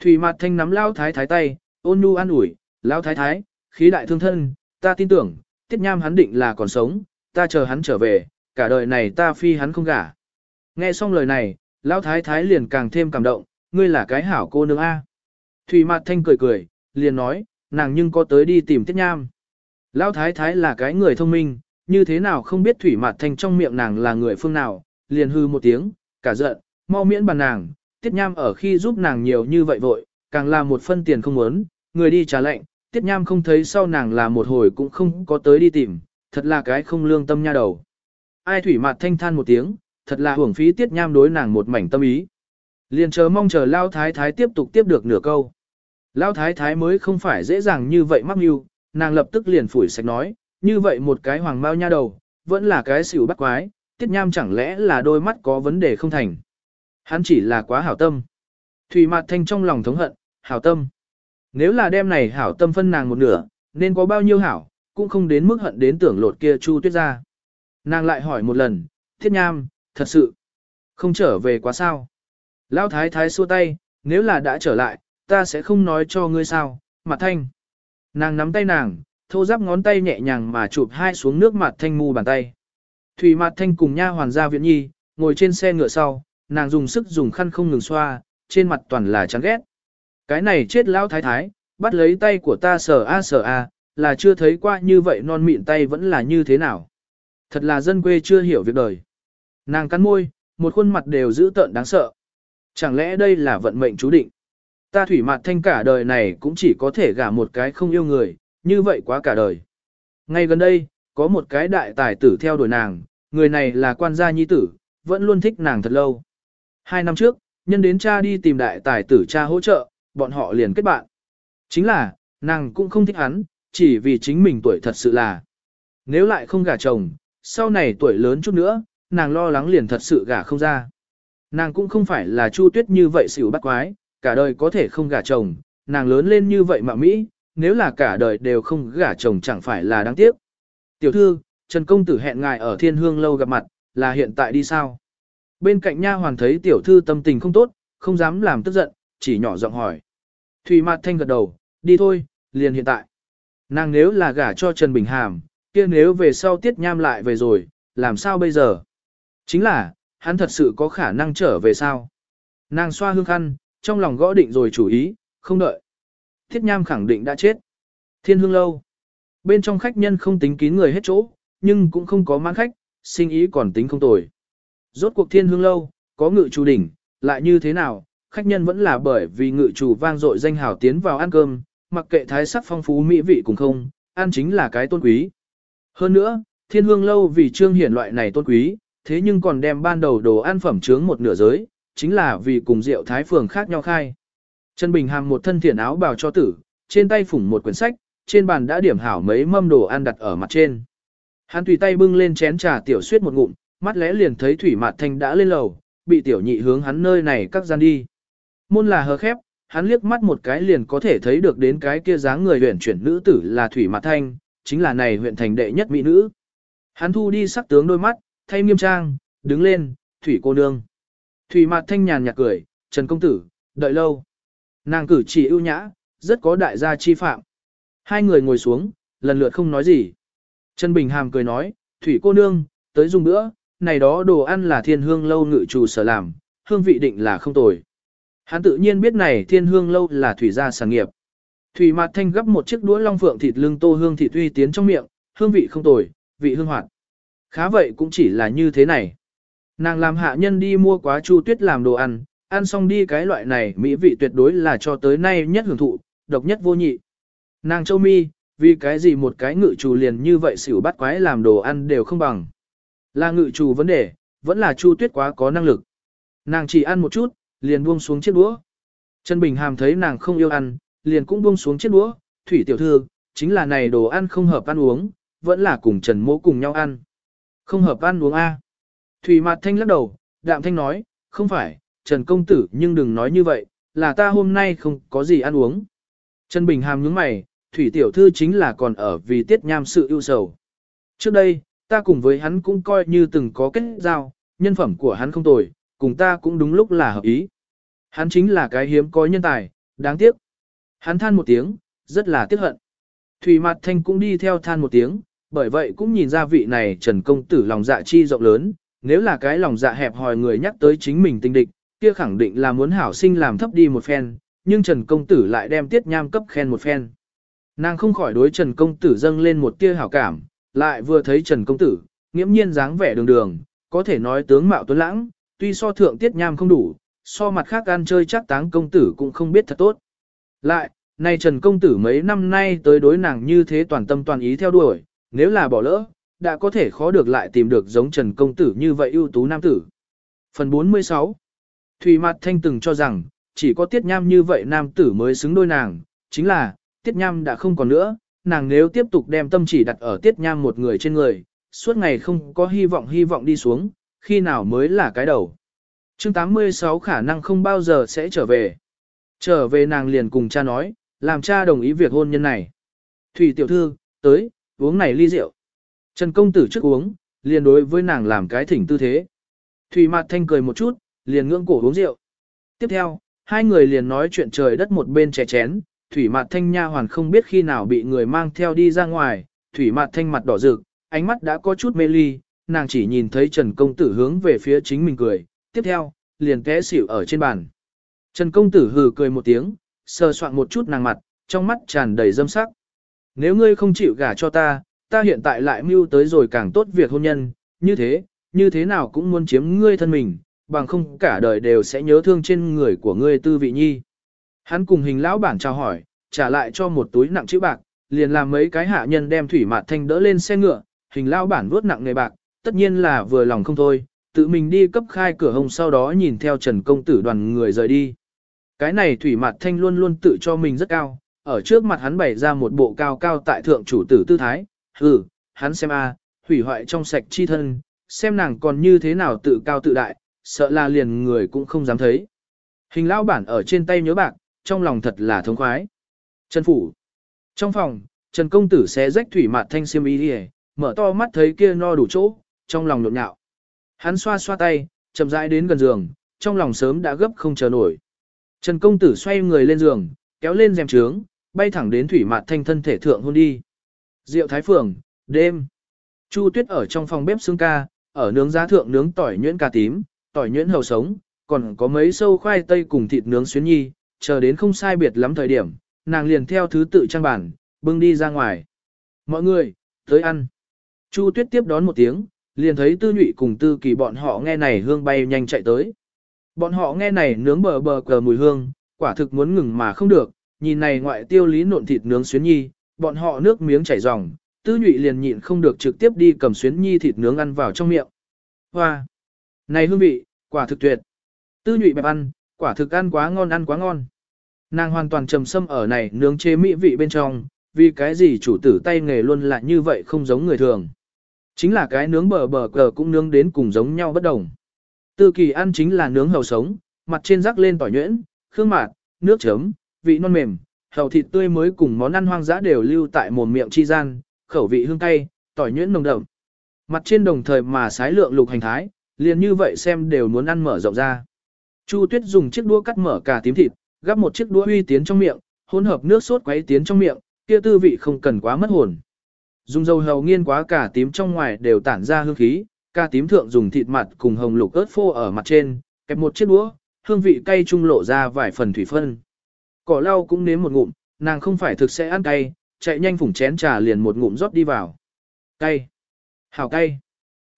Thủy Mạt thanh nắm lao thái thái tay, ôn nhu an ủi, lao thái thái, khí đại thương thân, ta tin tưởng, tiết nham hắn định là còn sống, ta chờ hắn trở về, cả đời này ta phi hắn không gả. Nghe xong lời này, Lão thái thái liền càng thêm cảm động, ngươi là cái hảo cô nương A. Thủy mặt thanh cười cười, liền nói, nàng nhưng có tới đi tìm tiết nham. Lão thái thái là cái người thông minh, như thế nào không biết thủy mặt thanh trong miệng nàng là người phương nào, liền hư một tiếng, cả giận, mau miễn bàn nàng, tiết nham ở khi giúp nàng nhiều như vậy vội, càng là một phân tiền không muốn, người đi trả lệnh, tiết nham không thấy sau nàng là một hồi cũng không có tới đi tìm, thật là cái không lương tâm nha đầu. Ai thủy mặt thanh than một tiếng, thật là hưởng phí tiết nham đối nàng một mảnh tâm ý. Liền chờ mong chờ Lao Thái Thái tiếp tục tiếp được nửa câu. Lao Thái Thái mới không phải dễ dàng như vậy mắc mưu, nàng lập tức liền phủi sạch nói, như vậy một cái hoàng mao nha đầu, vẫn là cái xỉu bắt quái, tiết nham chẳng lẽ là đôi mắt có vấn đề không thành. Hắn chỉ là quá hảo tâm. Thủy Mạt Thanh trong lòng thống hận, hảo tâm. Nếu là đêm này hảo tâm phân nàng một nửa, nên có bao nhiêu hảo, cũng không đến mức hận đến tưởng lột kia Chu Tuyết ra. Nàng lại hỏi một lần, thiết nham, thật sự, không trở về quá sao. Lão thái thái xua tay, nếu là đã trở lại, ta sẽ không nói cho ngươi sao, mặt thanh. Nàng nắm tay nàng, thô giáp ngón tay nhẹ nhàng mà chụp hai xuống nước mặt thanh mu bàn tay. Thủy mặt thanh cùng nha hoàn gia viện nhi, ngồi trên xe ngựa sau, nàng dùng sức dùng khăn không ngừng xoa, trên mặt toàn là chán ghét. Cái này chết lão thái thái, bắt lấy tay của ta sờ a sờ a, là chưa thấy qua như vậy non mịn tay vẫn là như thế nào. Thật là dân quê chưa hiểu việc đời. Nàng cắn môi, một khuôn mặt đều dữ tợn đáng sợ. Chẳng lẽ đây là vận mệnh chú định? Ta thủy mặt thanh cả đời này cũng chỉ có thể gả một cái không yêu người, như vậy quá cả đời. Ngay gần đây, có một cái đại tài tử theo đuổi nàng, người này là quan gia nhi tử, vẫn luôn thích nàng thật lâu. Hai năm trước, nhân đến cha đi tìm đại tài tử cha hỗ trợ, bọn họ liền kết bạn. Chính là, nàng cũng không thích hắn, chỉ vì chính mình tuổi thật sự là. Nếu lại không gả chồng, sau này tuổi lớn chút nữa, nàng lo lắng liền thật sự gả không ra. Nàng cũng không phải là Chu Tuyết như vậy xỉu bắt quái, cả đời có thể không gả chồng, nàng lớn lên như vậy mà Mỹ, nếu là cả đời đều không gả chồng chẳng phải là đáng tiếc. Tiểu thư, Trần Công Tử hẹn ngài ở thiên hương lâu gặp mặt, là hiện tại đi sao? Bên cạnh nha hoàn thấy tiểu thư tâm tình không tốt, không dám làm tức giận, chỉ nhỏ giọng hỏi. Thủy Mạt Thanh gật đầu, đi thôi, liền hiện tại. Nàng nếu là gả cho Trần Bình Hàm, kia nếu về sau tiết nham lại về rồi, làm sao bây giờ? Chính là, hắn thật sự có khả năng trở về sao? Nàng xoa hương khăn, trong lòng gõ định rồi chủ ý, không đợi. Tiết nham khẳng định đã chết. Thiên hương lâu. Bên trong khách nhân không tính kín người hết chỗ, nhưng cũng không có mang khách, sinh ý còn tính không tồi. Rốt cuộc thiên hương lâu, có ngự chủ đỉnh, lại như thế nào, khách nhân vẫn là bởi vì ngự chủ vang dội danh hào tiến vào ăn cơm, mặc kệ thái sắc phong phú mỹ vị cũng không, ăn chính là cái tôn quý. Hơn nữa, thiên hương lâu vì trương hiển loại này tôn quý, thế nhưng còn đem ban đầu đồ ăn phẩm trướng một nửa giới, chính là vì cùng rượu thái phường khác nhau khai. Trần Bình Hàm một thân thiển áo bào cho tử, trên tay phủng một quyển sách, trên bàn đã điểm hảo mấy mâm đồ ăn đặt ở mặt trên. Hắn tùy tay bưng lên chén trà tiểu suyết một ngụm, mắt lẽ liền thấy Thủy Mạt Thanh đã lên lầu, bị tiểu nhị hướng hắn nơi này các gian đi. Môn là hờ khép, hắn liếc mắt một cái liền có thể thấy được đến cái kia dáng người huyện chuyển nữ tử là Thủy Mạt Thanh, chính là này huyện thành đệ nhất mỹ nữ. Hắn thu đi sắc tướng đôi mắt, thay nghiêm trang, đứng lên, Thủy cô nương. Thủy Mạt Thanh nhàn nhạt cười, Trần công tử, đợi lâu. Nàng cử chỉ ưu nhã, rất có đại gia chi phạm. Hai người ngồi xuống, lần lượt không nói gì. Trần Bình Hàm cười nói, Thủy cô nương, tới dùng bữa, này đó đồ ăn là thiên hương lâu ngự chủ sở làm, hương vị định là không tồi. Hắn tự nhiên biết này thiên hương lâu là thủy gia sản nghiệp. Thủy Mạt Thanh gấp một chiếc đũa long phượng thịt lưng tô hương thịt uy tiến trong miệng, hương vị không tồi, vị hương hoạt. Khá vậy cũng chỉ là như thế này. Nàng làm hạ nhân đi mua quá chu tuyết làm đồ ăn, ăn xong đi cái loại này mỹ vị tuyệt đối là cho tới nay nhất hưởng thụ, độc nhất vô nhị. Nàng châu mi, vì cái gì một cái ngự chủ liền như vậy xỉu bắt quái làm đồ ăn đều không bằng. Là ngự chủ vấn đề, vẫn là chu tuyết quá có năng lực. Nàng chỉ ăn một chút, liền buông xuống chiếc đũa. Trần Bình Hàm thấy nàng không yêu ăn, liền cũng buông xuống chiếc đũa, thủy tiểu thư, chính là này đồ ăn không hợp ăn uống, vẫn là cùng Trần Mỗ cùng nhau ăn. Không hợp ăn uống A. Thủy Mạt Thanh lắc đầu, đạm thanh nói, không phải, Trần Công Tử nhưng đừng nói như vậy, là ta hôm nay không có gì ăn uống. Trần Bình Hàm nhướng mày, Thủy Tiểu Thư chính là còn ở vì tiết nham sự ưu sầu. Trước đây, ta cùng với hắn cũng coi như từng có kết giao, nhân phẩm của hắn không tồi, cùng ta cũng đúng lúc là hợp ý. Hắn chính là cái hiếm có nhân tài, đáng tiếc. Hắn than một tiếng, rất là tiếc hận. Thủy Mạt Thanh cũng đi theo than một tiếng, bởi vậy cũng nhìn ra vị này Trần Công Tử lòng dạ chi rộng lớn, nếu là cái lòng dạ hẹp hòi người nhắc tới chính mình tinh địch, kia khẳng định là muốn hảo sinh làm thấp đi một phen, nhưng Trần Công Tử lại đem tiết nham cấp khen một phen. Nàng không khỏi đối Trần Công Tử dâng lên một tia hảo cảm, lại vừa thấy Trần Công Tử, nghiễm nhiên dáng vẻ đường đường, có thể nói tướng mạo tuấn lãng, tuy so thượng tiết nham không đủ, so mặt khác ăn chơi chắc táng công tử cũng không biết thật tốt. Lại, này Trần Công Tử mấy năm nay tới đối nàng như thế toàn tâm toàn ý theo đuổi, nếu là bỏ lỡ, đã có thể khó được lại tìm được giống Trần Công Tử như vậy ưu tú nam tử. Phần 46 Thủy Mạt Thanh từng cho rằng, chỉ có Tiết Nham như vậy nam tử mới xứng đôi nàng, chính là, Tiết Nham đã không còn nữa, nàng nếu tiếp tục đem tâm chỉ đặt ở Tiết Nham một người trên người, suốt ngày không có hy vọng hy vọng đi xuống, khi nào mới là cái đầu chương 86 khả năng không bao giờ sẽ trở về. Trở về nàng liền cùng cha nói, làm cha đồng ý việc hôn nhân này. Thủy tiểu thư, tới, uống này ly rượu. Trần công tử trước uống, liền đối với nàng làm cái thỉnh tư thế. Thủy mặt thanh cười một chút, liền ngưỡng cổ uống rượu. Tiếp theo, hai người liền nói chuyện trời đất một bên chè chén, thủy mặt thanh nha hoàn không biết khi nào bị người mang theo đi ra ngoài, thủy mặt thanh mặt đỏ rực, ánh mắt đã có chút mê ly, nàng chỉ nhìn thấy Trần Công Tử hướng về phía chính mình cười, tiếp theo, liền té xỉu ở trên bàn. Trần Công Tử hừ cười một tiếng, sờ soạn một chút nàng mặt, trong mắt tràn đầy dâm sắc. Nếu ngươi không chịu gả cho ta, ta hiện tại lại mưu tới rồi càng tốt việc hôn nhân, như thế, như thế nào cũng muốn chiếm ngươi thân mình, bằng không cả đời đều sẽ nhớ thương trên người của ngươi tư vị nhi. Hắn cùng hình lão bản chào hỏi, trả lại cho một túi nặng chữ bạc, liền làm mấy cái hạ nhân đem thủy mạt thanh đỡ lên xe ngựa, hình lão bản vuốt nặng người bạc, tất nhiên là vừa lòng không thôi, tự mình đi cấp khai cửa hồng sau đó nhìn theo Trần Công Tử đoàn người rời đi. Cái này thủy mạt thanh luôn luôn tự cho mình rất cao, ở trước mặt hắn bày ra một bộ cao cao tại thượng chủ tử tư thái, hừ, hắn xem a, hủy hoại trong sạch chi thân, xem nàng còn như thế nào tự cao tự đại, sợ là liền người cũng không dám thấy. Hình lão bản ở trên tay nhớ bạc, trong lòng thật là thống khoái. Trần Phủ. Trong phòng, Trần Công Tử xé rách thủy Mạt thanh xiêm y đi mở to mắt thấy kia no đủ chỗ, trong lòng nhộn nhạo. Hắn xoa xoa tay, chậm rãi đến gần giường, trong lòng sớm đã gấp không chờ nổi. Trần công tử xoay người lên giường, kéo lên rèm trướng, bay thẳng đến thủy mạt thanh thân thể thượng hôn đi. Diệu Thái Phường, đêm. Chu Tuyết ở trong phòng bếp xương ca, ở nướng giá thượng nướng tỏi nhuyễn cà tím, tỏi nhuyễn hầu sống, còn có mấy sâu khoai tây cùng thịt nướng xuyến nhi, chờ đến không sai biệt lắm thời điểm, nàng liền theo thứ tự trang bản, bưng đi ra ngoài. Mọi người, tới ăn. Chu Tuyết tiếp đón một tiếng, liền thấy Tư Nhụy cùng Tư Kỳ bọn họ nghe này hương bay nhanh chạy tới. Bọn họ nghe này nướng bờ bờ cờ mùi hương, quả thực muốn ngừng mà không được, nhìn này ngoại tiêu lý nộn thịt nướng xuyến nhi, bọn họ nước miếng chảy ròng, Tư Nhụy liền nhịn không được trực tiếp đi cầm xuyến nhi thịt nướng ăn vào trong miệng. Hoa! Này hương vị, quả thực tuyệt. Tư Nhụy bẹp ăn, quả thực ăn quá ngon ăn quá ngon. Nàng hoàn toàn trầm sâm ở này nướng chế mỹ vị bên trong, vì cái gì chủ tử tay nghề luôn là như vậy không giống người thường. Chính là cái nướng bờ bờ cờ cũng nướng đến cùng giống nhau bất đồng. Tư kỳ ăn chính là nướng hầu sống, mặt trên rắc lên tỏi nhuyễn, khương mạt, nước chấm, vị non mềm, hầu thịt tươi mới cùng món ăn hoang dã đều lưu tại mồm miệng chi gian, khẩu vị hương cay, tỏi nhuyễn nồng đậm. Mặt trên đồng thời mà sái lượng lục hành thái, liền như vậy xem đều muốn ăn mở rộng ra. Chu Tuyết dùng chiếc đũa cắt mở cả tím thịt, gắp một chiếc đũa uy tiến trong miệng, hỗn hợp nước sốt quấy tiến trong miệng, kia tư vị không cần quá mất hồn. Dùng dầu hầu nghiên quá cả tím trong ngoài đều tản ra hương khí, ca tím thượng dùng thịt mặt cùng hồng lục ớt phô ở mặt trên, kẹp một chiếc đũa, hương vị cay trung lộ ra vài phần thủy phân. Cỏ lau cũng nếm một ngụm, nàng không phải thực sẽ ăn cay, chạy nhanh phủng chén trà liền một ngụm rót đi vào. Cay. Hảo cay.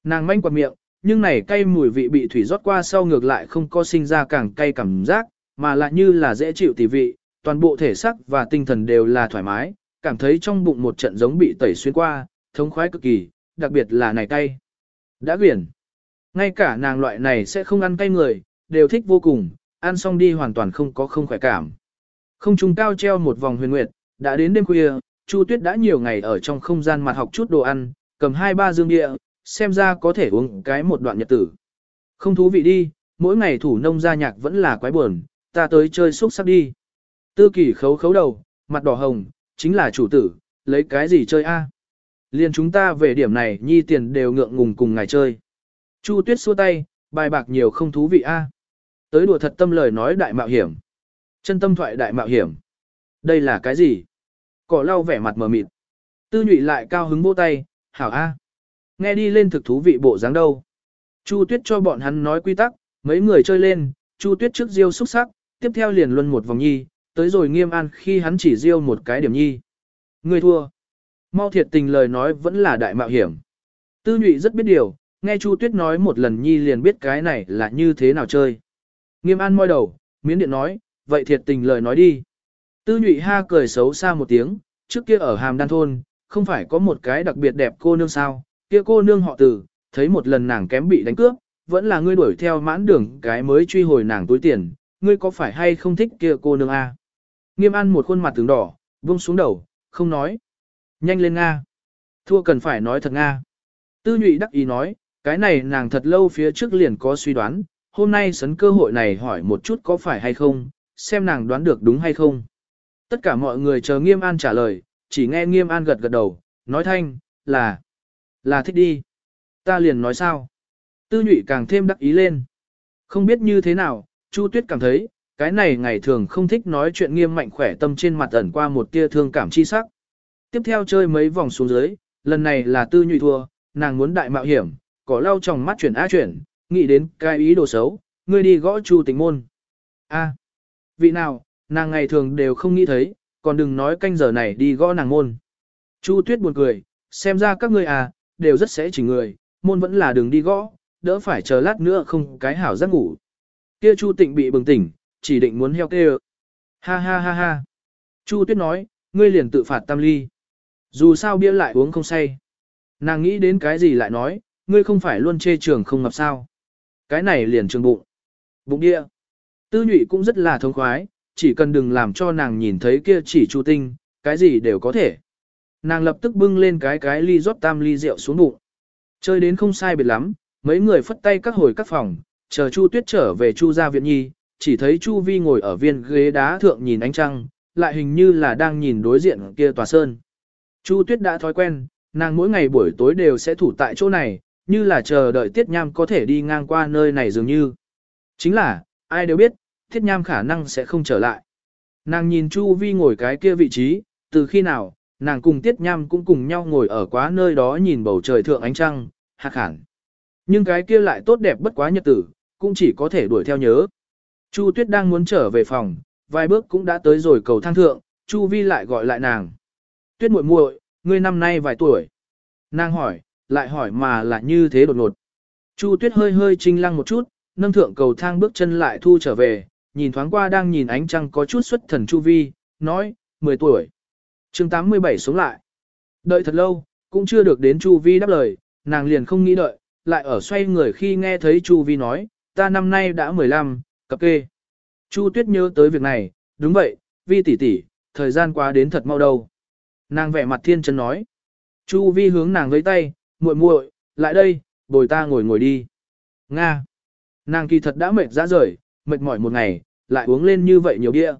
Nàng manh qua miệng, nhưng này cay mùi vị bị thủy rót qua sau ngược lại không có sinh ra càng cay cảm giác, mà lại như là dễ chịu tỉ vị, toàn bộ thể sắc và tinh thần đều là thoải mái, cảm thấy trong bụng một trận giống bị tẩy xuyên qua, thống khoái cực kỳ, đặc biệt là này cay. Đã quyển. Ngay cả nàng loại này sẽ không ăn cay người, đều thích vô cùng, ăn xong đi hoàn toàn không có không khỏe cảm. Không trung cao treo một vòng huyền nguyệt, đã đến đêm khuya, Chu Tuyết đã nhiều ngày ở trong không gian mặt học chút đồ ăn, cầm hai ba dương địa, xem ra có thể uống cái một đoạn nhật tử. Không thú vị đi, mỗi ngày thủ nông gia nhạc vẫn là quái buồn, ta tới chơi xúc sắc đi. Tư Kỷ khấu khấu đầu, mặt đỏ hồng, chính là chủ tử, lấy cái gì chơi a? À? Liên chúng ta về điểm này nhi tiền đều ngượng ngùng cùng ngài chơi. Chu tuyết xua tay, bài bạc nhiều không thú vị a. À? Tới đùa thật tâm lời nói đại mạo hiểm. Chân tâm thoại đại mạo hiểm. Đây là cái gì? Cỏ lau vẻ mặt mờ mịt. Tư nhụy lại cao hứng vỗ tay, hảo a. À. Nghe đi lên thực thú vị bộ dáng đâu. Chu tuyết cho bọn hắn nói quy tắc, mấy người chơi lên, Chu tuyết trước diêu xúc sắc, tiếp theo liền luân một vòng nhi, tới rồi nghiêm an khi hắn chỉ diêu một cái điểm nhi. Người thua. Mau thiệt tình lời nói vẫn là đại mạo hiểm. Tư nhụy rất biết điều, nghe Chu Tuyết nói một lần nhi liền biết cái này là như thế nào chơi. Nghiêm an môi đầu, miến điện nói, vậy thiệt tình lời nói đi. Tư nhụy ha cười xấu xa một tiếng, trước kia ở hàm đan thôn, không phải có một cái đặc biệt đẹp cô nương sao, kia cô nương họ tử, thấy một lần nàng kém bị đánh cướp, vẫn là ngươi đuổi theo mãn đường cái mới truy hồi nàng túi tiền, ngươi có phải hay không thích kia cô nương a? Nghiêm an một khuôn mặt tướng đỏ, buông xuống đầu, không nói. Nhanh lên Nga. Thua cần phải nói thật Nga. Tư nhụy đắc ý nói, cái này nàng thật lâu phía trước liền có suy đoán, hôm nay sấn cơ hội này hỏi một chút có phải hay không, xem nàng đoán được đúng hay không. Tất cả mọi người chờ nghiêm an trả lời, chỉ nghe nghiêm an gật gật đầu, nói thanh, là, là thích đi. Ta liền nói sao. Tư nhụy càng thêm đắc ý lên. Không biết như thế nào, Chu Tuyết cảm thấy, cái này ngày thường không thích nói chuyện nghiêm mạnh khỏe tâm trên mặt ẩn qua một tia thương cảm chi sắc. Tiếp theo chơi mấy vòng xuống dưới, lần này là tư nhụy thua, nàng muốn đại mạo hiểm, có lau trong mắt chuyển á chuyển, nghĩ đến cái ý đồ xấu, ngươi đi gõ chu tình môn. A, vị nào, nàng ngày thường đều không nghĩ thấy, còn đừng nói canh giờ này đi gõ nàng môn. Chu tuyết buồn cười, xem ra các ngươi à, đều rất sẽ chỉ người, môn vẫn là đường đi gõ, đỡ phải chờ lát nữa không cái hảo giấc ngủ. Kia Chu Tịnh bị bừng tỉnh, chỉ định muốn heo kêu. Ha ha ha ha. Chu Tuyết nói, ngươi liền tự phạt tam ly. Dù sao bia lại uống không say. Nàng nghĩ đến cái gì lại nói, ngươi không phải luôn chê trường không ngập sao. Cái này liền trường bụng. Bụng địa. Tư nhụy cũng rất là thông khoái, chỉ cần đừng làm cho nàng nhìn thấy kia chỉ chu tinh, cái gì đều có thể. Nàng lập tức bưng lên cái cái ly rót tam ly rượu xuống bụng. Chơi đến không sai biệt lắm, mấy người phất tay các hồi các phòng, chờ Chu Tuyết trở về Chu gia viện nhi, chỉ thấy Chu Vi ngồi ở viên ghế đá thượng nhìn ánh trăng, lại hình như là đang nhìn đối diện kia tòa sơn. Chu Tuyết đã thói quen, nàng mỗi ngày buổi tối đều sẽ thủ tại chỗ này, như là chờ đợi Tiết Nham có thể đi ngang qua nơi này dường như. Chính là, ai đều biết, Tiết Nham khả năng sẽ không trở lại. Nàng nhìn Chu Vi ngồi cái kia vị trí, từ khi nào, nàng cùng Tiết Nham cũng cùng nhau ngồi ở quá nơi đó nhìn bầu trời thượng ánh trăng, hạc hẳn. Nhưng cái kia lại tốt đẹp bất quá nhật tử, cũng chỉ có thể đuổi theo nhớ. Chu Tuyết đang muốn trở về phòng, vài bước cũng đã tới rồi cầu thang thượng, Chu Vi lại gọi lại nàng. Tuyết muội muội, ngươi năm nay vài tuổi? Nàng hỏi, lại hỏi mà là như thế đột ngột. Chu Tuyết hơi hơi trinh lăng một chút, nâng thượng cầu thang bước chân lại thu trở về, nhìn thoáng qua đang nhìn ánh trăng có chút xuất thần Chu Vi, nói, 10 tuổi. chương 87 xuống lại. Đợi thật lâu, cũng chưa được đến Chu Vi đáp lời, nàng liền không nghĩ đợi, lại ở xoay người khi nghe thấy Chu Vi nói, ta năm nay đã 15, cập kê. Chu Tuyết nhớ tới việc này, đúng vậy, Vi tỷ tỷ, thời gian qua đến thật mau đâu. Nàng vẻ mặt thiên chân nói. Chu Vi hướng nàng với tay, muội muội, lại đây, bồi ta ngồi ngồi đi. Nga. Nàng kỳ thật đã mệt ra rời, mệt mỏi một ngày, lại uống lên như vậy nhiều bia.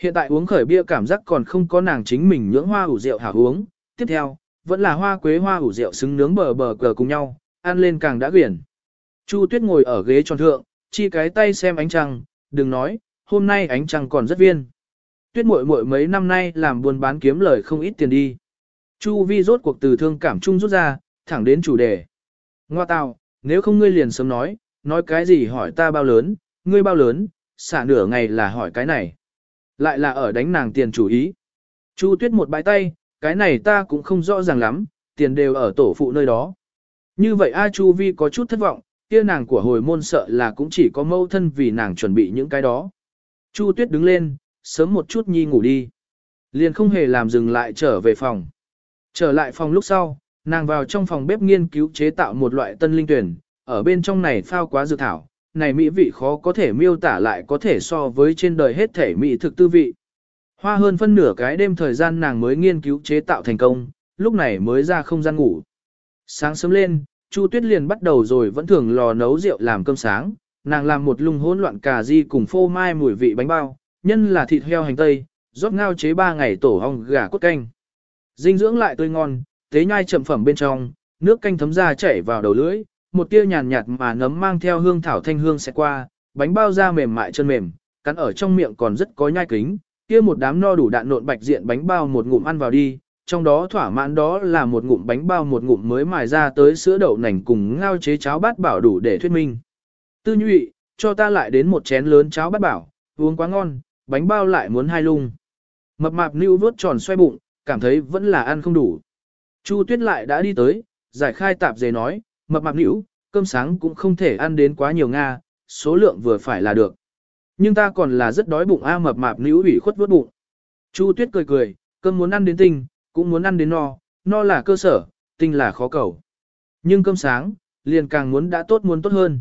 Hiện tại uống khởi bia cảm giác còn không có nàng chính mình nhưỡng hoa ủ rượu hảo uống. Tiếp theo, vẫn là hoa quế hoa ủ rượu xứng nướng bờ bờ cờ cùng nhau, ăn lên càng đã quyển. Chu Tuyết ngồi ở ghế tròn thượng, chi cái tay xem ánh trăng, đừng nói, hôm nay ánh trăng còn rất viên. Tuyết muội muội mấy năm nay làm buôn bán kiếm lời không ít tiền đi. Chu Vi rốt cuộc từ thương cảm chung rút ra, thẳng đến chủ đề. Ngoa tào, nếu không ngươi liền sớm nói, nói cái gì hỏi ta bao lớn, ngươi bao lớn, xả nửa ngày là hỏi cái này. Lại là ở đánh nàng tiền chủ ý. Chu tuyết một bãi tay, cái này ta cũng không rõ ràng lắm, tiền đều ở tổ phụ nơi đó. Như vậy A Chu Vi có chút thất vọng, kia nàng của hồi môn sợ là cũng chỉ có mâu thân vì nàng chuẩn bị những cái đó. Chu tuyết đứng lên, sớm một chút nhi ngủ đi. Liền không hề làm dừng lại trở về phòng. Trở lại phòng lúc sau, nàng vào trong phòng bếp nghiên cứu chế tạo một loại tân linh tuyển, ở bên trong này phao quá dược thảo, này mỹ vị khó có thể miêu tả lại có thể so với trên đời hết thể mỹ thực tư vị. Hoa hơn phân nửa cái đêm thời gian nàng mới nghiên cứu chế tạo thành công, lúc này mới ra không gian ngủ. Sáng sớm lên, Chu Tuyết liền bắt đầu rồi vẫn thường lò nấu rượu làm cơm sáng, nàng làm một lung hỗn loạn cà ri cùng phô mai mùi vị bánh bao, nhân là thịt heo hành tây, rót ngao chế 3 ngày tổ hong gà cốt canh. Dinh dưỡng lại tươi ngon, tế nhai chậm phẩm bên trong, nước canh thấm ra chảy vào đầu lưỡi, một tia nhàn nhạt mà nấm mang theo hương thảo thanh hương sẽ qua, bánh bao da mềm mại chân mềm, cắn ở trong miệng còn rất có nhai kính, kia một đám no đủ đạn nộn bạch diện bánh bao một ngụm ăn vào đi, trong đó thỏa mãn đó là một ngụm bánh bao một ngụm mới mài ra tới sữa đậu nành cùng ngao chế cháo bát bảo đủ để thuyết minh. Tư nhụy, cho ta lại đến một chén lớn cháo bát bảo, uống quá ngon, bánh bao lại muốn hai lung. Mập mạp lưu vớt tròn xoay bụng, cảm thấy vẫn là ăn không đủ. Chu Tuyết lại đã đi tới, giải khai tạp dề nói, mập mạp nữ, cơm sáng cũng không thể ăn đến quá nhiều Nga, số lượng vừa phải là được. Nhưng ta còn là rất đói bụng a mập mạp nữ ủy khuất vớt bụng. Chu Tuyết cười cười, cơm muốn ăn đến tinh, cũng muốn ăn đến no, no là cơ sở, tinh là khó cầu. Nhưng cơm sáng, liền càng muốn đã tốt muốn tốt hơn.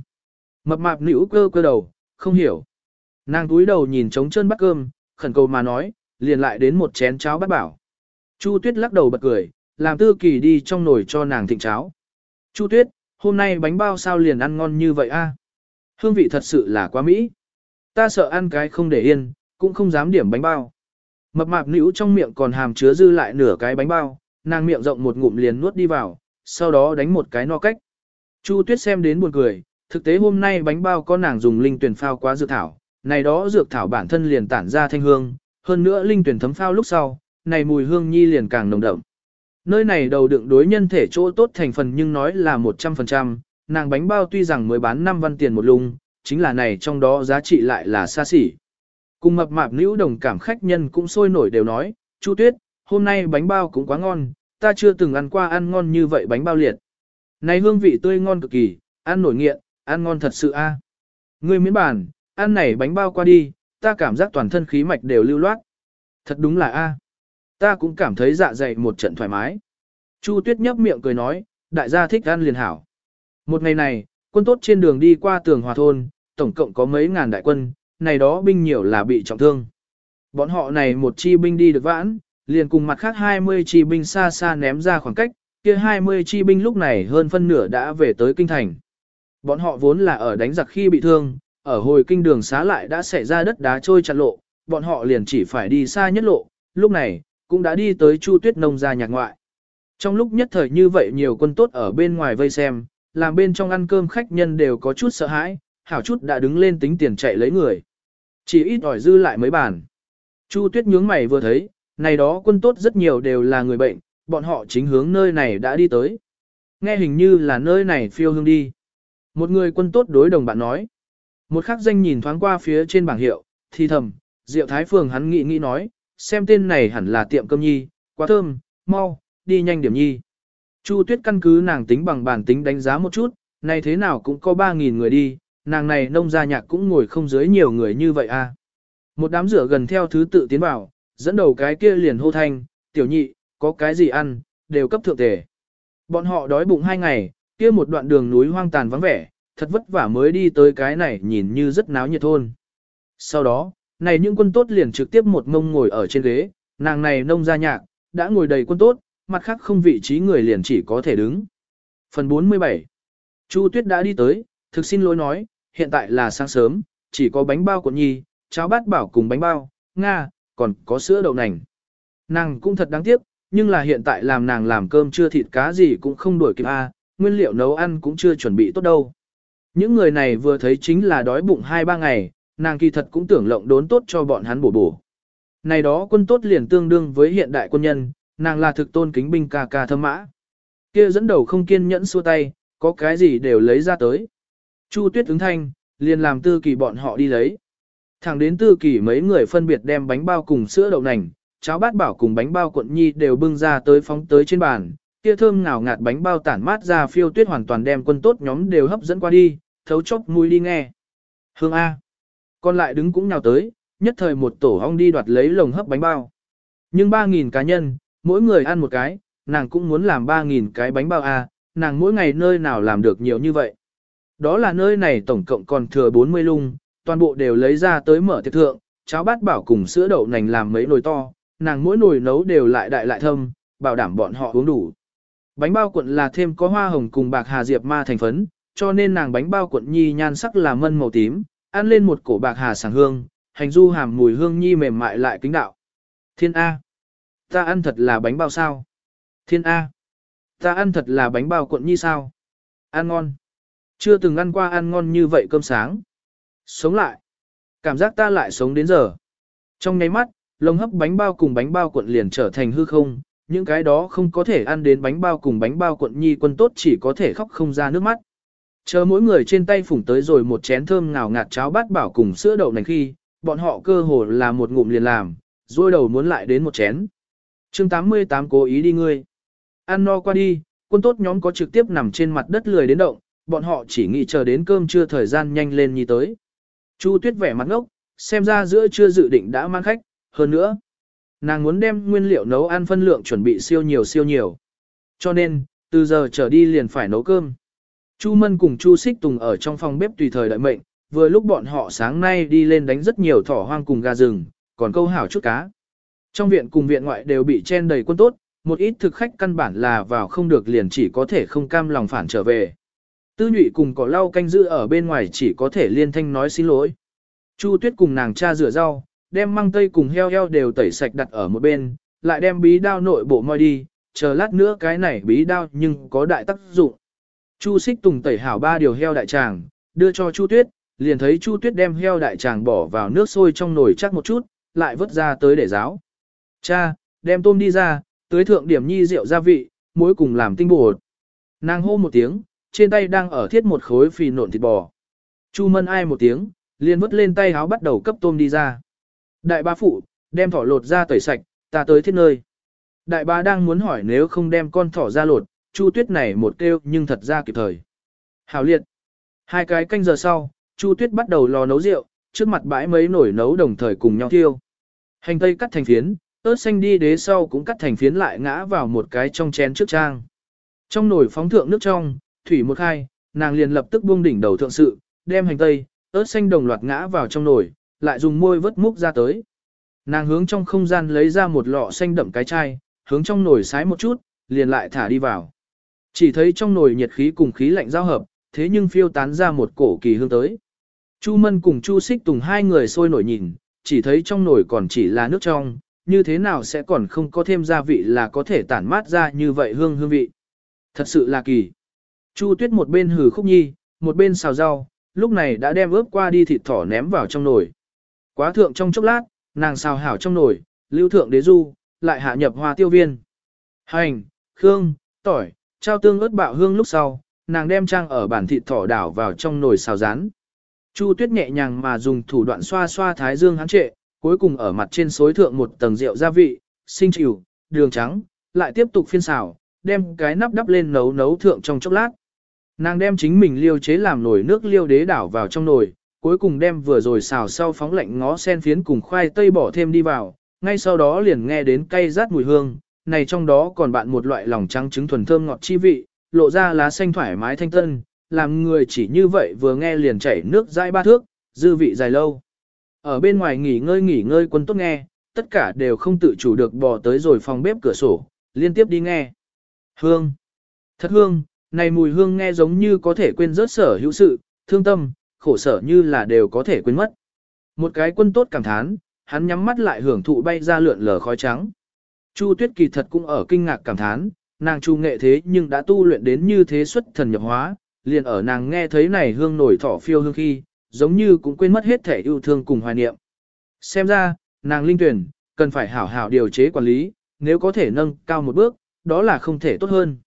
Mập mạp nữ cơ cơ đầu, không hiểu. Nàng túi đầu nhìn trống chân bắt cơm, khẩn cầu mà nói, liền lại đến một chén cháo bắt bảo. Chu Tuyết lắc đầu bật cười, làm tư kỳ đi trong nồi cho nàng thịnh cháo. Chu Tuyết, hôm nay bánh bao sao liền ăn ngon như vậy a? Hương vị thật sự là quá mỹ. Ta sợ ăn cái không để yên, cũng không dám điểm bánh bao. Mập mạp nữ trong miệng còn hàm chứa dư lại nửa cái bánh bao, nàng miệng rộng một ngụm liền nuốt đi vào, sau đó đánh một cái no cách. Chu Tuyết xem đến buồn cười, thực tế hôm nay bánh bao có nàng dùng linh tuyển phao quá dược thảo, này đó dược thảo bản thân liền tản ra thanh hương, hơn nữa linh tuyển thấm phao lúc sau, này mùi hương nhi liền càng nồng đậm. Nơi này đầu đựng đối nhân thể chỗ tốt thành phần nhưng nói là 100%, nàng bánh bao tuy rằng mới bán 5 văn tiền một lung, chính là này trong đó giá trị lại là xa xỉ. Cùng mập mạp nữ đồng cảm khách nhân cũng sôi nổi đều nói, Chu Tuyết, hôm nay bánh bao cũng quá ngon, ta chưa từng ăn qua ăn ngon như vậy bánh bao liệt. Này hương vị tươi ngon cực kỳ, ăn nổi nghiện, ăn ngon thật sự a. À. Ngươi miễn bản, ăn này bánh bao qua đi, ta cảm giác toàn thân khí mạch đều lưu loát. Thật đúng là a. À. Ta cũng cảm thấy dạ dày một trận thoải mái. Chu Tuyết nhấp miệng cười nói, đại gia thích ăn liền hảo. Một ngày này, quân tốt trên đường đi qua tường hòa thôn, tổng cộng có mấy ngàn đại quân, này đó binh nhiều là bị trọng thương. Bọn họ này một chi binh đi được vãn, liền cùng mặt khác 20 chi binh xa xa ném ra khoảng cách, kia 20 chi binh lúc này hơn phân nửa đã về tới kinh thành. Bọn họ vốn là ở đánh giặc khi bị thương, ở hồi kinh đường xá lại đã xảy ra đất đá trôi chặt lộ, bọn họ liền chỉ phải đi xa nhất lộ, lúc này, cũng đã đi tới Chu Tuyết Nông gia nhạc ngoại. Trong lúc nhất thời như vậy nhiều quân tốt ở bên ngoài vây xem, làm bên trong ăn cơm khách nhân đều có chút sợ hãi, hảo chút đã đứng lên tính tiền chạy lấy người. Chỉ ít ỏi dư lại mấy bàn. Chu Tuyết nhướng mày vừa thấy, này đó quân tốt rất nhiều đều là người bệnh, bọn họ chính hướng nơi này đã đi tới. Nghe hình như là nơi này phiêu hương đi. Một người quân tốt đối đồng bạn nói. Một khắc danh nhìn thoáng qua phía trên bảng hiệu, thì thầm, Diệu Thái Phường hắn nghĩ nghĩ nói, xem tên này hẳn là tiệm cơm nhi, quá thơm, mau, đi nhanh điểm nhi. Chu Tuyết căn cứ nàng tính bằng bản tính đánh giá một chút, này thế nào cũng có 3.000 người đi, nàng này nông gia nhạc cũng ngồi không dưới nhiều người như vậy à. Một đám rửa gần theo thứ tự tiến vào, dẫn đầu cái kia liền hô thanh, tiểu nhị, có cái gì ăn, đều cấp thượng tề. Bọn họ đói bụng hai ngày, kia một đoạn đường núi hoang tàn vắng vẻ, thật vất vả mới đi tới cái này nhìn như rất náo nhiệt thôn. Sau đó, này những quân tốt liền trực tiếp một mông ngồi ở trên ghế, nàng này nông gia nhạc, đã ngồi đầy quân tốt, mặt khác không vị trí người liền chỉ có thể đứng. Phần 47 Chu Tuyết đã đi tới, thực xin lỗi nói, hiện tại là sáng sớm, chỉ có bánh bao của nhi, cháo bát bảo cùng bánh bao, nga, còn có sữa đậu nành. Nàng cũng thật đáng tiếc, nhưng là hiện tại làm nàng làm cơm chưa thịt cá gì cũng không đuổi kịp a, nguyên liệu nấu ăn cũng chưa chuẩn bị tốt đâu. Những người này vừa thấy chính là đói bụng 2-3 ngày, nàng kỳ thật cũng tưởng lộng đốn tốt cho bọn hắn bổ bổ. Này đó quân tốt liền tương đương với hiện đại quân nhân, nàng là thực tôn kính binh ca ca thâm mã. Kia dẫn đầu không kiên nhẫn xua tay, có cái gì đều lấy ra tới. Chu tuyết ứng thanh, liền làm tư kỳ bọn họ đi lấy. Thẳng đến tư kỳ mấy người phân biệt đem bánh bao cùng sữa đậu nành, cháo bát bảo cùng bánh bao cuộn nhi đều bưng ra tới phóng tới trên bàn. Kia thơm ngào ngạt bánh bao tản mát ra phiêu tuyết hoàn toàn đem quân tốt nhóm đều hấp dẫn qua đi, thấu chốc mùi đi nghe. Hương A. Còn lại đứng cũng nhào tới, nhất thời một tổ ong đi đoạt lấy lồng hấp bánh bao. Nhưng 3.000 cá nhân, mỗi người ăn một cái, nàng cũng muốn làm 3.000 cái bánh bao A, nàng mỗi ngày nơi nào làm được nhiều như vậy. Đó là nơi này tổng cộng còn thừa 40 lung, toàn bộ đều lấy ra tới mở tiệc thượng, cháo bát bảo cùng sữa đậu nành làm mấy nồi to, nàng mỗi nồi nấu đều lại đại lại thâm, bảo đảm bọn họ uống đủ. Bánh bao cuộn là thêm có hoa hồng cùng bạc hà diệp ma thành phấn, cho nên nàng bánh bao cuộn nhi nhan sắc là mân màu tím, ăn lên một cổ bạc hà sảng hương, hành du hàm mùi hương nhi mềm mại lại kính đạo. Thiên A. Ta ăn thật là bánh bao sao? Thiên A. Ta ăn thật là bánh bao cuộn nhi sao? Ăn ngon. Chưa từng ăn qua ăn ngon như vậy cơm sáng. Sống lại. Cảm giác ta lại sống đến giờ. Trong nháy mắt, lồng hấp bánh bao cùng bánh bao cuộn liền trở thành hư không, những cái đó không có thể ăn đến bánh bao cùng bánh bao cuộn nhi quân tốt chỉ có thể khóc không ra nước mắt. Chờ mỗi người trên tay phủng tới rồi một chén thơm ngào ngạt cháo bát bảo cùng sữa đậu nành khi, bọn họ cơ hồ là một ngụm liền làm, rồi đầu muốn lại đến một chén. chương 88 cố ý đi ngươi. Ăn no qua đi, quân tốt nhóm có trực tiếp nằm trên mặt đất lười đến động, bọn họ chỉ nghĩ chờ đến cơm trưa thời gian nhanh lên như tới. Chu tuyết vẻ mặt ngốc, xem ra giữa chưa dự định đã mang khách, hơn nữa. Nàng muốn đem nguyên liệu nấu ăn phân lượng chuẩn bị siêu nhiều siêu nhiều. Cho nên, từ giờ trở đi liền phải nấu cơm. Chu Mân cùng Chu Xích Tùng ở trong phòng bếp tùy thời đợi mệnh, vừa lúc bọn họ sáng nay đi lên đánh rất nhiều thỏ hoang cùng gà rừng, còn câu hảo chút cá. Trong viện cùng viện ngoại đều bị chen đầy quân tốt, một ít thực khách căn bản là vào không được liền chỉ có thể không cam lòng phản trở về. Tư nhụy cùng cỏ lau canh giữ ở bên ngoài chỉ có thể liên thanh nói xin lỗi. Chu Tuyết cùng nàng cha rửa rau, đem măng tây cùng heo heo đều tẩy sạch đặt ở một bên, lại đem bí đao nội bộ moi đi, chờ lát nữa cái này bí đao nhưng có đại tác dụng. Chu Xích Tùng tẩy hảo ba điều heo đại tràng, đưa cho Chu Tuyết, liền thấy Chu Tuyết đem heo đại tràng bỏ vào nước sôi trong nồi chắc một chút, lại vớt ra tới để ráo. Cha, đem tôm đi ra, tới thượng điểm nhi rượu gia vị, muối cùng làm tinh bột. Nàng hô một tiếng, trên tay đang ở thiết một khối phì nộn thịt bò. Chu Mân ai một tiếng, liền vứt lên tay háo bắt đầu cấp tôm đi ra. Đại ba phụ, đem thỏ lột ra tẩy sạch, ta tới thiết nơi. Đại ba đang muốn hỏi nếu không đem con thỏ ra lột, Chu Tuyết này một kêu nhưng thật ra kịp thời. Hảo liệt. Hai cái canh giờ sau, Chu Tuyết bắt đầu lò nấu rượu, trước mặt bãi mấy nổi nấu đồng thời cùng nhau thiêu. Hành tây cắt thành phiến, ớt xanh đi đế sau cũng cắt thành phiến lại ngã vào một cái trong chén trước trang. Trong nồi phóng thượng nước trong, thủy một khai, nàng liền lập tức buông đỉnh đầu thượng sự, đem hành tây, ớt xanh đồng loạt ngã vào trong nồi, lại dùng môi vớt múc ra tới. Nàng hướng trong không gian lấy ra một lọ xanh đậm cái chai, hướng trong nồi sái một chút, liền lại thả đi vào. Chỉ thấy trong nồi nhiệt khí cùng khí lạnh giao hợp, thế nhưng phiêu tán ra một cổ kỳ hương tới. Chu Mân cùng Chu Xích Tùng hai người sôi nổi nhìn, chỉ thấy trong nồi còn chỉ là nước trong, như thế nào sẽ còn không có thêm gia vị là có thể tản mát ra như vậy hương hương vị. Thật sự là kỳ. Chu Tuyết một bên hừ khúc nhi, một bên xào rau, lúc này đã đem ướp qua đi thịt thỏ ném vào trong nồi. Quá thượng trong chốc lát, nàng xào hảo trong nồi, lưu thượng đế du, lại hạ nhập hoa tiêu viên. Hành, khương, tỏi, trao tương ớt bạo hương lúc sau, nàng đem trang ở bản thịt thỏ đảo vào trong nồi xào rán. Chu Tuyết nhẹ nhàng mà dùng thủ đoạn xoa xoa thái dương hắn trệ, cuối cùng ở mặt trên xối thượng một tầng rượu gia vị, sinh chịu, đường trắng, lại tiếp tục phiên xào, đem cái nắp đắp lên nấu nấu thượng trong chốc lát. Nàng đem chính mình liêu chế làm nồi nước liêu đế đảo vào trong nồi, cuối cùng đem vừa rồi xào sau phóng lạnh ngó sen phiến cùng khoai tây bỏ thêm đi vào, ngay sau đó liền nghe đến cay rát mùi hương, này trong đó còn bạn một loại lòng trắng trứng thuần thơm ngọt chi vị, lộ ra lá xanh thoải mái thanh tân, làm người chỉ như vậy vừa nghe liền chảy nước dãi ba thước, dư vị dài lâu. Ở bên ngoài nghỉ ngơi nghỉ ngơi quân tốt nghe, tất cả đều không tự chủ được bỏ tới rồi phòng bếp cửa sổ, liên tiếp đi nghe. Hương. Thật hương, này mùi hương nghe giống như có thể quên rớt sở hữu sự, thương tâm, khổ sở như là đều có thể quên mất. Một cái quân tốt cảm thán, hắn nhắm mắt lại hưởng thụ bay ra lượn lờ khói trắng. Chu Tuyết kỳ thật cũng ở kinh ngạc cảm thán, nàng chu nghệ thế nhưng đã tu luyện đến như thế xuất thần nhập hóa, liền ở nàng nghe thấy này hương nổi thỏ phiêu hương khi, giống như cũng quên mất hết thể yêu thương cùng hoài niệm. Xem ra, nàng linh tuyển, cần phải hảo hảo điều chế quản lý, nếu có thể nâng cao một bước, đó là không thể tốt hơn.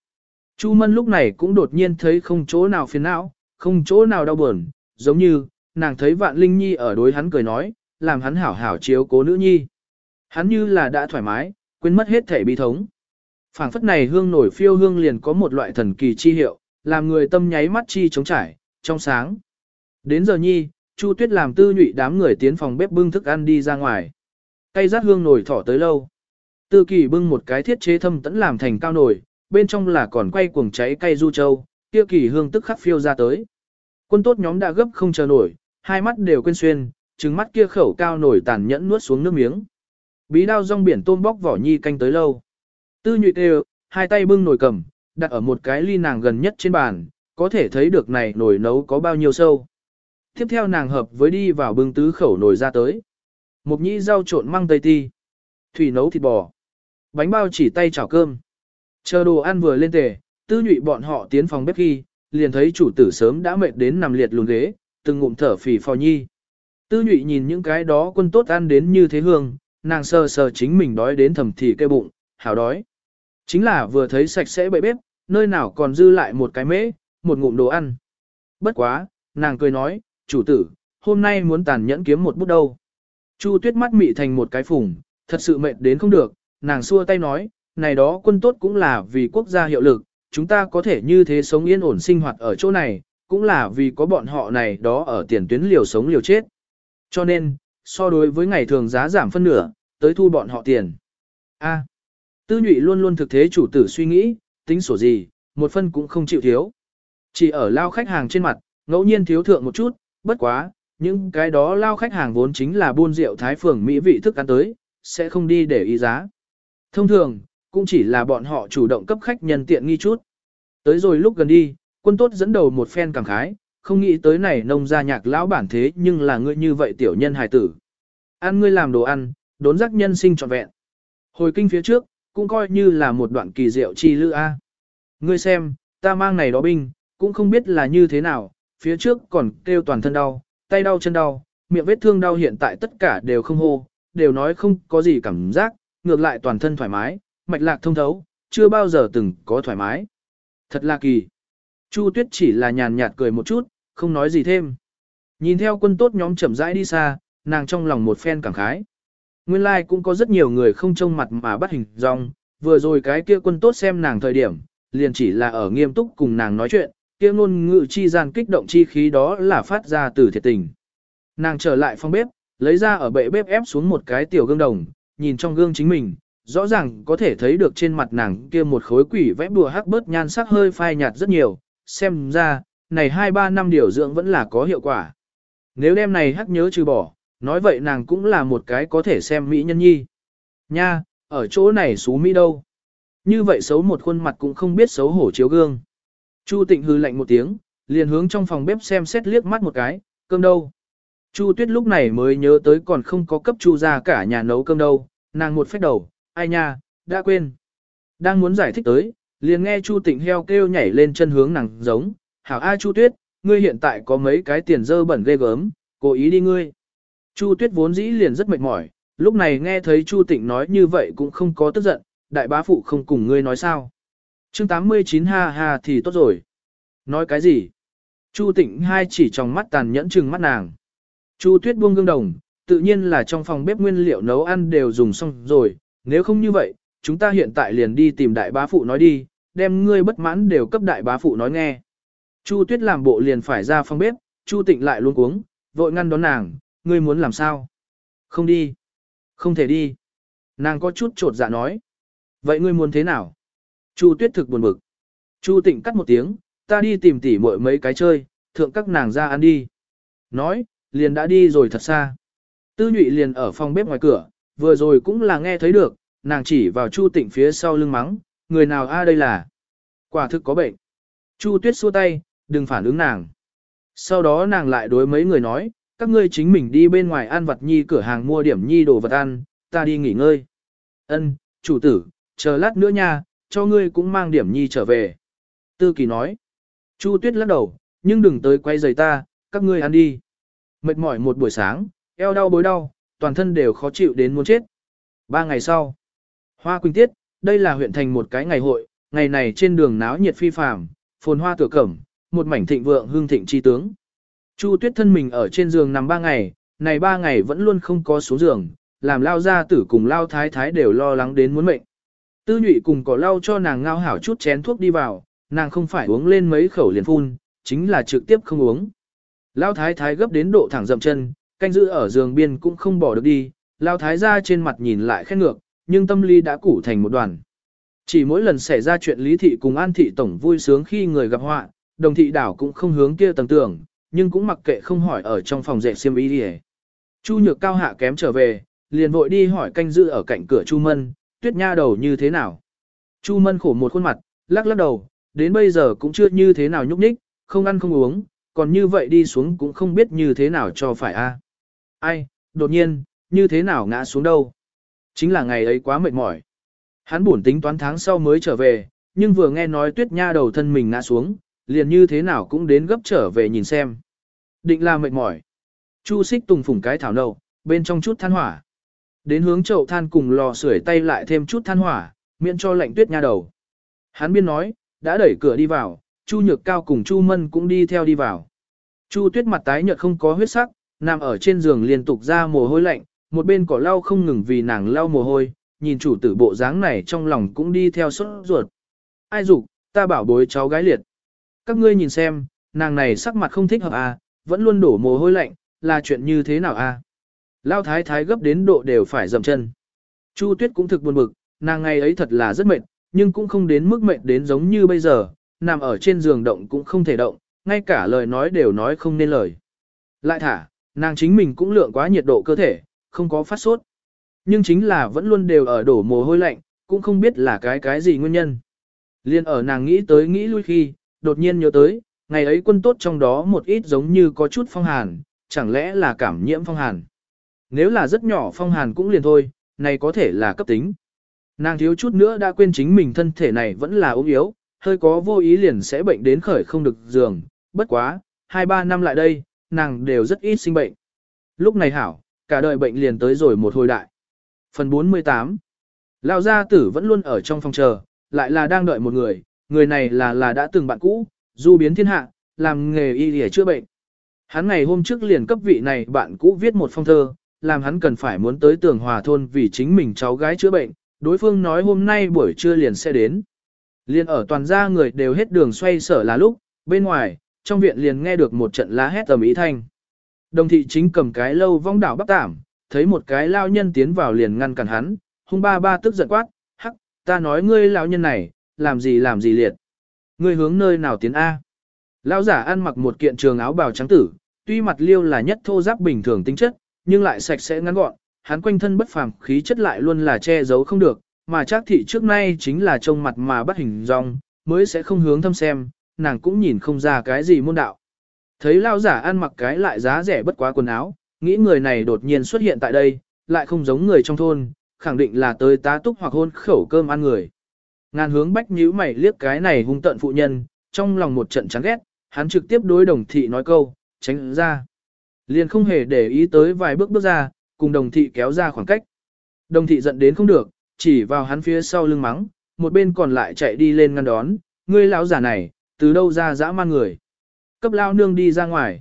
Chu Mân lúc này cũng đột nhiên thấy không chỗ nào phiền não, không chỗ nào đau buồn, giống như, nàng thấy vạn linh nhi ở đối hắn cười nói, làm hắn hảo hảo chiếu cố nữ nhi. Hắn như là đã thoải mái, quên mất hết thể bi thống. phảng phất này hương nổi phiêu hương liền có một loại thần kỳ chi hiệu, làm người tâm nháy mắt chi trống trải, trong sáng. Đến giờ nhi, Chu Tuyết làm tư nhụy đám người tiến phòng bếp bưng thức ăn đi ra ngoài. Cây rát hương nổi thỏ tới lâu. Tư kỳ bưng một cái thiết chế thâm tẫn làm thành cao nổi, bên trong là còn quay cuồng cháy cây du châu, kia kỳ hương tức khắc phiêu ra tới. Quân tốt nhóm đã gấp không chờ nổi, hai mắt đều quên xuyên, trừng mắt kia khẩu cao nổi tàn nhẫn nuốt xuống nước miếng. Bí đao rong biển tôm bóc vỏ nhi canh tới lâu. Tư nhụy đều, hai tay bưng nồi cầm, đặt ở một cái ly nàng gần nhất trên bàn, có thể thấy được này nồi nấu có bao nhiêu sâu. Tiếp theo nàng hợp với đi vào bưng tứ khẩu nồi ra tới. Một nhĩ rau trộn măng tây ti. Thủy nấu thịt bò. Bánh bao chỉ tay chảo cơm. Chờ đồ ăn vừa lên tề, tư nhụy bọn họ tiến phòng bếp khi, liền thấy chủ tử sớm đã mệt đến nằm liệt lùn ghế, từng ngụm thở phì phò nhi. Tư nhụy nhìn những cái đó quân tốt ăn đến như thế hương, nàng sờ sờ chính mình đói đến thầm thì kêu bụng, hảo đói. Chính là vừa thấy sạch sẽ bậy bếp, nơi nào còn dư lại một cái mễ, một ngụm đồ ăn. Bất quá, nàng cười nói, chủ tử, hôm nay muốn tàn nhẫn kiếm một bút đâu. Chu tuyết mắt mị thành một cái phủng thật sự mệt đến không được, nàng xua tay nói, này đó quân tốt cũng là vì quốc gia hiệu lực, chúng ta có thể như thế sống yên ổn sinh hoạt ở chỗ này, cũng là vì có bọn họ này đó ở tiền tuyến liều sống liều chết. Cho nên, so đối với ngày thường giá giảm phân nửa, tới thu bọn họ tiền. A. tư nhụy luôn luôn thực thế chủ tử suy nghĩ, tính sổ gì, một phân cũng không chịu thiếu. Chỉ ở lao khách hàng trên mặt, ngẫu nhiên thiếu thượng một chút, bất quá, những cái đó lao khách hàng vốn chính là buôn rượu thái phường mỹ vị thức ăn tới, sẽ không đi để ý giá. Thông thường, cũng chỉ là bọn họ chủ động cấp khách nhân tiện nghi chút. Tới rồi lúc gần đi, quân tốt dẫn đầu một phen cảm khái, không nghĩ tới này nông gia nhạc lão bản thế nhưng là ngươi như vậy tiểu nhân hài tử. Ăn ngươi làm đồ ăn, đốn giác nhân sinh trọn vẹn. Hồi kinh phía trước, cũng coi như là một đoạn kỳ diệu chi lữ A. Ngươi xem, ta mang này đó binh, cũng không biết là như thế nào, phía trước còn kêu toàn thân đau, tay đau chân đau, miệng vết thương đau hiện tại tất cả đều không hô, đều nói không có gì cảm giác, ngược lại toàn thân thoải mái, mạch lạc thông thấu, chưa bao giờ từng có thoải mái. Thật là kỳ. Chu Tuyết chỉ là nhàn nhạt cười một chút, không nói gì thêm. Nhìn theo quân tốt nhóm chậm rãi đi xa, nàng trong lòng một phen cảm khái. Nguyên lai like cũng có rất nhiều người không trông mặt mà bắt hình dong, vừa rồi cái kia quân tốt xem nàng thời điểm, liền chỉ là ở nghiêm túc cùng nàng nói chuyện, kia ngôn ngữ chi gian kích động chi khí đó là phát ra từ thiệt tình. Nàng trở lại phòng bếp, lấy ra ở bệ bếp ép xuống một cái tiểu gương đồng, nhìn trong gương chính mình, rõ ràng có thể thấy được trên mặt nàng kia một khối quỷ vẽ bùa hắc bớt nhan sắc hơi phai nhạt rất nhiều, xem ra, này 2-3 năm điều dưỡng vẫn là có hiệu quả. Nếu đêm này hắc nhớ trừ bỏ, nói vậy nàng cũng là một cái có thể xem mỹ nhân nhi. Nha, ở chỗ này xú mỹ đâu. Như vậy xấu một khuôn mặt cũng không biết xấu hổ chiếu gương. Chu tịnh hư lạnh một tiếng, liền hướng trong phòng bếp xem xét liếc mắt một cái, cơm đâu. Chu tuyết lúc này mới nhớ tới còn không có cấp chu ra cả nhà nấu cơm đâu, nàng một phép đầu, ai nha, đã quên. Đang muốn giải thích tới, liền nghe chu tịnh heo kêu nhảy lên chân hướng nàng giống, hảo A chu tuyết, ngươi hiện tại có mấy cái tiền dơ bẩn ghê gớm, cố ý đi ngươi. Chu Tuyết vốn dĩ liền rất mệt mỏi, lúc này nghe thấy Chu Tịnh nói như vậy cũng không có tức giận, đại bá phụ không cùng ngươi nói sao. chương 89 ha ha thì tốt rồi. Nói cái gì? Chu Tịnh hai chỉ trong mắt tàn nhẫn chừng mắt nàng. Chu Tuyết buông gương đồng, tự nhiên là trong phòng bếp nguyên liệu nấu ăn đều dùng xong rồi, nếu không như vậy, chúng ta hiện tại liền đi tìm đại bá phụ nói đi, đem ngươi bất mãn đều cấp đại bá phụ nói nghe. Chu Tuyết làm bộ liền phải ra phòng bếp, Chu Tịnh lại luôn cuống, vội ngăn đón nàng, ngươi muốn làm sao? Không đi. Không thể đi. Nàng có chút trột dạ nói. Vậy ngươi muốn thế nào? Chu Tuyết thực buồn bực. Chu Tịnh cắt một tiếng, ta đi tìm tỉ muội mấy cái chơi, thượng các nàng ra ăn đi. Nói, liền đã đi rồi thật xa. Tư nhụy liền ở phòng bếp ngoài cửa, vừa rồi cũng là nghe thấy được, nàng chỉ vào Chu Tịnh phía sau lưng mắng, người nào a đây là? Quả thực có bệnh. Chu Tuyết xua tay, đừng phản ứng nàng. Sau đó nàng lại đối mấy người nói, các ngươi chính mình đi bên ngoài ăn vặt nhi cửa hàng mua điểm nhi đồ vật ăn, ta đi nghỉ ngơi. Ân, chủ tử, chờ lát nữa nha, cho ngươi cũng mang điểm nhi trở về. Tư kỳ nói. Chu Tuyết lắc đầu, nhưng đừng tới quay giày ta, các ngươi ăn đi. Mệt mỏi một buổi sáng, eo đau bối đau, toàn thân đều khó chịu đến muốn chết. Ba ngày sau, Hoa Quỳnh Tiết, đây là huyện thành một cái ngày hội, ngày này trên đường náo nhiệt phi phàm, phồn hoa tựa cẩm, một mảnh thịnh vượng hương thịnh chi tướng. Chu Tuyết thân mình ở trên giường nằm ba ngày, này ba ngày vẫn luôn không có số giường, làm lao gia tử cùng lao thái thái đều lo lắng đến muốn mệnh. Tư nhụy cùng có lau cho nàng ngao hảo chút chén thuốc đi vào, nàng không phải uống lên mấy khẩu liền phun, chính là trực tiếp không uống. Lao thái thái gấp đến độ thẳng dậm chân, canh giữ ở giường biên cũng không bỏ được đi, lao thái ra trên mặt nhìn lại khét ngược, nhưng tâm lý đã củ thành một đoàn. Chỉ mỗi lần xảy ra chuyện lý thị cùng an thị tổng vui sướng khi người gặp họa, đồng thị đảo cũng không hướng kia tầng tưởng, nhưng cũng mặc kệ không hỏi ở trong phòng dạy xiêm ý đi Chu nhược cao hạ kém trở về, liền vội đi hỏi canh giữ ở cạnh cửa Chu Mân, tuyết nha đầu như thế nào. Chu Mân khổ một khuôn mặt, lắc lắc đầu, đến bây giờ cũng chưa như thế nào nhúc nhích, không ăn không uống, còn như vậy đi xuống cũng không biết như thế nào cho phải a. Ai, đột nhiên, như thế nào ngã xuống đâu. Chính là ngày ấy quá mệt mỏi. Hắn buồn tính toán tháng sau mới trở về, nhưng vừa nghe nói tuyết nha đầu thân mình ngã xuống, liền như thế nào cũng đến gấp trở về nhìn xem. Định là mệt mỏi. Chu xích tùng phủng cái thảo nâu, bên trong chút than hỏa. Đến hướng chậu than cùng lò sưởi tay lại thêm chút than hỏa, miễn cho lạnh tuyết nha đầu. Hắn biên nói, đã đẩy cửa đi vào, Chu Nhược Cao cùng Chu Mân cũng đi theo đi vào. Chu Tuyết mặt tái nhợt không có huyết sắc, nằm ở trên giường liên tục ra mồ hôi lạnh, một bên cỏ lau không ngừng vì nàng lau mồ hôi, nhìn chủ tử bộ dáng này trong lòng cũng đi theo sốt ruột. Ai dục, ta bảo bối cháu gái liệt. Các ngươi nhìn xem, nàng này sắc mặt không thích hợp à, vẫn luôn đổ mồ hôi lạnh, là chuyện như thế nào à? Lao thái thái gấp đến độ đều phải dầm chân. Chu Tuyết cũng thực buồn bực, nàng ngày ấy thật là rất mệt, nhưng cũng không đến mức mệt đến giống như bây giờ, nằm ở trên giường động cũng không thể động, ngay cả lời nói đều nói không nên lời. Lại thả, nàng chính mình cũng lượng quá nhiệt độ cơ thể, không có phát sốt. Nhưng chính là vẫn luôn đều ở đổ mồ hôi lạnh, cũng không biết là cái cái gì nguyên nhân. Liên ở nàng nghĩ tới nghĩ lui khi, đột nhiên nhớ tới, ngày ấy quân tốt trong đó một ít giống như có chút phong hàn, chẳng lẽ là cảm nhiễm phong hàn. Nếu là rất nhỏ phong hàn cũng liền thôi, này có thể là cấp tính. Nàng thiếu chút nữa đã quên chính mình thân thể này vẫn là ốm yếu, hơi có vô ý liền sẽ bệnh đến khởi không được giường, bất quá, 2-3 năm lại đây, nàng đều rất ít sinh bệnh. Lúc này hảo, cả đời bệnh liền tới rồi một hồi đại. Phần 48 Lão gia tử vẫn luôn ở trong phòng chờ, lại là đang đợi một người, người này là là đã từng bạn cũ, du biến thiên hạ, làm nghề y để chữa bệnh. Hắn ngày hôm trước liền cấp vị này bạn cũ viết một phong thơ, làm hắn cần phải muốn tới tường hòa thôn vì chính mình cháu gái chữa bệnh, đối phương nói hôm nay buổi trưa liền sẽ đến. Liên ở toàn gia người đều hết đường xoay sở là lúc, bên ngoài, trong viện liền nghe được một trận lá hét tầm ý thanh. Đồng thị chính cầm cái lâu vong đảo bắc tảm, thấy một cái lao nhân tiến vào liền ngăn cản hắn, hung ba ba tức giận quát, hắc, ta nói ngươi lão nhân này, làm gì làm gì liệt. Ngươi hướng nơi nào tiến A. Lão giả ăn mặc một kiện trường áo bào trắng tử, tuy mặt liêu là nhất thô giáp bình thường tính chất, nhưng lại sạch sẽ ngắn gọn, hắn quanh thân bất phàm khí chất lại luôn là che giấu không được, mà chắc thị trước nay chính là trông mặt mà bắt hình dong, mới sẽ không hướng thâm xem, nàng cũng nhìn không ra cái gì môn đạo. Thấy lao giả ăn mặc cái lại giá rẻ bất quá quần áo, nghĩ người này đột nhiên xuất hiện tại đây, lại không giống người trong thôn, khẳng định là tới tá túc hoặc hôn khẩu cơm ăn người. Ngàn hướng bách nhíu mày liếc cái này hung tận phụ nhân, trong lòng một trận chán ghét, hắn trực tiếp đối đồng thị nói câu, tránh ra. Liền không hề để ý tới vài bước bước ra, cùng đồng thị kéo ra khoảng cách. Đồng thị giận đến không được, chỉ vào hắn phía sau lưng mắng, một bên còn lại chạy đi lên ngăn đón, ngươi lão giả này, từ đâu ra dã man người. Cấp lao nương đi ra ngoài.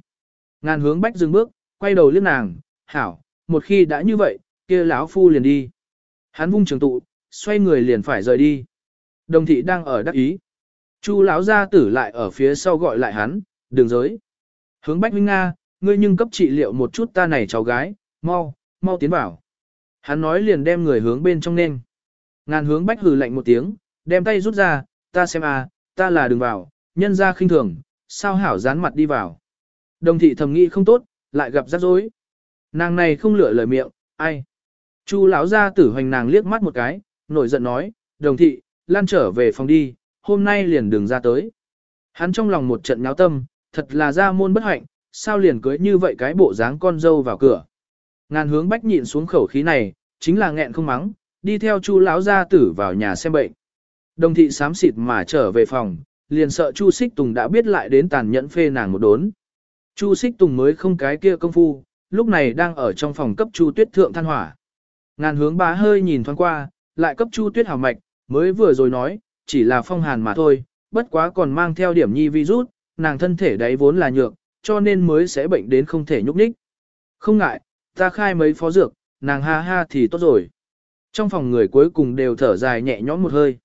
Ngàn hướng bách dừng bước, quay đầu liếc nàng, hảo, một khi đã như vậy, kia lão phu liền đi. Hắn vung trường tụ, xoay người liền phải rời đi. Đồng thị đang ở đắc ý. Chu lão gia tử lại ở phía sau gọi lại hắn, đường giới. Hướng bách huynh Nga, ngươi nhưng cấp trị liệu một chút ta này cháu gái, mau, mau tiến vào. Hắn nói liền đem người hướng bên trong nên. Ngàn hướng bách hừ lạnh một tiếng, đem tay rút ra, ta xem à, ta là đường vào, nhân ra khinh thường, sao hảo dán mặt đi vào. Đồng thị thầm nghĩ không tốt, lại gặp rắc rối. Nàng này không lựa lời miệng, ai. Chu lão gia tử hoành nàng liếc mắt một cái, nổi giận nói, đồng thị, lan trở về phòng đi, hôm nay liền đừng ra tới. Hắn trong lòng một trận nháo tâm, thật là ra môn bất hạnh, sao liền cưới như vậy cái bộ dáng con dâu vào cửa. Ngàn hướng bách nhịn xuống khẩu khí này, chính là nghẹn không mắng, đi theo chu lão gia tử vào nhà xem bệnh. Đồng thị sám xịt mà trở về phòng, liền sợ chu xích tùng đã biết lại đến tàn nhẫn phê nàng một đốn. Chu xích tùng mới không cái kia công phu, lúc này đang ở trong phòng cấp chu tuyết thượng than hỏa. Ngàn hướng bá hơi nhìn thoáng qua, lại cấp chu tuyết hào mạch, mới vừa rồi nói, chỉ là phong hàn mà thôi, bất quá còn mang theo điểm nhi virus, nàng thân thể đấy vốn là nhược, cho nên mới sẽ bệnh đến không thể nhúc nhích. Không ngại, ta khai mấy phó dược, nàng ha ha thì tốt rồi. Trong phòng người cuối cùng đều thở dài nhẹ nhõm một hơi.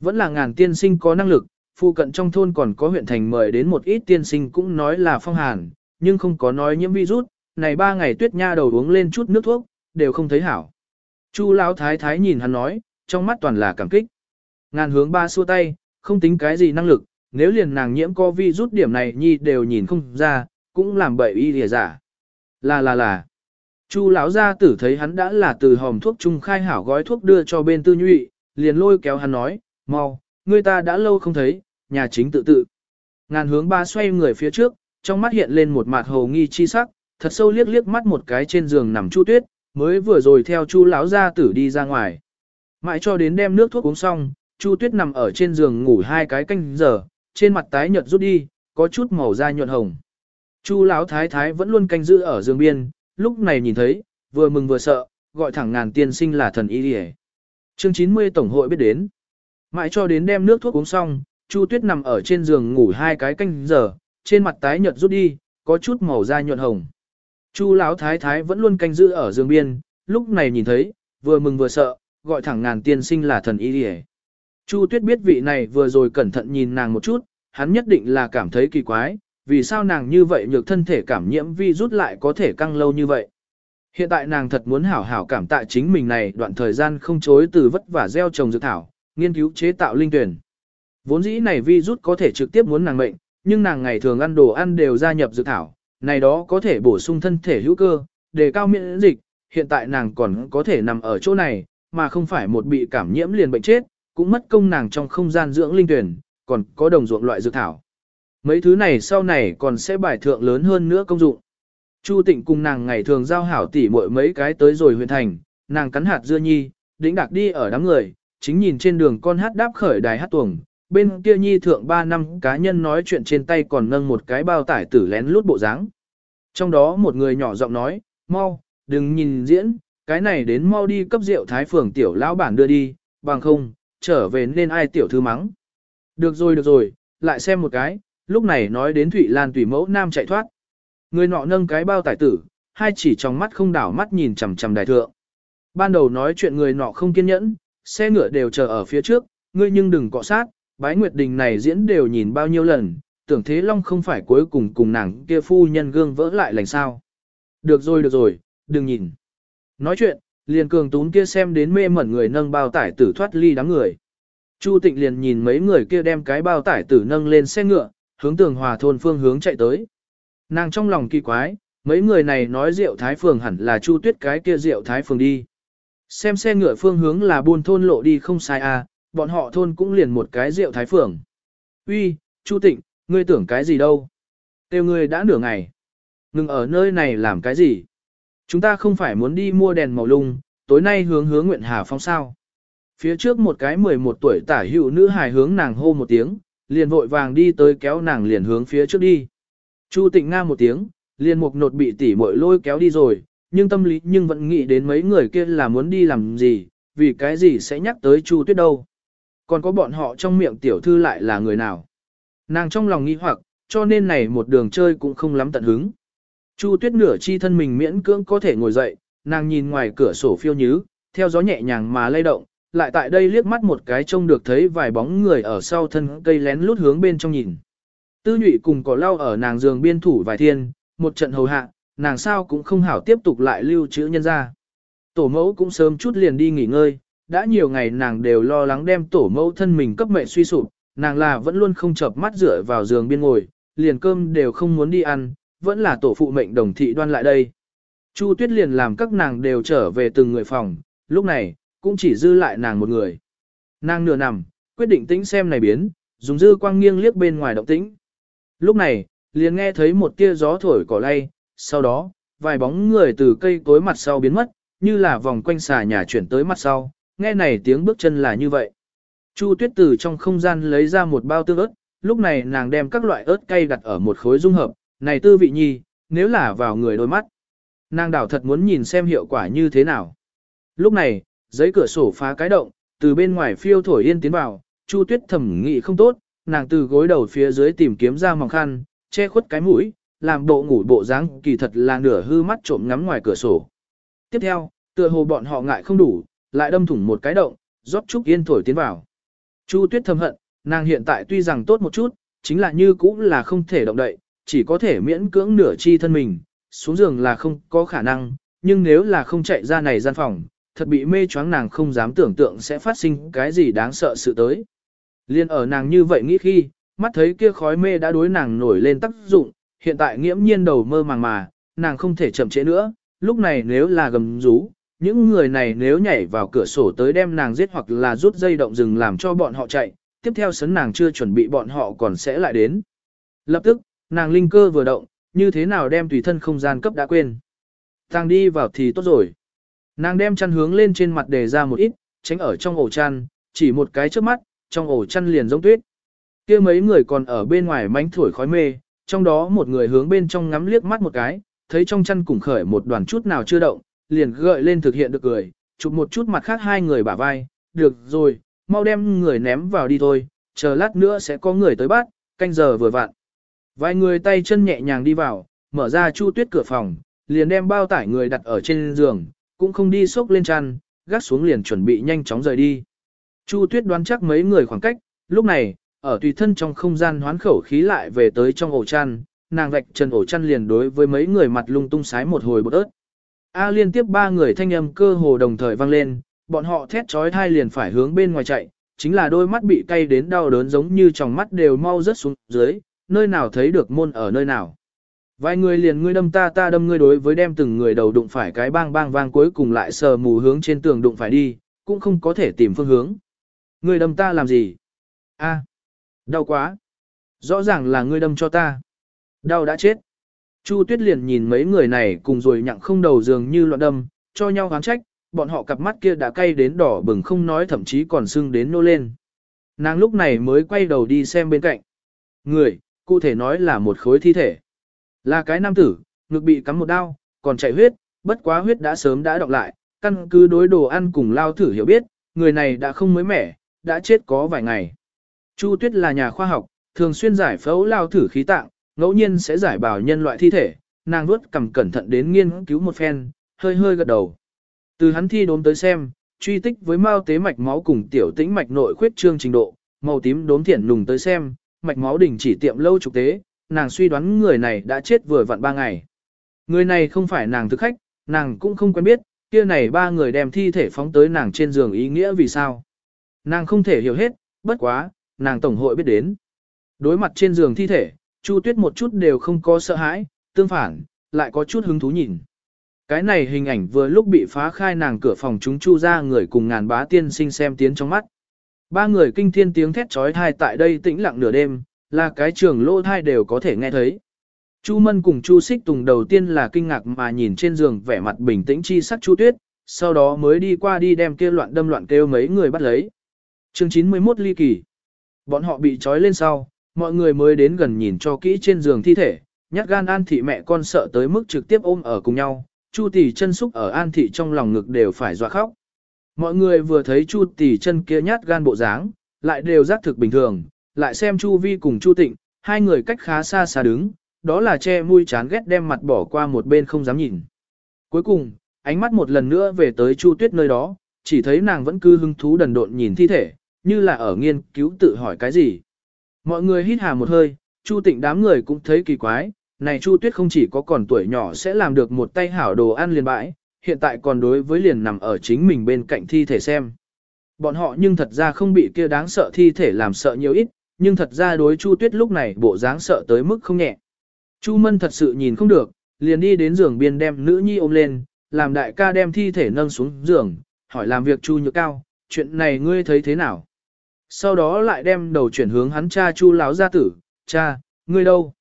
Vẫn là ngàn tiên sinh có năng lực, phụ cận trong thôn còn có huyện thành mời đến một ít tiên sinh cũng nói là phong hàn, nhưng không có nói nhiễm virus, này ba ngày tuyết nha đầu uống lên chút nước thuốc, đều không thấy hảo. Chu lão thái thái nhìn hắn nói, trong mắt toàn là cảm kích. Ngàn hướng ba xua tay, không tính cái gì năng lực, nếu liền nàng nhiễm có vi rút điểm này nhi đều nhìn không ra, cũng làm bậy y lìa giả. Là là là. Chu lão gia tử thấy hắn đã là từ hòm thuốc trung khai hảo gói thuốc đưa cho bên tư nhụy, liền lôi kéo hắn nói, mau, người ta đã lâu không thấy, nhà chính tự tự. Ngàn hướng ba xoay người phía trước, trong mắt hiện lên một mặt hồ nghi chi sắc, thật sâu liếc liếc mắt một cái trên giường nằm chu tuyết, mới vừa rồi theo chu lão gia tử đi ra ngoài. Mãi cho đến đem nước thuốc uống xong, chu tuyết nằm ở trên giường ngủ hai cái canh giờ, trên mặt tái nhợt rút đi, có chút màu da nhuận hồng. Chu lão thái thái vẫn luôn canh giữ ở giường biên, lúc này nhìn thấy, vừa mừng vừa sợ, gọi thẳng ngàn tiên sinh là thần y. Chương 90 Tổng hội biết đến. Mãi cho đến đem nước thuốc uống xong, Chu Tuyết nằm ở trên giường ngủ hai cái canh giờ, trên mặt tái nhợt rút đi, có chút màu da nhuận hồng. Chu lão thái thái vẫn luôn canh giữ ở giường biên, lúc này nhìn thấy, vừa mừng vừa sợ, gọi thẳng ngàn tiên sinh là thần y điề. Chu Tuyết biết vị này vừa rồi cẩn thận nhìn nàng một chút, hắn nhất định là cảm thấy kỳ quái, vì sao nàng như vậy nhược thân thể cảm nhiễm vi rút lại có thể căng lâu như vậy. Hiện tại nàng thật muốn hảo hảo cảm tạ chính mình này đoạn thời gian không chối từ vất vả gieo trồng dược thảo, nghiên cứu chế tạo linh tuyển. Vốn dĩ này vi rút có thể trực tiếp muốn nàng mệnh, nhưng nàng ngày thường ăn đồ ăn đều gia nhập dược thảo, này đó có thể bổ sung thân thể hữu cơ, đề cao miễn dịch, hiện tại nàng còn có thể nằm ở chỗ này, mà không phải một bị cảm nhiễm liền bệnh chết, cũng mất công nàng trong không gian dưỡng linh tuyển, còn có đồng ruộng loại dược thảo. Mấy thứ này sau này còn sẽ bài thượng lớn hơn nữa công dụng. Chu Tịnh cùng nàng ngày thường giao hảo tỉ muội mấy cái tới rồi huyện thành, nàng cắn hạt dưa nhi, đĩnh đạc đi ở đám người, chính nhìn trên đường con hát đáp khởi đài hát tuồng, bên kia nhi thượng 3 năm cá nhân nói chuyện trên tay còn nâng một cái bao tải tử lén lút bộ dáng. Trong đó một người nhỏ giọng nói, mau, đừng nhìn diễn, cái này đến mau đi cấp rượu thái phường tiểu lão bản đưa đi, bằng không, trở về nên ai tiểu thư mắng. Được rồi được rồi, lại xem một cái, lúc này nói đến Thụy Lan tùy mẫu nam chạy thoát. Người nọ nâng cái bao tải tử, hai chỉ trong mắt không đảo mắt nhìn chằm chằm đại thượng. Ban đầu nói chuyện người nọ không kiên nhẫn, xe ngựa đều chờ ở phía trước, ngươi nhưng đừng cọ sát, bái nguyệt đình này diễn đều nhìn bao nhiêu lần, tưởng thế long không phải cuối cùng cùng nàng kia phu nhân gương vỡ lại lành sao. Được rồi được rồi, đừng nhìn. Nói chuyện, liền cường tún kia xem đến mê mẩn người nâng bao tải tử thoát ly đám người. Chu tịnh liền nhìn mấy người kia đem cái bao tải tử nâng lên xe ngựa, hướng tường hòa thôn phương hướng chạy tới. Nàng trong lòng kỳ quái, mấy người này nói rượu thái phường hẳn là chu tuyết cái kia rượu thái phường đi. Xem xe ngựa phương hướng là buôn thôn lộ đi không sai à, bọn họ thôn cũng liền một cái rượu thái phường. Uy, Chu Tịnh, ngươi tưởng cái gì đâu? Tiêu ngươi đã nửa ngày. Ngừng ở nơi này làm cái gì? Chúng ta không phải muốn đi mua đèn màu lung, tối nay hướng hướng nguyện hà phong sao. Phía trước một cái 11 tuổi tả hữu nữ hài hướng nàng hô một tiếng, liền vội vàng đi tới kéo nàng liền hướng phía trước đi. Chu Tịnh Nga một tiếng, liền mục nột bị tỉ muội lôi kéo đi rồi, nhưng tâm lý nhưng vẫn nghĩ đến mấy người kia là muốn đi làm gì, vì cái gì sẽ nhắc tới Chu Tuyết đâu. Còn có bọn họ trong miệng tiểu thư lại là người nào. Nàng trong lòng nghi hoặc, cho nên này một đường chơi cũng không lắm tận hứng. Chu Tuyết nửa chi thân mình miễn cưỡng có thể ngồi dậy, nàng nhìn ngoài cửa sổ phiêu nhứ, theo gió nhẹ nhàng mà lay động, lại tại đây liếc mắt một cái trông được thấy vài bóng người ở sau thân cây lén lút hướng bên trong nhìn. Tư nhụy cùng có lau ở nàng giường biên thủ vài thiên, một trận hầu hạ, nàng sao cũng không hảo tiếp tục lại lưu trữ nhân ra. Tổ mẫu cũng sớm chút liền đi nghỉ ngơi, đã nhiều ngày nàng đều lo lắng đem tổ mẫu thân mình cấp mệnh suy sụp, nàng là vẫn luôn không chợp mắt dựa vào giường biên ngồi, liền cơm đều không muốn đi ăn, vẫn là tổ phụ mệnh đồng thị đoan lại đây. Chu Tuyết liền làm các nàng đều trở về từng người phòng, lúc này, cũng chỉ dư lại nàng một người. Nàng nửa nằm, quyết định tĩnh xem này biến, dùng dư quang nghiêng liếc bên ngoài động tĩnh. Lúc này, liền nghe thấy một tia gió thổi cỏ lay, sau đó, vài bóng người từ cây tối mặt sau biến mất, như là vòng quanh xà nhà chuyển tới mặt sau, nghe này tiếng bước chân là như vậy. Chu tuyết từ trong không gian lấy ra một bao tương ớt, lúc này nàng đem các loại ớt cay đặt ở một khối dung hợp, này tư vị nhi, nếu là vào người đôi mắt. Nàng đảo thật muốn nhìn xem hiệu quả như thế nào. Lúc này, giấy cửa sổ phá cái động, từ bên ngoài phiêu thổi yên tiến vào, Chu Tuyết thẩm nghị không tốt, nàng từ gối đầu phía dưới tìm kiếm ra mỏng khăn, che khuất cái mũi, làm bộ ngủ bộ dáng kỳ thật là nửa hư mắt trộm ngắm ngoài cửa sổ. Tiếp theo, tựa hồ bọn họ ngại không đủ, lại đâm thủng một cái động, rót trúc yên thổi tiến vào. Chu Tuyết thầm hận, nàng hiện tại tuy rằng tốt một chút, chính là như cũng là không thể động đậy, chỉ có thể miễn cưỡng nửa chi thân mình, xuống giường là không có khả năng, nhưng nếu là không chạy ra này gian phòng, thật bị mê choáng nàng không dám tưởng tượng sẽ phát sinh cái gì đáng sợ sự tới. Liên ở nàng như vậy nghĩ khi, mắt thấy kia khói mê đã đối nàng nổi lên tác dụng, hiện tại nghiễm nhiên đầu mơ màng mà, nàng không thể chậm trễ nữa, lúc này nếu là gầm rú, những người này nếu nhảy vào cửa sổ tới đem nàng giết hoặc là rút dây động rừng làm cho bọn họ chạy, tiếp theo sấn nàng chưa chuẩn bị bọn họ còn sẽ lại đến. Lập tức, nàng linh cơ vừa động, như thế nào đem tùy thân không gian cấp đã quên. Tàng đi vào thì tốt rồi. Nàng đem chăn hướng lên trên mặt đề ra một ít, tránh ở trong ổ chăn, chỉ một cái trước mắt, trong ổ chăn liền giống tuyết. kia mấy người còn ở bên ngoài mánh thổi khói mê, trong đó một người hướng bên trong ngắm liếc mắt một cái, thấy trong chăn cùng khởi một đoàn chút nào chưa động, liền gợi lên thực hiện được cười, chụp một chút mặt khác hai người bả vai, được rồi, mau đem người ném vào đi thôi, chờ lát nữa sẽ có người tới bắt, canh giờ vừa vặn. Vài người tay chân nhẹ nhàng đi vào, mở ra chu tuyết cửa phòng, liền đem bao tải người đặt ở trên giường, cũng không đi xốc lên chăn, gác xuống liền chuẩn bị nhanh chóng rời đi. Chu tuyết đoán chắc mấy người khoảng cách, lúc này, ở tùy thân trong không gian hoán khẩu khí lại về tới trong ổ chăn, nàng vạch chân ổ chăn liền đối với mấy người mặt lung tung sái một hồi bột ớt. A liên tiếp ba người thanh âm cơ hồ đồng thời vang lên, bọn họ thét trói thai liền phải hướng bên ngoài chạy, chính là đôi mắt bị cay đến đau đớn giống như tròng mắt đều mau rớt xuống dưới, nơi nào thấy được môn ở nơi nào. Vài người liền ngươi đâm ta ta đâm ngươi đối với đem từng người đầu đụng phải cái bang bang vang cuối cùng lại sờ mù hướng trên tường đụng phải đi, cũng không có thể tìm phương hướng. Ngươi đâm ta làm gì? A, đau quá. Rõ ràng là ngươi đâm cho ta. Đau đã chết. Chu Tuyết liền nhìn mấy người này cùng rồi nhặng không đầu dường như loạn đâm, cho nhau gán trách, bọn họ cặp mắt kia đã cay đến đỏ bừng không nói thậm chí còn sưng đến nô lên. Nàng lúc này mới quay đầu đi xem bên cạnh. Người, cụ thể nói là một khối thi thể. Là cái nam tử, ngực bị cắm một đao, còn chảy huyết, bất quá huyết đã sớm đã đọc lại, căn cứ đối đồ ăn cùng lao thử hiểu biết, người này đã không mới mẻ, đã chết có vài ngày. Chu Tuyết là nhà khoa học, thường xuyên giải phẫu lao thử khí tạng, ngẫu nhiên sẽ giải bảo nhân loại thi thể, nàng vuốt cầm cẩn thận đến nghiên cứu một phen, hơi hơi gật đầu. Từ hắn thi đốm tới xem, truy tích với mao tế mạch máu cùng tiểu tĩnh mạch nội khuyết trương trình độ, màu tím đốm thiển lùng tới xem, mạch máu đỉnh chỉ tiệm lâu trục tế, nàng suy đoán người này đã chết vừa vặn ba ngày. Người này không phải nàng thực khách, nàng cũng không quen biết, kia này ba người đem thi thể phóng tới nàng trên giường ý nghĩa vì sao. Nàng không thể hiểu hết, bất quá, nàng tổng hội biết đến. Đối mặt trên giường thi thể, Chu Tuyết một chút đều không có sợ hãi, tương phản, lại có chút hứng thú nhìn. Cái này hình ảnh vừa lúc bị phá khai nàng cửa phòng chúng Chu ra người cùng ngàn bá tiên sinh xem tiến trong mắt. Ba người kinh thiên tiếng thét trói thai tại đây tĩnh lặng nửa đêm, là cái trường lô thai đều có thể nghe thấy. Chu Mân cùng Chu Xích Tùng đầu tiên là kinh ngạc mà nhìn trên giường vẻ mặt bình tĩnh chi sắc Chu Tuyết, sau đó mới đi qua đi đem kia loạn đâm loạn kêu mấy người bắt lấy. Chương 91 ly kỳ. Bọn họ bị trói lên sau, mọi người mới đến gần nhìn cho kỹ trên giường thi thể, nhát gan An Thị mẹ con sợ tới mức trực tiếp ôm ở cùng nhau, Chu Tỷ chân xúc ở An Thị trong lòng ngực đều phải dọa khóc. Mọi người vừa thấy Chu Tỷ chân kia nhát gan bộ dáng, lại đều giác thực bình thường, lại xem Chu Vi cùng Chu Tịnh, hai người cách khá xa xa đứng, đó là che mũi chán ghét đem mặt bỏ qua một bên không dám nhìn. Cuối cùng, ánh mắt một lần nữa về tới Chu Tuyết nơi đó, chỉ thấy nàng vẫn cứ hứng thú đần độn nhìn thi thể, như là ở nghiên cứu tự hỏi cái gì. Mọi người hít hà một hơi, Chu Tịnh đám người cũng thấy kỳ quái, này Chu Tuyết không chỉ có còn tuổi nhỏ sẽ làm được một tay hảo đồ ăn liền bãi, hiện tại còn đối với liền nằm ở chính mình bên cạnh thi thể xem. Bọn họ nhưng thật ra không bị kia đáng sợ thi thể làm sợ nhiều ít, nhưng thật ra đối Chu Tuyết lúc này bộ dáng sợ tới mức không nhẹ. Chu Mân thật sự nhìn không được, liền đi đến giường biên đem nữ nhi ôm lên, làm đại ca đem thi thể nâng xuống giường, hỏi làm việc Chu Nhược Cao, chuyện này ngươi thấy thế nào? Sau đó lại đem đầu chuyển hướng hắn cha Chu lão gia tử, "Cha, ngươi đâu?"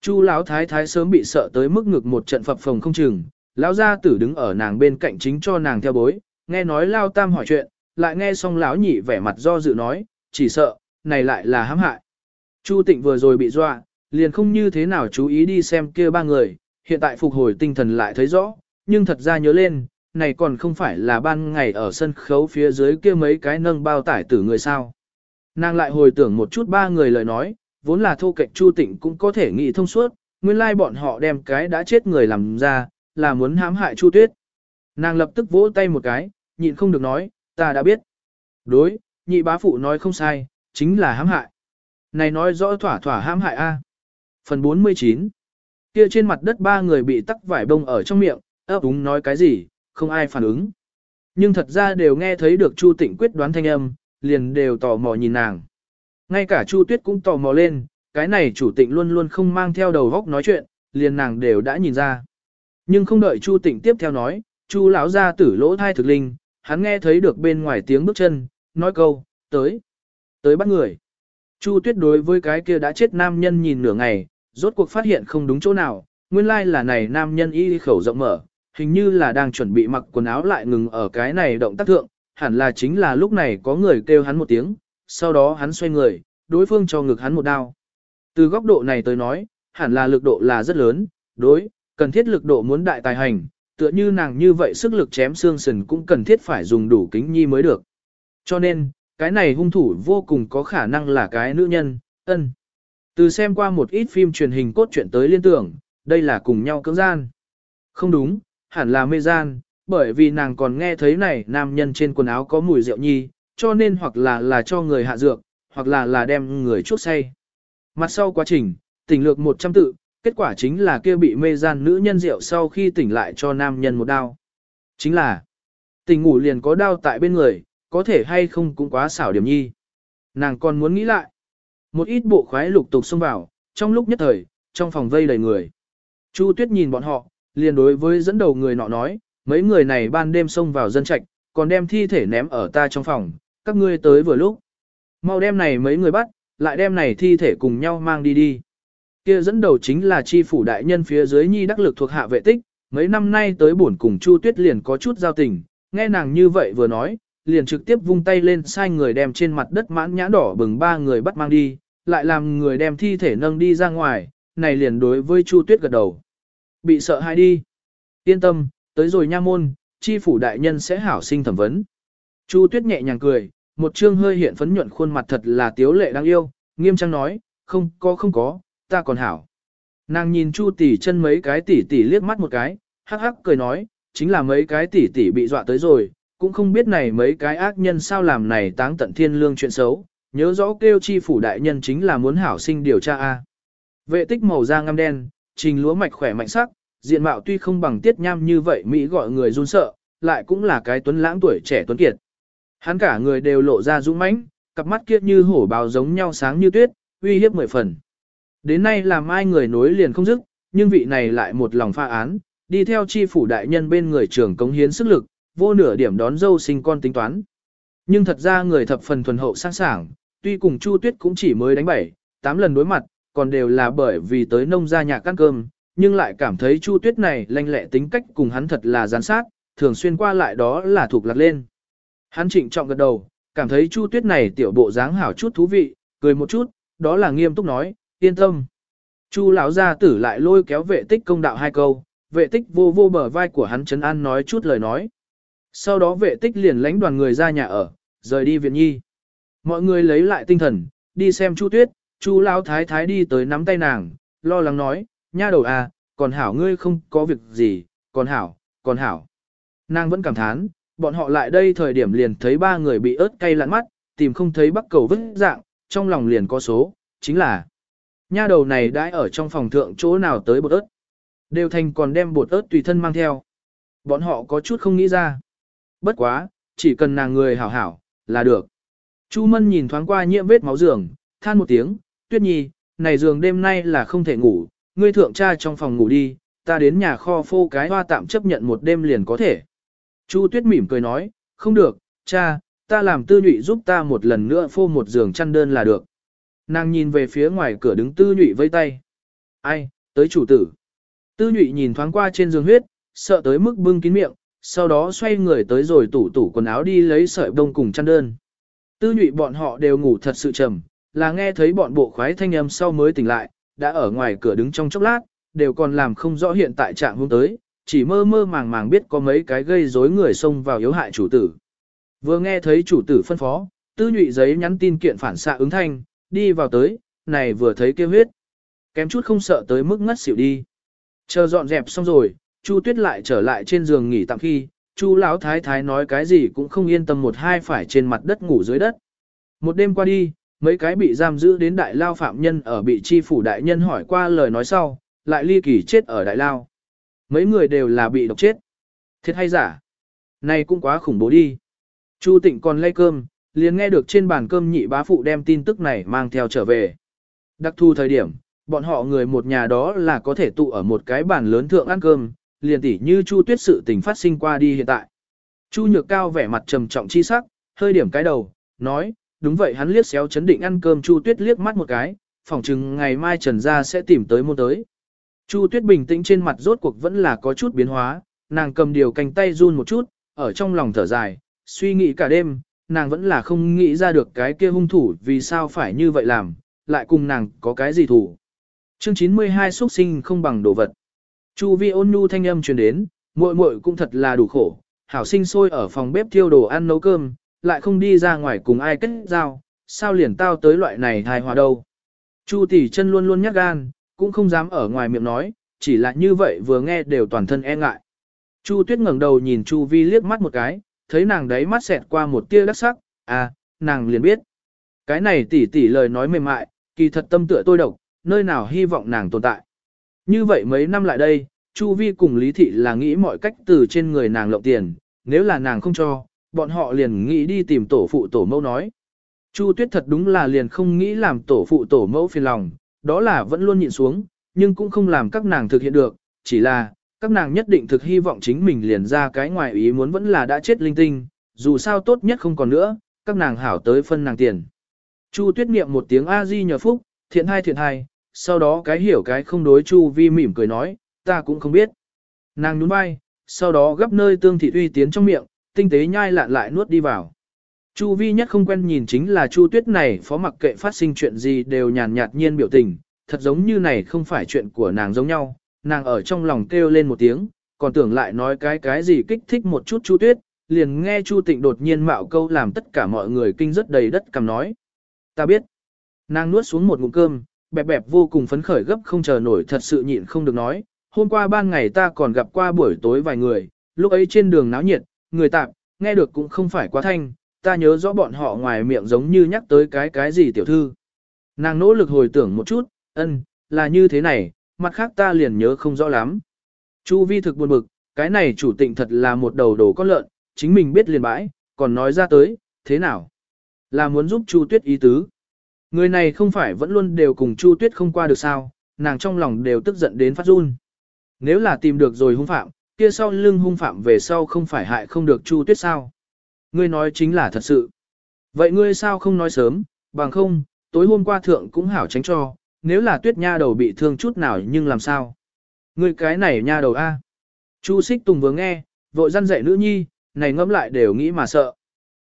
Chu lão thái thái sớm bị sợ tới mức ngực một trận phập phồng không chừng, lão gia tử đứng ở nàng bên cạnh chính cho nàng theo bối, nghe nói Lao Tam hỏi chuyện, lại nghe xong lão nhị vẻ mặt do dự nói, chỉ sợ, này lại là hãm hại. Chu Tịnh vừa rồi bị dọa, liền không như thế nào chú ý đi xem kia ba người, hiện tại phục hồi tinh thần lại thấy rõ, nhưng thật ra nhớ lên, này còn không phải là ban ngày ở sân khấu phía dưới kia mấy cái nâng bao tải tử người sao. Nàng lại hồi tưởng một chút ba người lời nói, vốn là thô kệch Chu Tịnh cũng có thể nghĩ thông suốt, nguyên lai bọn họ đem cái đã chết người làm ra, là muốn hãm hại Chu Tuyết. Nàng lập tức vỗ tay một cái, nhịn không được nói, ta đã biết. Đối, nhị bá phụ nói không sai, chính là hãm hại. Này nói rõ thỏa thỏa hãm hại A. Phần 49 Kia trên mặt đất ba người bị tắc vải bông ở trong miệng, ấp úng nói cái gì, không ai phản ứng. Nhưng thật ra đều nghe thấy được Chu Tịnh quyết đoán thanh âm, liền đều tò mò nhìn nàng. Ngay cả Chu Tuyết cũng tò mò lên, cái này chủ tịnh luôn luôn không mang theo đầu góc nói chuyện, liền nàng đều đã nhìn ra. Nhưng không đợi Chu Tịnh tiếp theo nói, Chu lão ra tử lỗ thai thực linh, hắn nghe thấy được bên ngoài tiếng bước chân, nói câu, tới, tới bắt người. Chu Tuyết đối với cái kia đã chết nam nhân nhìn nửa ngày, rốt cuộc phát hiện không đúng chỗ nào, nguyên lai là này nam nhân y khẩu rộng mở, hình như là đang chuẩn bị mặc quần áo lại ngừng ở cái này động tác thượng, hẳn là chính là lúc này có người kêu hắn một tiếng, sau đó hắn xoay người, đối phương cho ngực hắn một đao. Từ góc độ này tới nói, hẳn là lực độ là rất lớn, đối, cần thiết lực độ muốn đại tài hành, tựa như nàng như vậy sức lực chém xương sườn cũng cần thiết phải dùng đủ kính nhi mới được. Cho nên, cái này hung thủ vô cùng có khả năng là cái nữ nhân, ân. Từ xem qua một ít phim truyền hình cốt truyện tới liên tưởng, đây là cùng nhau cưỡng gian. Không đúng, hẳn là mê gian, bởi vì nàng còn nghe thấy này nam nhân trên quần áo có mùi rượu nhi, cho nên hoặc là là cho người hạ dược, hoặc là là đem người chuốc say. Mặt sau quá trình, tỉnh lược 100 tự, kết quả chính là kia bị mê gian nữ nhân rượu sau khi tỉnh lại cho nam nhân một đao. Chính là, tỉnh ngủ liền có đao tại bên người, có thể hay không cũng quá xảo điểm nhi. Nàng còn muốn nghĩ lại. Một ít bộ khoái lục tục xông vào, trong lúc nhất thời, trong phòng vây đầy người. Chu Tuyết nhìn bọn họ, liền đối với dẫn đầu người nọ nói, mấy người này ban đêm xông vào dân trạch, còn đem thi thể ném ở ta trong phòng, các ngươi tới vừa lúc. Mau đem này mấy người bắt, lại đem này thi thể cùng nhau mang đi đi. Kia dẫn đầu chính là chi phủ đại nhân phía dưới nhi đắc lực thuộc hạ vệ tích, mấy năm nay tới buồn cùng Chu Tuyết liền có chút giao tình, nghe nàng như vậy vừa nói, liền trực tiếp vung tay lên sai người đem trên mặt đất mãn nhã đỏ bừng ba người bắt mang đi, lại làm người đem thi thể nâng đi ra ngoài, này liền đối với Chu Tuyết gật đầu. Bị sợ hãi đi. Yên tâm, tới rồi nha môn, chi phủ đại nhân sẽ hảo sinh thẩm vấn. Chu Tuyết nhẹ nhàng cười, một trương hơi hiện phấn nhuận khuôn mặt thật là tiếu lệ đáng yêu, nghiêm trang nói, không có không có, ta còn hảo. Nàng nhìn Chu tỷ chân mấy cái tỷ tỷ liếc mắt một cái, hắc hắc cười nói, chính là mấy cái tỷ tỷ bị dọa tới rồi, cũng không biết này mấy cái ác nhân sao làm này táng tận thiên lương chuyện xấu, nhớ rõ kêu chi phủ đại nhân chính là muốn hảo sinh điều tra a. Vệ tích màu da ngăm đen, trình lúa mạch khỏe mạnh sắc, diện mạo tuy không bằng tiết nham như vậy Mỹ gọi người run sợ, lại cũng là cái tuấn lãng tuổi trẻ tuấn kiệt. Hắn cả người đều lộ ra dũng mãnh, cặp mắt kia như hổ bào giống nhau sáng như tuyết, uy hiếp mười phần. Đến nay làm ai người nối liền không dứt, nhưng vị này lại một lòng pha án, đi theo chi phủ đại nhân bên người trưởng cống hiến sức lực, vô nửa điểm đón dâu sinh con tính toán. Nhưng thật ra người thập phần thuần hậu sang sảng, tuy cùng Chu Tuyết cũng chỉ mới đánh bảy, tám lần đối mặt, còn đều là bởi vì tới nông gia nhà ăn cơm, nhưng lại cảm thấy Chu Tuyết này lanh lẹ tính cách cùng hắn thật là gián sát, thường xuyên qua lại đó là thuộc lạc lên. Hắn trịnh trọng gật đầu, cảm thấy Chu Tuyết này tiểu bộ dáng hảo chút thú vị, cười một chút, đó là nghiêm túc nói, yên tâm. Chu lão gia tử lại lôi kéo vệ tích công đạo hai câu, vệ tích vô vô bờ vai của hắn chấn an nói chút lời nói. Sau đó vệ tích liền lãnh đoàn người ra nhà ở, rời đi viện nhi. Mọi người lấy lại tinh thần, đi xem Chu Tuyết, Chu lão thái thái đi tới nắm tay nàng, lo lắng nói, nha đầu à, còn hảo ngươi không có việc gì, còn hảo, còn hảo. Nàng vẫn cảm thán, bọn họ lại đây thời điểm liền thấy ba người bị ớt cay lặn mắt, tìm không thấy bắc cầu vứt dạng, trong lòng liền có số, chính là nha đầu này đã ở trong phòng thượng chỗ nào tới bột ớt. Đều thành còn đem bột ớt tùy thân mang theo. Bọn họ có chút không nghĩ ra. Bất quá, chỉ cần nàng người hảo hảo, là được. Chu Mân nhìn thoáng qua nhiễm vết máu giường, than một tiếng, tuyết nhi, này giường đêm nay là không thể ngủ, ngươi thượng cha trong phòng ngủ đi, ta đến nhà kho phô cái hoa tạm chấp nhận một đêm liền có thể. Chu tuyết mỉm cười nói, không được, cha, ta làm tư nhụy giúp ta một lần nữa phô một giường chăn đơn là được. Nàng nhìn về phía ngoài cửa đứng tư nhụy vây tay. Ai, tới chủ tử. Tư nhụy nhìn thoáng qua trên giường huyết, sợ tới mức bưng kín miệng, sau đó xoay người tới rồi tủ tủ quần áo đi lấy sợi bông cùng chăn đơn. Tư nhụy bọn họ đều ngủ thật sự trầm, là nghe thấy bọn bộ khoái thanh âm sau mới tỉnh lại, đã ở ngoài cửa đứng trong chốc lát, đều còn làm không rõ hiện tại trạng hôm tới, chỉ mơ mơ màng màng biết có mấy cái gây rối người xông vào yếu hại chủ tử. Vừa nghe thấy chủ tử phân phó, tư nhụy giấy nhắn tin kiện phản xạ ứng thanh, đi vào tới, này vừa thấy kêu huyết. Kém chút không sợ tới mức ngất xỉu đi. Chờ dọn dẹp xong rồi, Chu Tuyết lại trở lại trên giường nghỉ tạm khi, Chu lão thái thái nói cái gì cũng không yên tâm một hai phải trên mặt đất ngủ dưới đất. Một đêm qua đi, mấy cái bị giam giữ đến đại lao phạm nhân ở bị chi phủ đại nhân hỏi qua lời nói sau, lại ly kỳ chết ở đại lao. Mấy người đều là bị độc chết. Thiệt hay giả? Này cũng quá khủng bố đi. Chu Tịnh còn lay cơm, liền nghe được trên bàn cơm nhị bá phụ đem tin tức này mang theo trở về. Đặc thu thời điểm, bọn họ người một nhà đó là có thể tụ ở một cái bàn lớn thượng ăn cơm, liền tỉ như Chu Tuyết sự tình phát sinh qua đi hiện tại. Chu Nhược Cao vẻ mặt trầm trọng chi sắc, hơi điểm cái đầu, nói, đúng vậy hắn liếc xéo chấn định ăn cơm Chu Tuyết liếc mắt một cái, phỏng chừng ngày mai Trần Gia sẽ tìm tới môn tới. Chu Tuyết bình tĩnh trên mặt rốt cuộc vẫn là có chút biến hóa, nàng cầm điều cánh tay run một chút, ở trong lòng thở dài, suy nghĩ cả đêm, nàng vẫn là không nghĩ ra được cái kia hung thủ vì sao phải như vậy làm, lại cùng nàng có cái gì thủ. Chương 92 xuất sinh không bằng đồ vật. Chu vi ôn nhu thanh âm truyền đến, muội muội cũng thật là đủ khổ, hảo sinh sôi ở phòng bếp thiêu đồ ăn nấu cơm, lại không đi ra ngoài cùng ai kết giao, sao liền tao tới loại này hài hòa đâu. Chu tỷ chân luôn luôn nhắc gan, cũng không dám ở ngoài miệng nói, chỉ là như vậy vừa nghe đều toàn thân e ngại. Chu tuyết ngẩng đầu nhìn Chu vi liếc mắt một cái, thấy nàng đấy mắt xẹt qua một tia đắc sắc, à, nàng liền biết. Cái này tỷ tỷ lời nói mềm mại, kỳ thật tâm tựa tôi độc, nơi nào hy vọng nàng tồn tại. Như vậy mấy năm lại đây, Chu Vi cùng Lý Thị là nghĩ mọi cách từ trên người nàng lộng tiền, nếu là nàng không cho, bọn họ liền nghĩ đi tìm tổ phụ tổ mẫu nói. Chu Tuyết thật đúng là liền không nghĩ làm tổ phụ tổ mẫu phiền lòng, đó là vẫn luôn nhịn xuống, nhưng cũng không làm các nàng thực hiện được, chỉ là, các nàng nhất định thực hy vọng chính mình liền ra cái ngoài ý muốn vẫn là đã chết linh tinh, dù sao tốt nhất không còn nữa, các nàng hảo tới phân nàng tiền. Chu Tuyết niệm một tiếng A-di nhờ phúc, thiện hai thiện hai, sau đó cái hiểu cái không đối Chu Vi mỉm cười nói, ta cũng không biết. Nàng nhún vai, sau đó gấp nơi tương thị uy tiến trong miệng, tinh tế nhai lạn lại nuốt đi vào. Chu Vi nhất không quen nhìn chính là Chu Tuyết này phó mặc kệ phát sinh chuyện gì đều nhàn nhạt nhiên biểu tình, thật giống như này không phải chuyện của nàng giống nhau, nàng ở trong lòng kêu lên một tiếng, còn tưởng lại nói cái cái gì kích thích một chút Chu Tuyết, liền nghe Chu Tịnh đột nhiên mạo câu làm tất cả mọi người kinh rất đầy đất cầm nói. Ta biết. Nàng nuốt xuống một ngụm cơm, bẹp bẹp vô cùng phấn khởi gấp không chờ nổi thật sự nhịn không được nói. Hôm qua ban ngày ta còn gặp qua buổi tối vài người, lúc ấy trên đường náo nhiệt, người tạm, nghe được cũng không phải quá thanh, ta nhớ rõ bọn họ ngoài miệng giống như nhắc tới cái cái gì tiểu thư. Nàng nỗ lực hồi tưởng một chút, ân, là như thế này, mặt khác ta liền nhớ không rõ lắm. Chu vi thực buồn bực, cái này chủ tịnh thật là một đầu đồ con lợn, chính mình biết liền bãi, còn nói ra tới, thế nào? Là muốn giúp Chu tuyết ý tứ. Người này không phải vẫn luôn đều cùng Chu tuyết không qua được sao, nàng trong lòng đều tức giận đến phát run. Nếu là tìm được rồi hung phạm, kia sau lưng hung phạm về sau không phải hại không được Chu tuyết sao? Ngươi nói chính là thật sự. Vậy ngươi sao không nói sớm, bằng không, tối hôm qua thượng cũng hảo tránh cho, nếu là tuyết nha đầu bị thương chút nào nhưng làm sao? Ngươi cái này nha đầu A. Chu xích tùng vừa nghe, vội răn dạy nữ nhi, này ngẫm lại đều nghĩ mà sợ.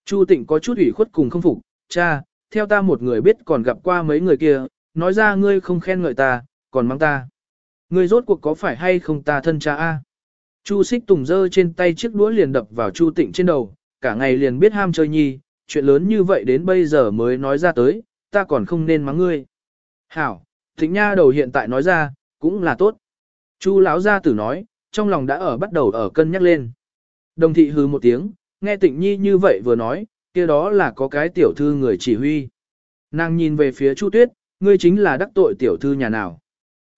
Chu tịnh có chút ủy khuất cùng không phục, cha, theo ta một người biết còn gặp qua mấy người kia, nói ra ngươi không khen ngợi ta, còn mang ta. Ngươi rốt cuộc có phải hay không ta thân cha a? Chu xích tùng dơ trên tay chiếc đũa liền đập vào Chu tịnh trên đầu, cả ngày liền biết ham chơi nhi, chuyện lớn như vậy đến bây giờ mới nói ra tới, ta còn không nên mắng ngươi. Hảo, tịnh nha đầu hiện tại nói ra, cũng là tốt. Chu lão gia tử nói, trong lòng đã ở bắt đầu ở cân nhắc lên. Đồng thị hừ một tiếng, nghe tịnh nhi như vậy vừa nói, kia đó là có cái tiểu thư người chỉ huy. Nàng nhìn về phía Chu Tuyết, ngươi chính là đắc tội tiểu thư nhà nào.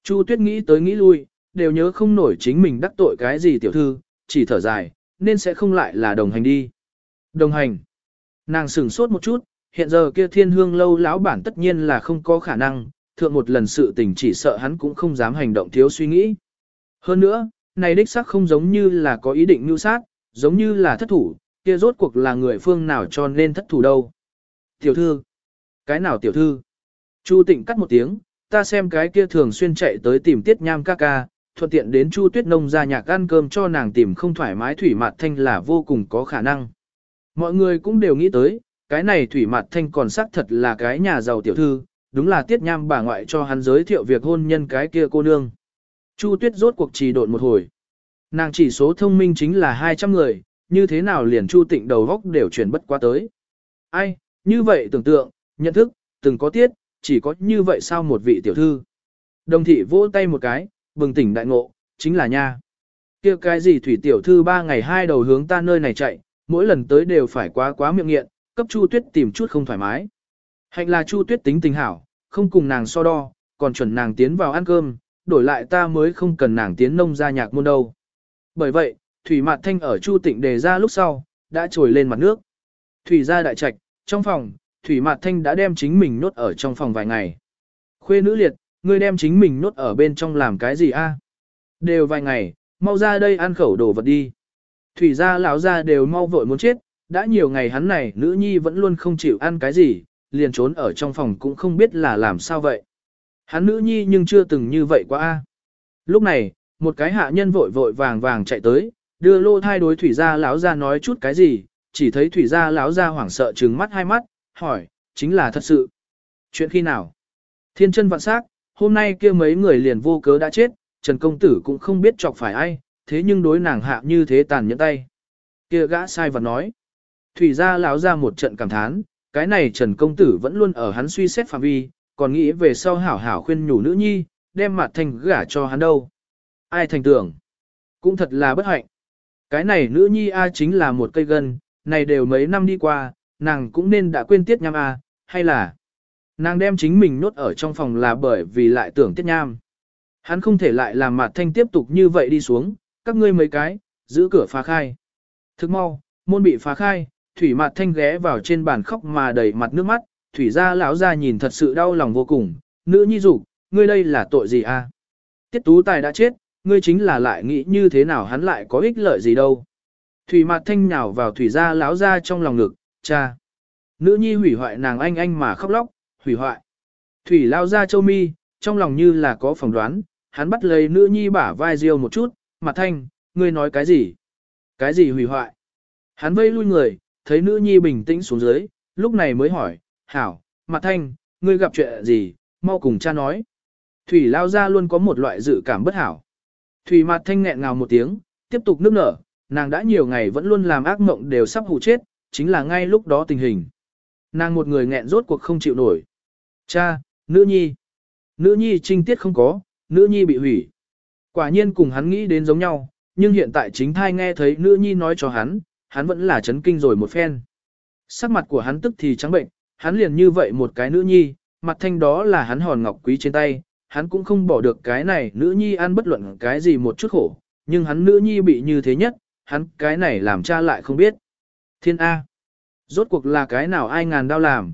Chu Tuyết nghĩ tới nghĩ lui, đều nhớ không nổi chính mình đắc tội cái gì tiểu thư, chỉ thở dài, nên sẽ không lại là đồng hành đi. Đồng hành. Nàng sửng sốt một chút, hiện giờ kia thiên hương lâu lão bản tất nhiên là không có khả năng, thượng một lần sự tình chỉ sợ hắn cũng không dám hành động thiếu suy nghĩ. Hơn nữa, này đích xác không giống như là có ý định mưu sát, giống như là thất thủ, kia rốt cuộc là người phương nào cho nên thất thủ đâu. Tiểu thư. Cái nào tiểu thư? Chu tịnh cắt một tiếng, ta xem cái kia thường xuyên chạy tới tìm tiết nham ca ca, thuận tiện đến Chu Tuyết Nông ra nhạc ăn cơm cho nàng tìm không thoải mái Thủy Mạt Thanh là vô cùng có khả năng. Mọi người cũng đều nghĩ tới, cái này Thủy Mạt Thanh còn xác thật là cái nhà giàu tiểu thư, đúng là tiết nham bà ngoại cho hắn giới thiệu việc hôn nhân cái kia cô nương. Chu Tuyết rốt cuộc trì độn một hồi. Nàng chỉ số thông minh chính là 200 người, như thế nào liền Chu Tịnh đầu góc đều chuyển bất qua tới. Ai, như vậy tưởng tượng, nhận thức, từng có tiết, chỉ có như vậy sao một vị tiểu thư. Đồng thị vỗ tay một cái, bừng tỉnh đại ngộ, chính là nha. kia cái gì thủy tiểu thư ba ngày hai đầu hướng ta nơi này chạy, mỗi lần tới đều phải quá quá miệng nghiện, cấp Chu Tuyết tìm chút không thoải mái. Hạnh là Chu Tuyết tính tình hảo, không cùng nàng so đo, còn chuẩn nàng tiến vào ăn cơm, đổi lại ta mới không cần nàng tiến nông ra nhạc môn đâu. Bởi vậy, Thủy Mạt Thanh ở Chu Tịnh đề ra lúc sau, đã trồi lên mặt nước. Thủy ra đại trạch, trong phòng, Thủy Mạt Thanh đã đem chính mình nốt ở trong phòng vài ngày. Khuê nữ liệt, ngươi đem chính mình nốt ở bên trong làm cái gì a? À? Đều vài ngày, mau ra đây ăn khẩu đồ vật đi. Thủy gia lão gia đều mau vội muốn chết, đã nhiều ngày hắn này nữ nhi vẫn luôn không chịu ăn cái gì, liền trốn ở trong phòng cũng không biết là làm sao vậy. Hắn nữ nhi nhưng chưa từng như vậy quá a. À? Lúc này, một cái hạ nhân vội vội vàng vàng chạy tới, đưa lô thai đối thủy gia lão gia nói chút cái gì, chỉ thấy thủy gia lão gia hoảng sợ trừng mắt hai mắt, hỏi, chính là thật sự. Chuyện khi nào? Thiên chân vạn sắc, hôm nay kia mấy người liền vô cớ đã chết, Trần Công Tử cũng không biết chọc phải ai, thế nhưng đối nàng hạ như thế tàn nhẫn tay. Kia gã sai vật nói. Thủy gia lão ra một trận cảm thán, cái này Trần Công Tử vẫn luôn ở hắn suy xét phạm vi, còn nghĩ về sau hảo hảo khuyên nhủ nữ nhi, đem mặt thành gả cho hắn đâu. Ai thành tưởng? Cũng thật là bất hạnh. Cái này nữ nhi A chính là một cây gân, này đều mấy năm đi qua, nàng cũng nên đã quên tiết nhằm A, hay là nàng đem chính mình nốt ở trong phòng là bởi vì lại tưởng tiết nham. Hắn không thể lại làm mặt thanh tiếp tục như vậy đi xuống, các ngươi mấy cái, giữ cửa phá khai. Thức mau, môn bị phá khai, thủy mặt thanh ghé vào trên bàn khóc mà đầy mặt nước mắt, thủy gia lão ra nhìn thật sự đau lòng vô cùng, nữ nhi dục ngươi đây là tội gì a? Tiết tú tài đã chết, ngươi chính là lại nghĩ như thế nào hắn lại có ích lợi gì đâu. Thủy mặt thanh nhào vào thủy gia lão ra trong lòng ngực, cha. Nữ nhi hủy hoại nàng anh anh mà khóc lóc, hủy hoại. Thủy lao ra châu mi, trong lòng như là có phỏng đoán, hắn bắt lấy nữ nhi bả vai riêu một chút, mặt thanh, ngươi nói cái gì? Cái gì hủy hoại? Hắn vây lui người, thấy nữ nhi bình tĩnh xuống dưới, lúc này mới hỏi, hảo, mặt thanh, ngươi gặp chuyện gì, mau cùng cha nói. Thủy lao ra luôn có một loại dự cảm bất hảo. Thủy mặt thanh nghẹn ngào một tiếng, tiếp tục nước nở, nàng đã nhiều ngày vẫn luôn làm ác mộng đều sắp hụ chết, chính là ngay lúc đó tình hình. Nàng một người nghẹn rốt cuộc không chịu nổi. Cha, nữ nhi. Nữ nhi trinh tiết không có, nữ nhi bị hủy. Quả nhiên cùng hắn nghĩ đến giống nhau, nhưng hiện tại chính thai nghe thấy nữ nhi nói cho hắn, hắn vẫn là chấn kinh rồi một phen. Sắc mặt của hắn tức thì trắng bệnh, hắn liền như vậy một cái nữ nhi, mặt thanh đó là hắn hòn ngọc quý trên tay, hắn cũng không bỏ được cái này nữ nhi ăn bất luận cái gì một chút khổ, nhưng hắn nữ nhi bị như thế nhất, hắn cái này làm cha lại không biết. Thiên A. Rốt cuộc là cái nào ai ngàn đau làm.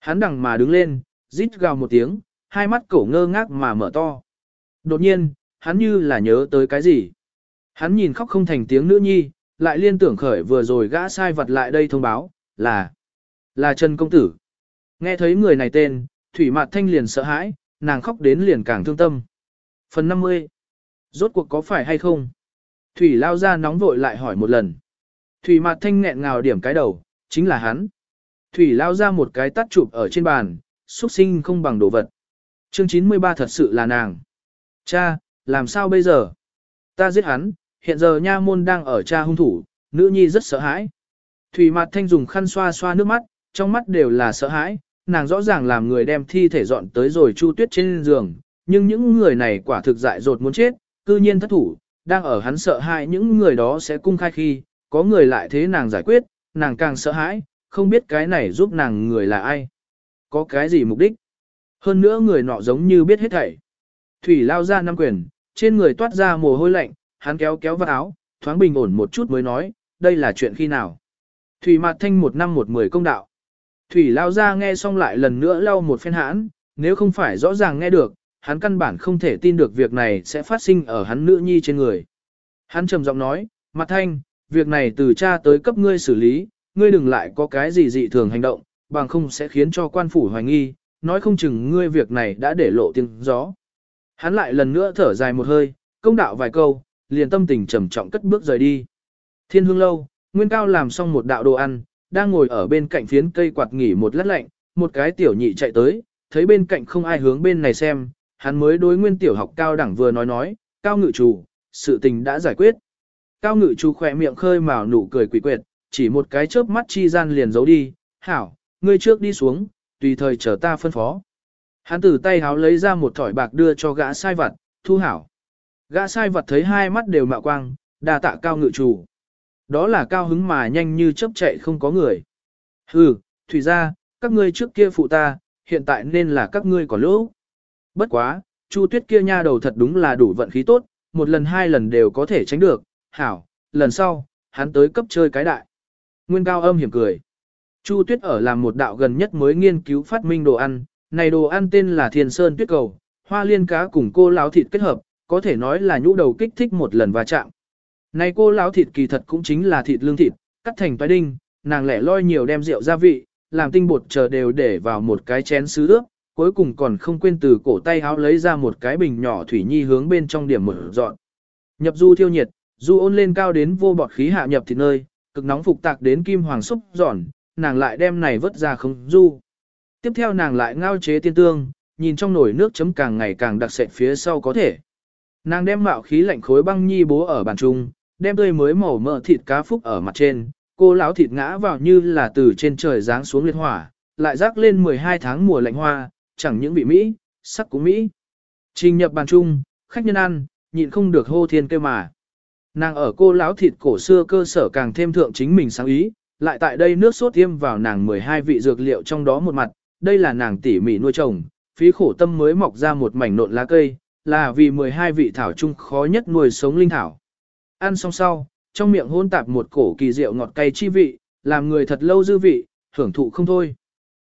Hắn đằng mà đứng lên, rít gào một tiếng, hai mắt cổ ngơ ngác mà mở to. Đột nhiên, hắn như là nhớ tới cái gì. Hắn nhìn khóc không thành tiếng nữ nhi, lại liên tưởng khởi vừa rồi gã sai vật lại đây thông báo, là, là Trần Công Tử. Nghe thấy người này tên, Thủy Mạt Thanh liền sợ hãi, nàng khóc đến liền càng thương tâm. Phần 50. Rốt cuộc có phải hay không? Thủy lao ra nóng vội lại hỏi một lần. Thủy Mạt Thanh nghẹn ngào điểm cái đầu, chính là hắn. Thủy lao ra một cái tắt chụp ở trên bàn, xuất sinh không bằng đồ vật. Chương 93 thật sự là nàng. Cha, làm sao bây giờ? Ta giết hắn, hiện giờ nha môn đang ở cha hung thủ, nữ nhi rất sợ hãi. Thủy mặt thanh dùng khăn xoa xoa nước mắt, trong mắt đều là sợ hãi, nàng rõ ràng làm người đem thi thể dọn tới rồi chu tuyết trên giường, nhưng những người này quả thực dại dột muốn chết, cư nhiên thất thủ, đang ở hắn sợ hãi những người đó sẽ cung khai khi, có người lại thế nàng giải quyết, nàng càng sợ hãi, không biết cái này giúp nàng người là ai, có cái gì mục đích. Hơn nữa người nọ giống như biết hết thảy. Thủy lao ra năm quyền, trên người toát ra mồ hôi lạnh, hắn kéo kéo vào áo, thoáng bình ổn một chút mới nói, đây là chuyện khi nào. Thủy mặt thanh một năm một mười công đạo. Thủy lao ra nghe xong lại lần nữa lau một phen hãn, nếu không phải rõ ràng nghe được, hắn căn bản không thể tin được việc này sẽ phát sinh ở hắn nữ nhi trên người. Hắn trầm giọng nói, mặt thanh, việc này từ cha tới cấp ngươi xử lý, ngươi đừng lại có cái gì dị thường hành động, bằng không sẽ khiến cho quan phủ hoài nghi, nói không chừng ngươi việc này đã để lộ tiếng gió. Hắn lại lần nữa thở dài một hơi, công đạo vài câu, liền tâm tình trầm trọng cất bước rời đi. Thiên hương lâu, Nguyên Cao làm xong một đạo đồ ăn, đang ngồi ở bên cạnh phiến cây quạt nghỉ một lát lạnh, một cái tiểu nhị chạy tới, thấy bên cạnh không ai hướng bên này xem, hắn mới đối nguyên tiểu học cao đẳng vừa nói nói, cao ngự chủ, sự tình đã giải quyết. Cao ngự chủ khỏe miệng khơi mào nụ cười quỷ quyệt, chỉ một cái chớp mắt chi gian liền giấu đi, hảo, ngươi trước đi xuống, tùy thời chờ ta phân phó. Hắn từ tay háo lấy ra một thỏi bạc đưa cho gã sai vật, thu hảo. Gã sai vật thấy hai mắt đều mạo quang, đà tạ cao ngự chủ. Đó là cao hứng mà nhanh như chớp chạy không có người. Hừ, thủy ra, các ngươi trước kia phụ ta, hiện tại nên là các ngươi còn lỗ. Bất quá, Chu Tuyết kia nha đầu thật đúng là đủ vận khí tốt, một lần hai lần đều có thể tránh được, hảo, lần sau, hắn tới cấp chơi cái đại. Nguyên cao âm hiểm cười. Chu Tuyết ở làm một đạo gần nhất mới nghiên cứu phát minh đồ ăn, này đồ ăn tên là Thiên Sơn Tuyết Cầu, hoa liên cá cùng cô láo thịt kết hợp, có thể nói là nhũ đầu kích thích một lần va chạm. Này cô láo thịt kỳ thật cũng chính là thịt lương thịt, cắt thành toái đinh, nàng lẻ loi nhiều đem rượu gia vị, làm tinh bột chờ đều để vào một cái chén sứ ướp, cuối cùng còn không quên từ cổ tay háo lấy ra một cái bình nhỏ thủy nhi hướng bên trong điểm mở dọn. Nhập du thiêu nhiệt, du ôn lên cao đến vô bọt khí hạ nhập thịt nơi, cực nóng phục tạc đến kim hoàng xúc giòn, nàng lại đem này vớt ra không du. Tiếp theo nàng lại ngao chế tiên tương, nhìn trong nồi nước chấm càng ngày càng đặc sệt phía sau có thể. Nàng đem mạo khí lạnh khối băng nhi bố ở bàn trung, đem tươi mới màu mỡ thịt cá phúc ở mặt trên, cô lão thịt ngã vào như là từ trên trời giáng xuống liệt hỏa, lại rác lên 12 tháng mùa lạnh hoa, chẳng những vị Mỹ, sắc cũng Mỹ. Trình nhập bàn trung khách nhân ăn, nhịn không được hô thiên kêu mà. Nàng ở cô lão thịt cổ xưa cơ sở càng thêm thượng chính mình sáng ý, lại tại đây nước sốt tiêm vào nàng 12 vị dược liệu trong đó một mặt, đây là nàng tỉ mỉ nuôi trồng, phí khổ tâm mới mọc ra một mảnh nộn lá cây, là vì 12 vị thảo chung khó nhất nuôi sống linh thảo. Ăn xong sau, trong miệng hôn tạp một cổ kỳ rượu ngọt cay chi vị, làm người thật lâu dư vị, hưởng thụ không thôi.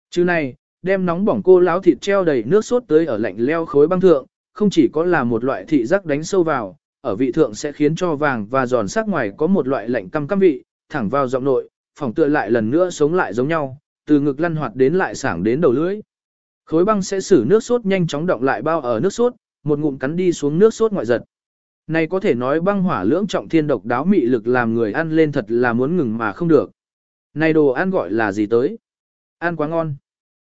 Chứ này, đem nóng bỏng cô láo thịt treo đầy nước sốt tới ở lạnh leo khối băng thượng, không chỉ có là một loại thị giác đánh sâu vào, ở vị thượng sẽ khiến cho vàng và giòn sắc ngoài có một loại lạnh căm căm vị, thẳng vào giọng nội, phòng tựa lại lần nữa sống lại giống nhau, từ ngực lăn hoạt đến lại sảng đến đầu lưỡi. Khối băng sẽ xử nước sốt nhanh chóng động lại bao ở nước sốt, một ngụm cắn đi xuống nước sốt ngoại giật. Này có thể nói băng hỏa lưỡng trọng thiên độc đáo mị lực làm người ăn lên thật là muốn ngừng mà không được. Này đồ ăn gọi là gì tới? Ăn quá ngon.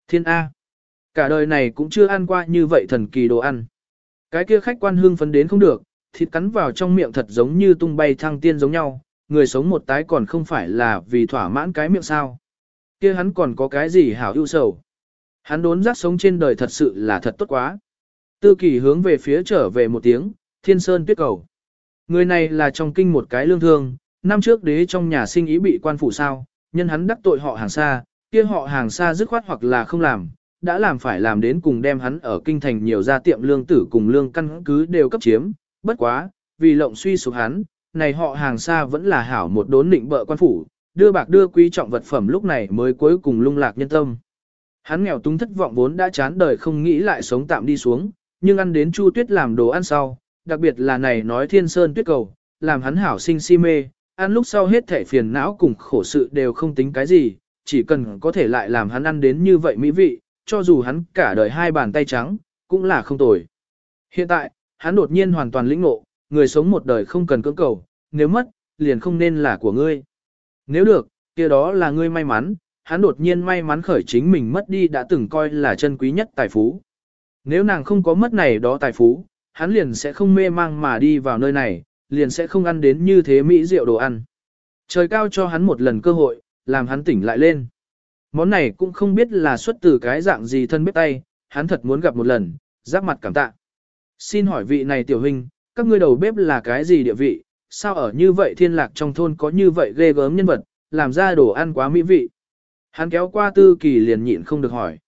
Thiên A. Cả đời này cũng chưa ăn qua như vậy thần kỳ đồ ăn. Cái kia khách quan hương phấn đến không được, thịt cắn vào trong miệng thật giống như tung bay thăng tiên giống nhau, người sống một tái còn không phải là vì thỏa mãn cái miệng sao. Kia hắn còn có cái gì hảo ưu sầu. Hắn đốn giác sống trên đời thật sự là thật tốt quá. Tư kỳ hướng về phía trở về một tiếng, thiên sơn tuyết cầu. Người này là trong kinh một cái lương thương, năm trước đế trong nhà sinh ý bị quan phủ sao, nhân hắn đắc tội họ hàng xa, kia họ hàng xa dứt khoát hoặc là không làm, đã làm phải làm đến cùng đem hắn ở kinh thành nhiều gia tiệm lương tử cùng lương căn cứ đều cấp chiếm, bất quá, vì lộng suy sụp hắn, này họ hàng xa vẫn là hảo một đốn định bợ quan phủ, đưa bạc đưa quý trọng vật phẩm lúc này mới cuối cùng lung lạc nhân tâm. Hắn nghèo túng thất vọng vốn đã chán đời không nghĩ lại sống tạm đi xuống, nhưng ăn đến Chu Tuyết làm đồ ăn sau, đặc biệt là này nói thiên sơn tuyết cầu, làm hắn hảo sinh si mê, ăn lúc sau hết thể phiền não cùng khổ sự đều không tính cái gì, chỉ cần có thể lại làm hắn ăn đến như vậy mỹ vị, cho dù hắn cả đời hai bàn tay trắng, cũng là không tồi. Hiện tại, hắn đột nhiên hoàn toàn lĩnh ngộ, người sống một đời không cần cưỡng cầu, nếu mất, liền không nên là của ngươi. Nếu được, kia đó là ngươi may mắn, hắn đột nhiên may mắn khởi chính mình mất đi đã từng coi là chân quý nhất tài phú. Nếu nàng không có mất này đó tài phú, hắn liền sẽ không mê mang mà đi vào nơi này, liền sẽ không ăn đến như thế mỹ rượu đồ ăn. Trời cao cho hắn một lần cơ hội, làm hắn tỉnh lại lên. Món này cũng không biết là xuất từ cái dạng gì thân bếp tay, hắn thật muốn gặp một lần, giáp mặt cảm tạ. Xin hỏi vị này tiểu huynh, các ngươi đầu bếp là cái gì địa vị, sao ở như vậy thiên lạc trong thôn có như vậy ghê gớm nhân vật, làm ra đồ ăn quá mỹ vị. Hắn kéo qua tư kỳ liền nhịn không được hỏi.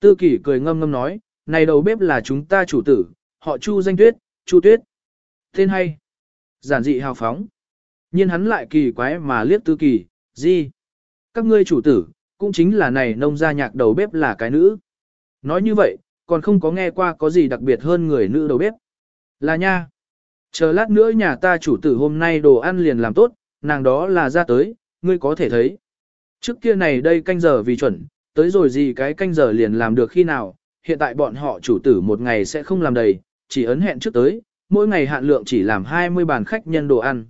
Tư kỳ cười ngâm ngâm nói, này đầu bếp là chúng ta chủ tử, họ chu danh tuyết, chu tuyết. Tên hay. Giản dị hào phóng. nhiên hắn lại kỳ quái mà liếc tư kỳ, gì? Các ngươi chủ tử, cũng chính là này nông gia nhạc đầu bếp là cái nữ. Nói như vậy, còn không có nghe qua có gì đặc biệt hơn người nữ đầu bếp. Là nha. Chờ lát nữa nhà ta chủ tử hôm nay đồ ăn liền làm tốt, nàng đó là ra tới, ngươi có thể thấy. Trước kia này đây canh giờ vì chuẩn, tới rồi gì cái canh giờ liền làm được khi nào, hiện tại bọn họ chủ tử một ngày sẽ không làm đầy, chỉ ấn hẹn trước tới, mỗi ngày hạn lượng chỉ làm 20 bàn khách nhân đồ ăn.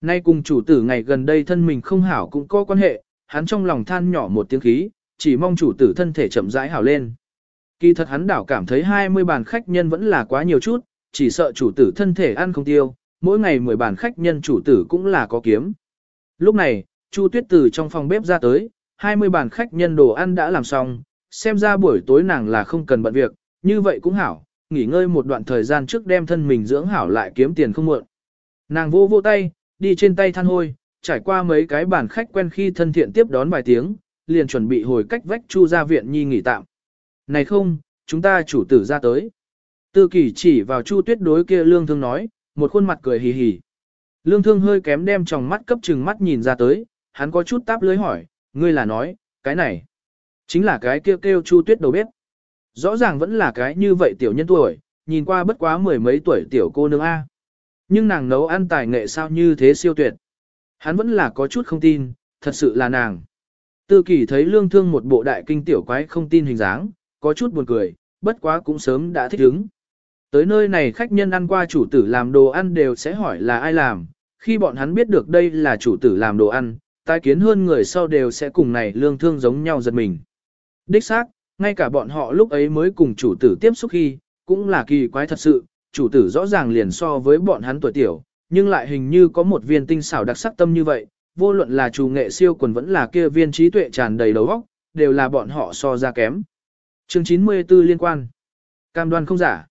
Nay cùng chủ tử ngày gần đây thân mình không hảo cũng có quan hệ, hắn trong lòng than nhỏ một tiếng khí, chỉ mong chủ tử thân thể chậm rãi hảo lên. Kỳ thật hắn đảo cảm thấy 20 bàn khách nhân vẫn là quá nhiều chút, chỉ sợ chủ tử thân thể ăn không tiêu, mỗi ngày 10 bàn khách nhân chủ tử cũng là có kiếm. Lúc này, Chu Tuyết từ trong phòng bếp ra tới, 20 bàn khách nhân đồ ăn đã làm xong, xem ra buổi tối nàng là không cần bận việc, như vậy cũng hảo, nghỉ ngơi một đoạn thời gian trước đem thân mình dưỡng hảo lại kiếm tiền không muộn. Nàng vô vô tay, đi trên tay than hôi, trải qua mấy cái bàn khách quen khi thân thiện tiếp đón vài tiếng, liền chuẩn bị hồi cách vách Chu ra viện nhi nghỉ tạm. Này không, chúng ta chủ tử ra tới. Tư kỳ chỉ vào Chu tuyết đối kia lương thương nói, một khuôn mặt cười hì hì. Lương thương hơi kém đem tròng mắt cấp trừng mắt nhìn ra tới, hắn có chút táp lưới hỏi, ngươi là nói, cái này, chính là cái kêu kêu Chu tuyết đầu bếp. Rõ ràng vẫn là cái như vậy tiểu nhân tuổi, nhìn qua bất quá mười mấy tuổi tiểu cô nương A. Nhưng nàng nấu ăn tài nghệ sao như thế siêu tuyệt. Hắn vẫn là có chút không tin, thật sự là nàng. Tư kỳ thấy lương thương một bộ đại kinh tiểu quái không tin hình dáng, có chút buồn cười, bất quá cũng sớm đã thích ứng. Tới nơi này khách nhân ăn qua chủ tử làm đồ ăn đều sẽ hỏi là ai làm, khi bọn hắn biết được đây là chủ tử làm đồ ăn, tai kiến hơn người sau đều sẽ cùng này lương thương giống nhau giật mình. Đích xác, ngay cả bọn họ lúc ấy mới cùng chủ tử tiếp xúc khi, cũng là kỳ quái thật sự, chủ tử rõ ràng liền so với bọn hắn tuổi tiểu, nhưng lại hình như có một viên tinh xảo đặc sắc tâm như vậy, vô luận là chủ nghệ siêu quần vẫn là kia viên trí tuệ tràn đầy đầu óc, đều là bọn họ so ra kém. Chương 94 liên quan. Cam đoan không giả.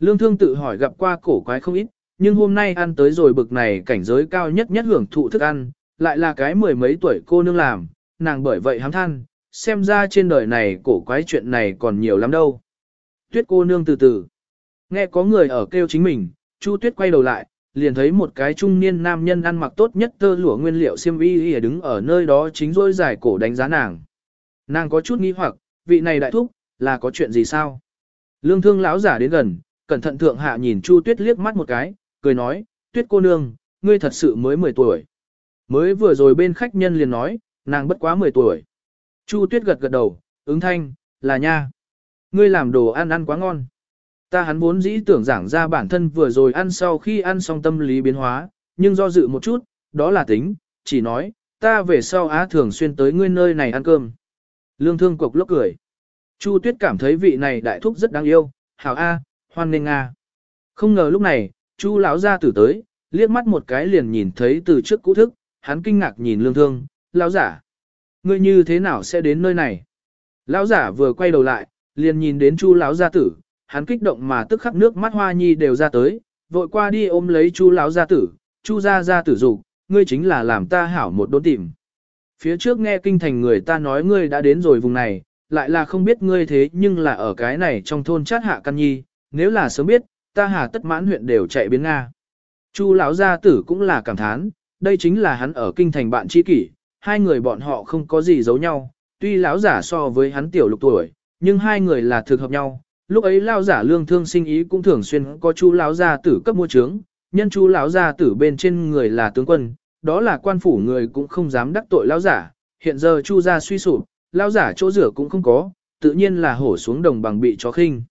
Lương thương tự hỏi gặp qua cổ quái không ít, nhưng hôm nay ăn tới rồi bực này cảnh giới cao nhất nhất hưởng thụ thức ăn, lại là cái mười mấy tuổi cô nương làm, nàng bởi vậy hám than, xem ra trên đời này cổ quái chuyện này còn nhiều lắm đâu. Tuyết cô nương từ từ. Nghe có người ở kêu chính mình, Chu Tuyết quay đầu lại, liền thấy một cái trung niên nam nhân ăn mặc tốt nhất tơ lụa nguyên liệu xiêm y y đứng ở nơi đó chính rôi giải cổ đánh giá nàng. Nàng có chút nghi hoặc, vị này đại thúc, là có chuyện gì sao? Lương thương lão giả đến gần, cẩn thận thượng hạ nhìn Chu Tuyết liếc mắt một cái, cười nói, Tuyết cô nương, ngươi thật sự mới 10 tuổi. Mới vừa rồi bên khách nhân liền nói, nàng bất quá 10 tuổi. Chu Tuyết gật gật đầu, ứng thanh, là nha. Ngươi làm đồ ăn ăn quá ngon. Ta hắn vốn dĩ tưởng giảng ra bản thân vừa rồi ăn sau khi ăn xong tâm lý biến hóa, nhưng do dự một chút, đó là tính, chỉ nói, ta về sau á thường xuyên tới ngươi nơi này ăn cơm. Lương thương cục lốc cười. Chu Tuyết cảm thấy vị này đại thúc rất đáng yêu, hảo A, hoan nghênh A. Không ngờ lúc này, Chu lão gia tử tới, liếc mắt một cái liền nhìn thấy từ trước cũ thức, hắn kinh ngạc nhìn lương thương, lão giả. Ngươi như thế nào sẽ đến nơi này? Lão giả vừa quay đầu lại, liền nhìn đến Chu lão gia tử, hắn kích động mà tức khắc nước mắt hoa nhi đều ra tới, vội qua đi ôm lấy Chu lão gia tử, Chu gia gia tử dục, ngươi chính là làm ta hảo một đốn tìm. Phía trước nghe kinh thành người ta nói ngươi đã đến rồi vùng này, lại là không biết ngươi thế nhưng là ở cái này trong thôn chát hạ căn nhi, nếu là sớm biết, ta hà tất mãn huyện đều chạy biến Nga. Chu lão gia tử cũng là cảm thán, đây chính là hắn ở kinh thành bạn tri kỷ, hai người bọn họ không có gì giấu nhau, tuy lão giả so với hắn tiểu lục tuổi, nhưng hai người là thực hợp nhau. Lúc ấy lão giả lương thương sinh ý cũng thường xuyên có chu lão gia tử cấp mua trướng, nhân chu lão gia tử bên trên người là tướng quân, đó là quan phủ người cũng không dám đắc tội lão giả. Hiện giờ chu gia suy sụp, lão giả chỗ rửa cũng không có, tự nhiên là hổ xuống đồng bằng bị chó khinh.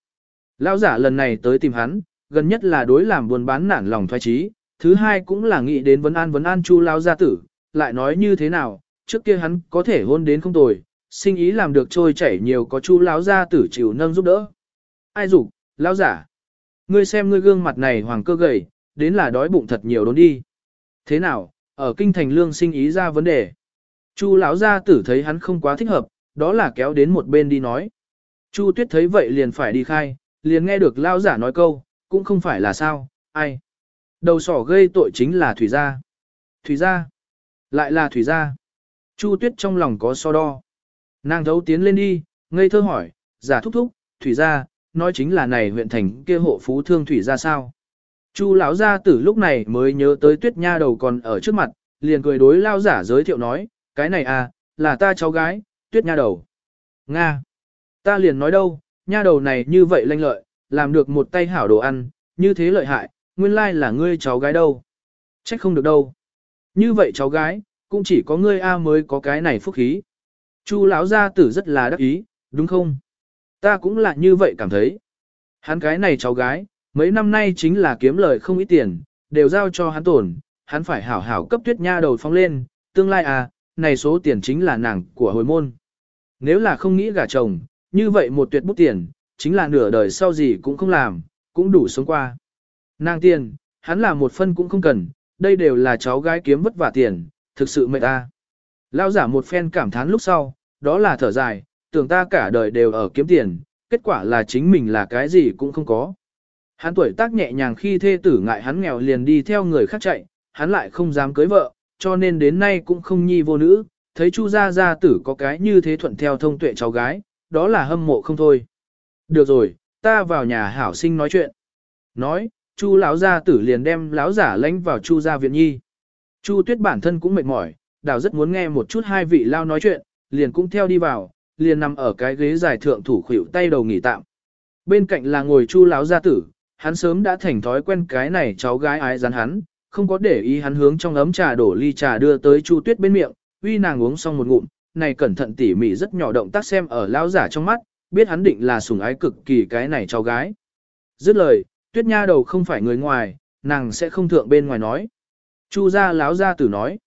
Lão giả lần này tới tìm hắn, gần nhất là đối làm buôn bán nản lòng thoái trí, thứ hai cũng là nghĩ đến vấn an vấn an chu lão gia tử, lại nói như thế nào, trước kia hắn có thể hôn đến không tồi, sinh ý làm được trôi chảy nhiều có chu lão gia tử chịu nâng giúp đỡ. Ai dục, lão giả. Ngươi xem ngươi gương mặt này hoàng cơ gầy, đến là đói bụng thật nhiều đốn đi. Thế nào, ở kinh thành lương sinh ý ra vấn đề. Chu lão gia tử thấy hắn không quá thích hợp, đó là kéo đến một bên đi nói. Chu tuyết thấy vậy liền phải đi khai, liền nghe được lão giả nói câu, cũng không phải là sao, ai. Đầu sỏ gây tội chính là thủy gia. Thủy gia. Lại là thủy gia. Chu tuyết trong lòng có so đo. Nàng thấu tiến lên đi, ngây thơ hỏi, giả thúc thúc, thủy gia, nói chính là này huyện thành kia hộ phú thương thủy gia sao. Chu lão gia tử lúc này mới nhớ tới tuyết nha đầu còn ở trước mặt, liền cười đối lao giả giới thiệu nói, cái này à, là ta cháu gái, tuyết nha đầu. Nga. Ta liền nói đâu, nha đầu này như vậy lanh lợi, làm được một tay hảo đồ ăn, như thế lợi hại, nguyên lai là ngươi cháu gái đâu. Trách không được đâu. Như vậy cháu gái, cũng chỉ có ngươi A mới có cái này phúc khí. Chu lão gia tử rất là đắc ý, đúng không? Ta cũng là như vậy cảm thấy. Hắn cái này cháu gái, mấy năm nay chính là kiếm lời không ít tiền, đều giao cho hắn tổn, hắn phải hảo hảo cấp tuyết nha đầu phong lên, tương lai à, này số tiền chính là nàng của hồi môn. Nếu là không nghĩ gả chồng, như vậy một tuyệt bút tiền, chính là nửa đời sau gì cũng không làm, cũng đủ sống qua. Nàng tiền, hắn là một phân cũng không cần, đây đều là cháu gái kiếm vất vả tiền, thực sự mệt ta. Lao giả một phen cảm thán lúc sau, đó là thở dài, tưởng ta cả đời đều ở kiếm tiền, kết quả là chính mình là cái gì cũng không có. Hắn tuổi tác nhẹ nhàng khi thê tử ngại hắn nghèo liền đi theo người khác chạy, hắn lại không dám cưới vợ, cho nên đến nay cũng không nhi vô nữ, thấy Chu gia gia tử có cái như thế thuận theo thông tuệ cháu gái, đó là hâm mộ không thôi. Được rồi, ta vào nhà hảo sinh nói chuyện. Nói, Chu lão gia tử liền đem lão giả lãnh vào Chu gia viện nhi. Chu Tuyết bản thân cũng mệt mỏi, đảo rất muốn nghe một chút hai vị lao nói chuyện, liền cũng theo đi vào, liền nằm ở cái ghế dài thượng thủ khuỷu tay đầu nghỉ tạm. Bên cạnh là ngồi Chu lão gia tử, hắn sớm đã thành thói quen cái này cháu gái ái rắn hắn, không có để ý hắn hướng trong ấm trà đổ ly trà đưa tới Chu Tuyết bên miệng, uy nàng uống xong một ngụm, này cẩn thận tỉ mỉ rất nhỏ động tác xem ở lão giả trong mắt, biết hắn định là sủng ái cực kỳ cái này cháu gái. Dứt lời, Tuyết nha đầu không phải người ngoài, nàng sẽ không thượng bên ngoài nói. Chu gia lão gia tử nói.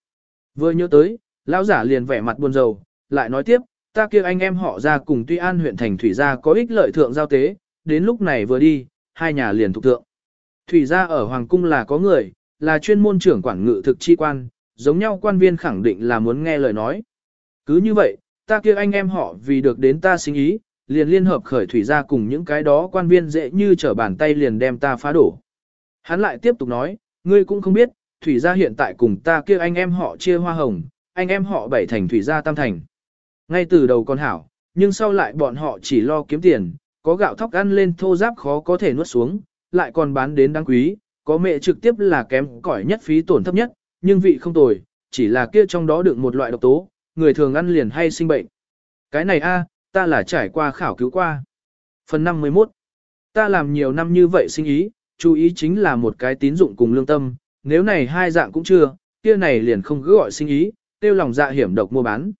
Vừa nhớ tới, lão giả liền vẻ mặt buồn rầu, lại nói tiếp, ta kia anh em họ ra cùng Tuy An huyện thành thủy gia có ích lợi thượng giao tế, đến lúc này vừa đi, hai nhà liền thuộc thượng. Thủy gia ở hoàng cung là có người, là chuyên môn trưởng quản ngự thực chi quan, giống nhau quan viên khẳng định là muốn nghe lời nói. Cứ như vậy, ta kia anh em họ vì được đến ta sinh ý, liền liên hợp khởi thủy gia cùng những cái đó quan viên dễ như trở bàn tay liền đem ta phá đổ. Hắn lại tiếp tục nói, ngươi cũng không biết, thủy gia hiện tại cùng ta kia anh em họ chia hoa hồng, anh em họ bảy thành thủy gia tam thành. Ngay từ đầu con hảo, nhưng sau lại bọn họ chỉ lo kiếm tiền, có gạo thóc ăn lên thô giáp khó có thể nuốt xuống, lại còn bán đến đáng quý, có mẹ trực tiếp là kém cỏi nhất phí tổn thấp nhất, nhưng vị không tồi, chỉ là kia trong đó được một loại độc tố, người thường ăn liền hay sinh bệnh. Cái này a, ta là trải qua khảo cứu qua. Phần 51 Ta làm nhiều năm như vậy sinh ý, chú ý chính là một cái tín dụng cùng lương tâm, nếu này hai dạng cũng chưa, kia này liền không cứ gọi sinh ý, tiêu lòng dạ hiểm độc mua bán.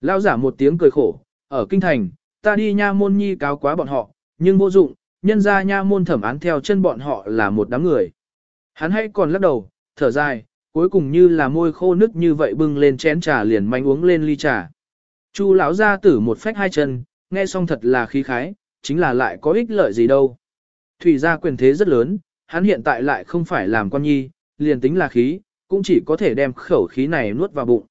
Lao giả một tiếng cười khổ, ở kinh thành, ta đi nha môn nhi cáo quá bọn họ, nhưng vô dụng, nhân ra nha môn thẩm án theo chân bọn họ là một đám người. Hắn hay còn lắc đầu, thở dài, cuối cùng như là môi khô nứt như vậy bưng lên chén trà liền manh uống lên ly trà. Chu lão ra tử một phách hai chân, nghe xong thật là khí khái, chính là lại có ích lợi gì đâu. Thủy gia quyền thế rất lớn, hắn hiện tại lại không phải làm quan nhi, liền tính là khí, cũng chỉ có thể đem khẩu khí này nuốt vào bụng.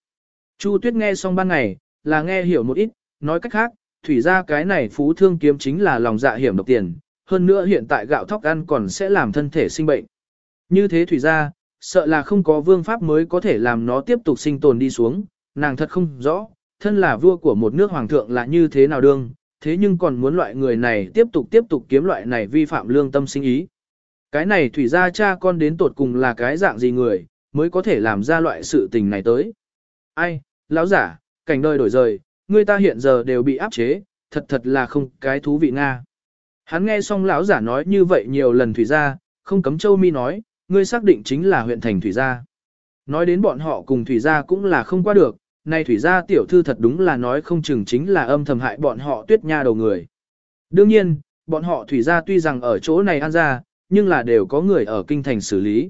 Chu Tuyết nghe xong ban ngày, là nghe hiểu một ít, nói cách khác, thủy gia cái này phú thương kiếm chính là lòng dạ hiểm độc tiền, hơn nữa hiện tại gạo thóc ăn còn sẽ làm thân thể sinh bệnh. Như thế thủy gia, sợ là không có vương pháp mới có thể làm nó tiếp tục sinh tồn đi xuống, nàng thật không rõ, thân là vua của một nước hoàng thượng là như thế nào đương, thế nhưng còn muốn loại người này tiếp tục tiếp tục kiếm loại này vi phạm lương tâm sinh ý. Cái này thủy gia cha con đến tột cùng là cái dạng gì người, mới có thể làm ra loại sự tình này tới. Ai, lão giả, cảnh đời đổi rời, người ta hiện giờ đều bị áp chế, thật thật là không cái thú vị Nga. Hắn nghe xong lão giả nói như vậy nhiều lần thủy gia, không cấm châu mi nói, ngươi xác định chính là huyện thành thủy gia. Nói đến bọn họ cùng thủy gia cũng là không qua được, nay thủy gia tiểu thư thật đúng là nói không chừng chính là âm thầm hại bọn họ tuyết nha đầu người. Đương nhiên, bọn họ thủy gia tuy rằng ở chỗ này ăn ra, nhưng là đều có người ở kinh thành xử lý.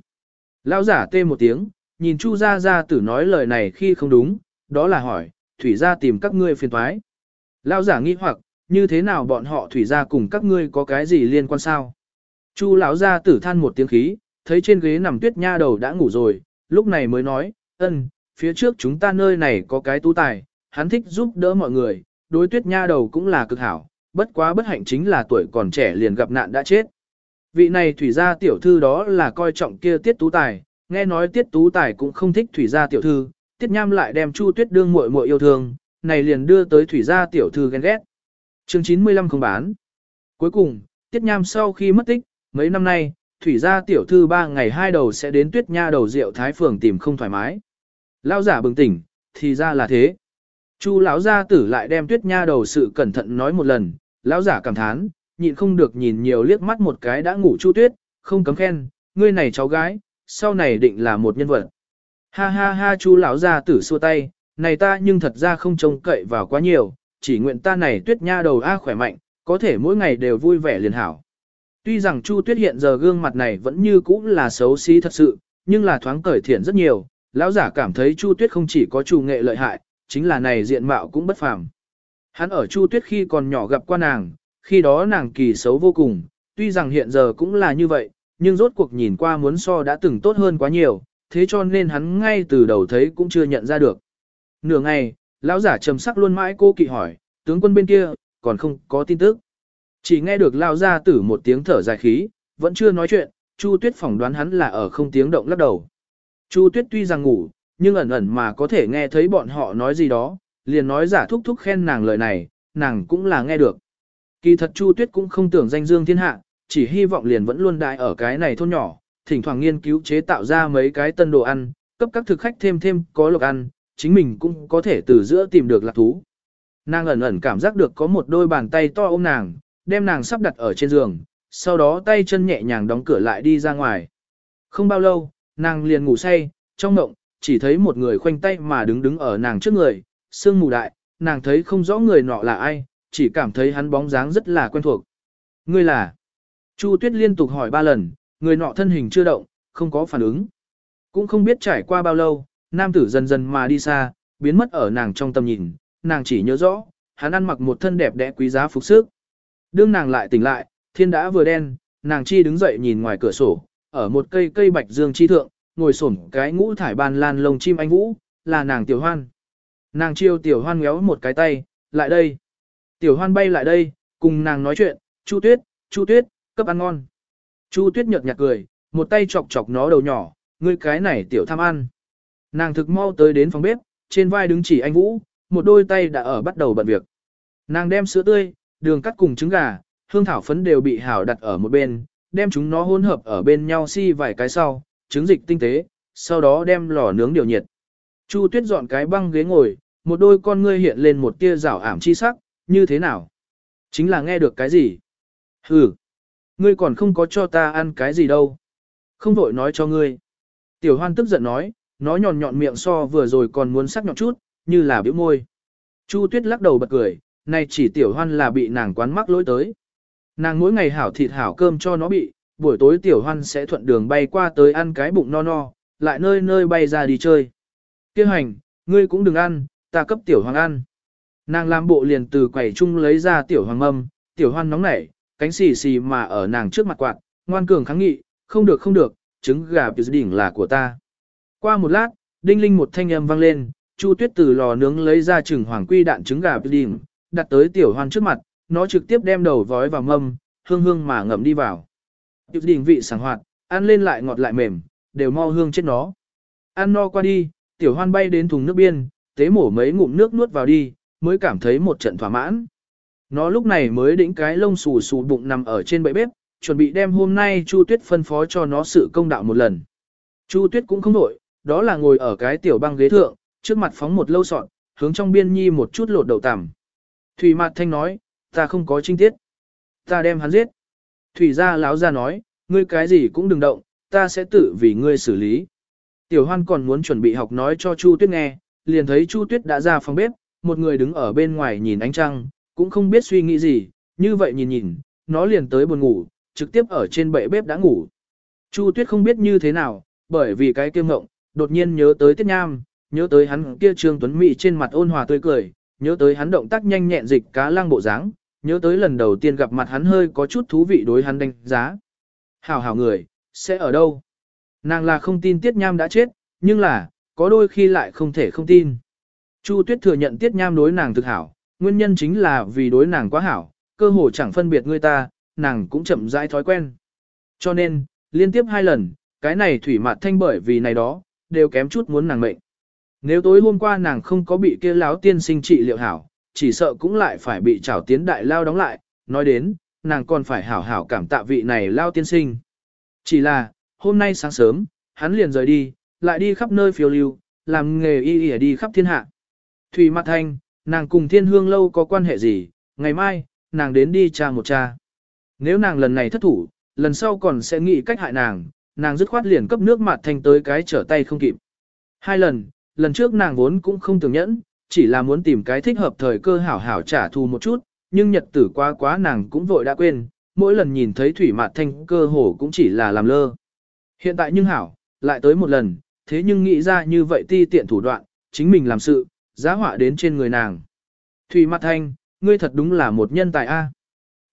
Lão giả tê một tiếng, nhìn Chu gia gia tử nói lời này khi không đúng, đó là hỏi, thủy gia tìm các ngươi phiền toái. Lão giả nghi hoặc, như thế nào bọn họ thủy gia cùng các ngươi có cái gì liên quan sao? Chu lão gia tử than một tiếng khí, thấy trên ghế nằm tuyết nha đầu đã ngủ rồi, lúc này mới nói, ân, phía trước chúng ta nơi này có cái tú tài, hắn thích giúp đỡ mọi người, đối tuyết nha đầu cũng là cực hảo, bất quá bất hạnh chính là tuổi còn trẻ liền gặp nạn đã chết. Vị này thủy gia tiểu thư đó là coi trọng kia tiết tú tài, nghe nói tiết tú tài cũng không thích thủy gia tiểu thư, tiết nham lại đem chu tuyết đương muội muội yêu thương, này liền đưa tới thủy gia tiểu thư ghen ghét. Chương 95 không bán. Cuối cùng, tiết nham sau khi mất tích, mấy năm nay, thủy gia tiểu thư ba ngày hai đầu sẽ đến tuyết nha đầu rượu thái phường tìm không thoải mái. Lão giả bừng tỉnh, thì ra là thế. Chu lão gia tử lại đem tuyết nha đầu sự cẩn thận nói một lần, lão giả cảm thán, nhịn không được nhìn nhiều liếc mắt một cái đã ngủ chu tuyết, không cấm khen, ngươi này cháu gái, sau này định là một nhân vật. Ha ha ha chu lão gia tử xua tay, này ta nhưng thật ra không trông cậy vào quá nhiều, chỉ nguyện ta này tuyết nha đầu a khỏe mạnh, có thể mỗi ngày đều vui vẻ liền hảo. Tuy rằng Chu Tuyết hiện giờ gương mặt này vẫn như cũ là xấu xí thật sự, nhưng là thoáng cởi thiện rất nhiều, lão giả cảm thấy Chu Tuyết không chỉ có chủ nghệ lợi hại, chính là này diện mạo cũng bất phàm. Hắn ở Chu Tuyết khi còn nhỏ gặp qua nàng, khi đó nàng kỳ xấu vô cùng, tuy rằng hiện giờ cũng là như vậy, nhưng rốt cuộc nhìn qua muốn so đã từng tốt hơn quá nhiều, thế cho nên hắn ngay từ đầu thấy cũng chưa nhận ra được. Nửa ngày, lão giả trầm sắc luôn mãi cô kỵ hỏi, tướng quân bên kia, còn không có tin tức. Chỉ nghe được lao ra tử một tiếng thở dài khí, vẫn chưa nói chuyện, Chu Tuyết phỏng đoán hắn là ở không tiếng động lắc đầu. Chu Tuyết tuy rằng ngủ, nhưng ẩn ẩn mà có thể nghe thấy bọn họ nói gì đó, liền nói giả thúc thúc khen nàng lời này, nàng cũng là nghe được. Kỳ thật Chu Tuyết cũng không tưởng danh dương thiên hạ, chỉ hy vọng liền vẫn luôn đại ở cái này thôn nhỏ, thỉnh thoảng nghiên cứu chế tạo ra mấy cái tân đồ ăn, cấp các thực khách thêm thêm có lộc ăn, chính mình cũng có thể từ giữa tìm được lạc thú. Nàng ẩn ẩn cảm giác được có một đôi bàn tay to ôm nàng, đem nàng sắp đặt ở trên giường, sau đó tay chân nhẹ nhàng đóng cửa lại đi ra ngoài. Không bao lâu, nàng liền ngủ say, trong mộng, chỉ thấy một người khoanh tay mà đứng đứng ở nàng trước người, sương mù đại, nàng thấy không rõ người nọ là ai, chỉ cảm thấy hắn bóng dáng rất là quen thuộc. Ngươi là? Chu Tuyết liên tục hỏi ba lần, người nọ thân hình chưa động, không có phản ứng. Cũng không biết trải qua bao lâu, nam tử dần dần mà đi xa, biến mất ở nàng trong tầm nhìn, nàng chỉ nhớ rõ, hắn ăn mặc một thân đẹp đẽ quý giá phục sức. Đương nàng lại tỉnh lại, thiên đã vừa đen, nàng chi đứng dậy nhìn ngoài cửa sổ, ở một cây cây bạch dương chi thượng, ngồi xổm cái ngũ thải ban lan lông chim anh vũ, là nàng tiểu hoan. Nàng chiêu tiểu hoan ngéo một cái tay, lại đây. Tiểu hoan bay lại đây, cùng nàng nói chuyện, Chu Tuyết, Chu Tuyết, cấp ăn ngon. Chu Tuyết nhợt nhạt cười, một tay chọc chọc nó đầu nhỏ, ngươi cái này tiểu tham ăn. Nàng thực mau tới đến phòng bếp, trên vai đứng chỉ anh Vũ, một đôi tay đã ở bắt đầu bận việc. Nàng đem sữa tươi, đường cắt cùng trứng gà, hương thảo phấn đều bị hảo đặt ở một bên, đem chúng nó hỗn hợp ở bên nhau si vài cái sau, trứng dịch tinh tế, sau đó đem lò nướng điều nhiệt. Chu Tuyết dọn cái băng ghế ngồi, một đôi con ngươi hiện lên một tia rảo ảm chi sắc, như thế nào? Chính là nghe được cái gì? Hừ, ngươi còn không có cho ta ăn cái gì đâu. Không vội nói cho ngươi. Tiểu hoan tức giận nói, nó nhọn nhọn miệng so vừa rồi còn muốn sắc nhọn chút, như là biểu môi. Chu Tuyết lắc đầu bật cười, này chỉ tiểu hoan là bị nàng quán mắc lỗi tới. Nàng mỗi ngày hảo thịt hảo cơm cho nó bị, buổi tối tiểu hoan sẽ thuận đường bay qua tới ăn cái bụng no no, lại nơi nơi bay ra đi chơi. Kêu hành, ngươi cũng đừng ăn, ta cấp tiểu hoan ăn. Nàng làm bộ liền từ quầy chung lấy ra tiểu hoàng mâm, tiểu hoan nóng nảy, cánh xì xì mà ở nàng trước mặt quạt, ngoan cường kháng nghị, không được không được, trứng gà biểu đỉnh là của ta. Qua một lát, đinh linh một thanh âm vang lên, Chu Tuyết từ lò nướng lấy ra trứng hoàng quy đạn trứng gà biểu đỉnh, đặt tới tiểu hoan trước mặt, nó trực tiếp đem đầu vói vào mâm, hương hương mà ngậm đi vào. Tiểu đỉnh vị sảng hoạt, ăn lên lại ngọt lại mềm, đều mau hương chết nó. Ăn no qua đi, tiểu hoan bay đến thùng nước biên, tế mổ mấy ngụm nước nuốt vào đi, mới cảm thấy một trận thỏa mãn. Nó lúc này mới đĩnh cái lông xù xù bụng nằm ở trên bệ bếp, chuẩn bị đem hôm nay Chu Tuyết phân phó cho nó sự công đạo một lần. Chu Tuyết cũng không nổi, đó là ngồi ở cái tiểu băng ghế thượng, trước mặt phóng một lâu sọn, hướng trong biên nhi một chút lột đầu tằm. Thủy Mạt Thanh nói, ta không có trinh tiết. Ta đem hắn giết. Thủy gia láo ra nói, ngươi cái gì cũng đừng động, ta sẽ tự vì ngươi xử lý. Tiểu Hoan còn muốn chuẩn bị học nói cho Chu Tuyết nghe, liền thấy Chu Tuyết đã ra phòng bếp, một người đứng ở bên ngoài nhìn ánh trăng, cũng không biết suy nghĩ gì, như vậy nhìn nhìn, nó liền tới buồn ngủ, trực tiếp ở trên bệ bếp đã ngủ. Chu Tuyết không biết như thế nào, bởi vì cái kiêm ngộng, đột nhiên nhớ tới Tiết Nham, nhớ tới hắn kia trương tuấn mỹ trên mặt ôn hòa tươi cười, nhớ tới hắn động tác nhanh nhẹn dịch cá lang bộ dáng, nhớ tới lần đầu tiên gặp mặt hắn hơi có chút thú vị đối hắn đánh giá. Hảo hảo người, sẽ ở đâu? Nàng là không tin Tiết Nham đã chết, nhưng là, có đôi khi lại không thể không tin. Chu Tuyết thừa nhận Tiết Nham đối nàng thực hảo, nguyên nhân chính là vì đối nàng quá hảo, cơ hồ chẳng phân biệt người ta, nàng cũng chậm rãi thói quen. Cho nên, liên tiếp hai lần, cái này thủy mạt thanh bởi vì này đó, đều kém chút muốn nàng mệnh. Nếu tối hôm qua nàng không có bị kia láo tiên sinh trị liệu hảo, chỉ sợ cũng lại phải bị trảo tiến đại lao đóng lại, nói đến, nàng còn phải hảo hảo cảm tạ vị này lao tiên sinh. Chỉ là, hôm nay sáng sớm, hắn liền rời đi, lại đi khắp nơi phiêu lưu, làm nghề y y đi khắp thiên hạ. Thủy Mạt Thanh, nàng cùng thiên hương lâu có quan hệ gì, ngày mai, nàng đến đi cha một cha. Nếu nàng lần này thất thủ, lần sau còn sẽ nghĩ cách hại nàng, nàng dứt khoát liền cấp nước Mạt Thanh tới cái trở tay không kịp. Hai lần, lần trước nàng vốn cũng không tưởng nhẫn, chỉ là muốn tìm cái thích hợp thời cơ hảo hảo trả thù một chút, nhưng nhật tử quá quá nàng cũng vội đã quên, mỗi lần nhìn thấy Thủy Mạt Thanh cơ hồ cũng chỉ là làm lơ. Hiện tại nhưng hảo, lại tới một lần, thế nhưng nghĩ ra như vậy ti tiện thủ đoạn, chính mình làm sự, giá họa đến trên người nàng. Thủy Mạt Thanh, ngươi thật đúng là một nhân tài A.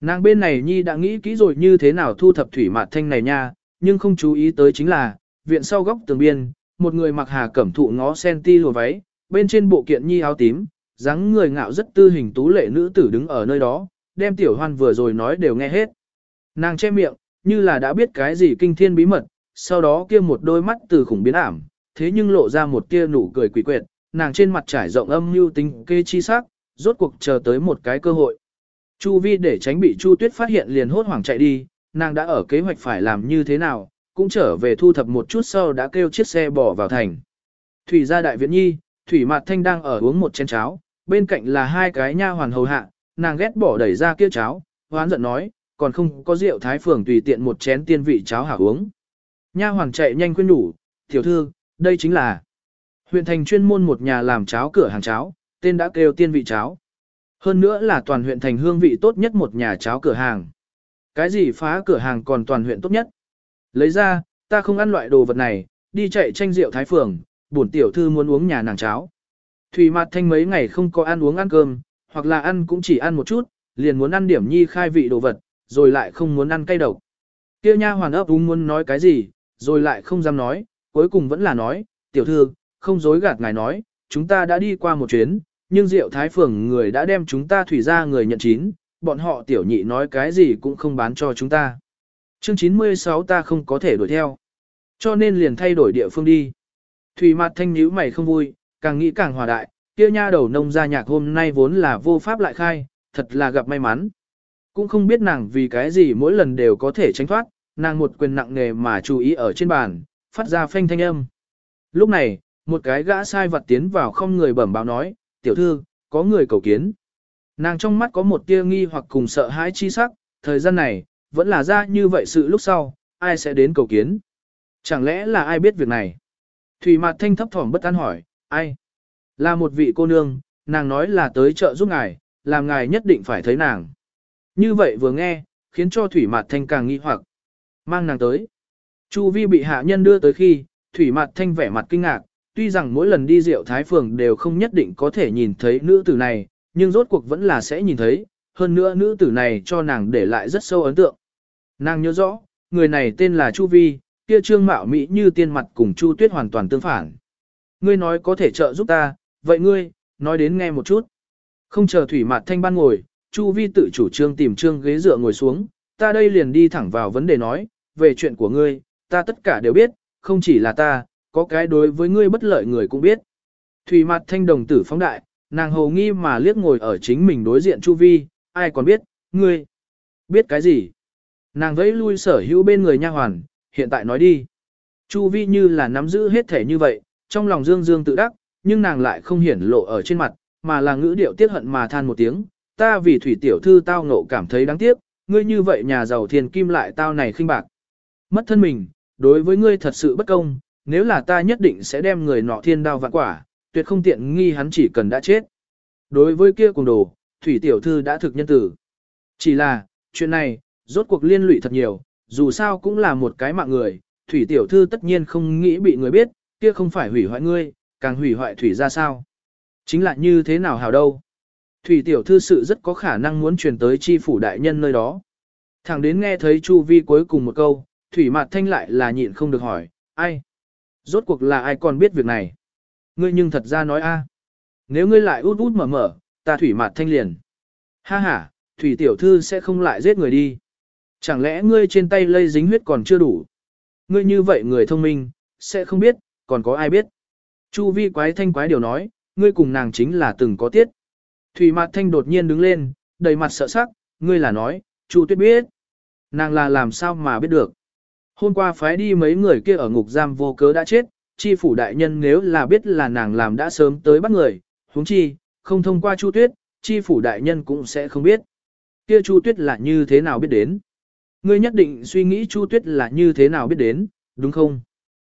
Nàng bên này Nhi đã nghĩ kỹ rồi như thế nào thu thập Thủy Mạt Thanh này nha, nhưng không chú ý tới chính là, viện sau góc tường biên, một người mặc hà cẩm thụ ngó sen ti lùa váy, bên trên bộ kiện Nhi áo tím, dáng người ngạo rất tư hình tú lệ nữ tử đứng ở nơi đó, đem tiểu hoan vừa rồi nói đều nghe hết. Nàng che miệng, như là đã biết cái gì kinh thiên bí mật, sau đó kia một đôi mắt từ khủng biến ảm, thế nhưng lộ ra một tia nụ cười quỷ quyệt, nàng trên mặt trải rộng âm mưu tính kê chi sắc, rốt cuộc chờ tới một cái cơ hội. Chu Vi để tránh bị Chu Tuyết phát hiện liền hốt hoảng chạy đi, nàng đã ở kế hoạch phải làm như thế nào, cũng trở về thu thập một chút sau đã kêu chiếc xe bỏ vào thành. Thủy gia đại viện nhi, Thủy Mạt Thanh đang ở uống một chén cháo, bên cạnh là hai cái nha hoàn hầu hạ, nàng ghét bỏ đẩy ra kia cháo, hoán giận nói, còn không có rượu thái phường tùy tiện một chén tiên vị cháo hảo uống. Nha hoàng chạy nhanh khuyên nhủ, tiểu thư, đây chính là huyện thành chuyên môn một nhà làm cháo cửa hàng cháo, tên đã kêu tiên vị cháo. Hơn nữa là toàn huyện thành hương vị tốt nhất một nhà cháo cửa hàng. Cái gì phá cửa hàng còn toàn huyện tốt nhất? Lấy ra, ta không ăn loại đồ vật này, đi chạy tranh rượu thái phường, bổn tiểu thư muốn uống nhà nàng cháo. Thủy mặt thanh mấy ngày không có ăn uống ăn cơm, hoặc là ăn cũng chỉ ăn một chút, liền muốn ăn điểm nhi khai vị đồ vật, rồi lại không muốn ăn cay độc. Kia nha hoàn ấp úng muốn nói cái gì, rồi lại không dám nói, cuối cùng vẫn là nói, tiểu thư, không dối gạt ngài nói, chúng ta đã đi qua một chuyến, nhưng rượu Thái Phường người đã đem chúng ta thủy ra người nhận chín, bọn họ tiểu nhị nói cái gì cũng không bán cho chúng ta. Chương 96 ta không có thể đuổi theo, cho nên liền thay đổi địa phương đi. Thủy mặt thanh nhíu mày không vui, càng nghĩ càng hòa đại, kia nha đầu nông gia nhạc hôm nay vốn là vô pháp lại khai, thật là gặp may mắn. Cũng không biết nàng vì cái gì mỗi lần đều có thể tránh thoát, nàng một quyền nặng nề mà chú ý ở trên bàn, phát ra phanh thanh âm. Lúc này, một cái gã sai vật tiến vào không người bẩm báo nói, tiểu thư, có người cầu kiến. Nàng trong mắt có một tia nghi hoặc cùng sợ hãi chi sắc, thời gian này, vẫn là ra như vậy sự lúc sau, ai sẽ đến cầu kiến. Chẳng lẽ là ai biết việc này? Thủy mặt thanh thấp thỏm bất an hỏi, ai? Là một vị cô nương, nàng nói là tới chợ giúp ngài, làm ngài nhất định phải thấy nàng. Như vậy vừa nghe, khiến cho Thủy Mạt Thanh càng nghi hoặc. Mang nàng tới. Chu Vi bị hạ nhân đưa tới khi, Thủy Mạt Thanh vẻ mặt kinh ngạc, tuy rằng mỗi lần đi rượu Thái Phường đều không nhất định có thể nhìn thấy nữ tử này, nhưng rốt cuộc vẫn là sẽ nhìn thấy, hơn nữa nữ tử này cho nàng để lại rất sâu ấn tượng. Nàng nhớ rõ, người này tên là Chu Vi, kia trương mạo mỹ như tiên mặt cùng Chu Tuyết hoàn toàn tương phản. Ngươi nói có thể trợ giúp ta, vậy ngươi, nói đến nghe một chút. Không chờ Thủy Mạt Thanh ban ngồi, Chu Vi tự chủ trương tìm trương ghế dựa ngồi xuống, ta đây liền đi thẳng vào vấn đề nói, về chuyện của ngươi, ta tất cả đều biết, không chỉ là ta, có cái đối với ngươi bất lợi người cũng biết. Thủy mặt thanh đồng tử phóng đại, nàng hầu nghi mà liếc ngồi ở chính mình đối diện Chu Vi, ai còn biết, ngươi, biết cái gì? Nàng vẫy lui sở hữu bên người nha hoàn, hiện tại nói đi. Chu Vi như là nắm giữ hết thể như vậy, trong lòng dương dương tự đắc, nhưng nàng lại không hiển lộ ở trên mặt, mà là ngữ điệu tiết hận mà than một tiếng, ta vì thủy tiểu thư tao ngộ cảm thấy đáng tiếc, ngươi như vậy nhà giàu thiền kim lại tao này khinh bạc. Mất thân mình, đối với ngươi thật sự bất công, nếu là ta nhất định sẽ đem người nọ thiên đao vạn quả, tuyệt không tiện nghi hắn chỉ cần đã chết. Đối với kia cùng đồ, thủy tiểu thư đã thực nhân tử. Chỉ là, chuyện này, rốt cuộc liên lụy thật nhiều, dù sao cũng là một cái mạng người, thủy tiểu thư tất nhiên không nghĩ bị người biết, kia không phải hủy hoại ngươi, càng hủy hoại thủy ra sao. Chính là như thế nào hào đâu. Thủy tiểu thư sự rất có khả năng muốn truyền tới chi phủ đại nhân nơi đó. Thẳng đến nghe thấy Chu Vi cuối cùng một câu, Thủy Mạt Thanh lại là nhịn không được hỏi, ai? Rốt cuộc là ai còn biết việc này? Ngươi nhưng thật ra nói a, Nếu ngươi lại út út mở mở, ta Thủy Mạt Thanh liền. Ha ha, Thủy tiểu thư sẽ không lại giết người đi. Chẳng lẽ ngươi trên tay lây dính huyết còn chưa đủ? Ngươi như vậy người thông minh, sẽ không biết, còn có ai biết? Chu Vi quái thanh quái điều nói, ngươi cùng nàng chính là từng có tiết. Thủy mặt Thanh đột nhiên đứng lên, đầy mặt sợ sắc, ngươi là nói, Chu Tuyết biết. Nàng là làm sao mà biết được. Hôm qua phái đi mấy người kia ở ngục giam vô cớ đã chết, chi phủ đại nhân nếu là biết là nàng làm đã sớm tới bắt người, huống chi, không thông qua Chu Tuyết, chi phủ đại nhân cũng sẽ không biết. Kia Chu Tuyết là như thế nào biết đến. Ngươi nhất định suy nghĩ Chu Tuyết là như thế nào biết đến, đúng không?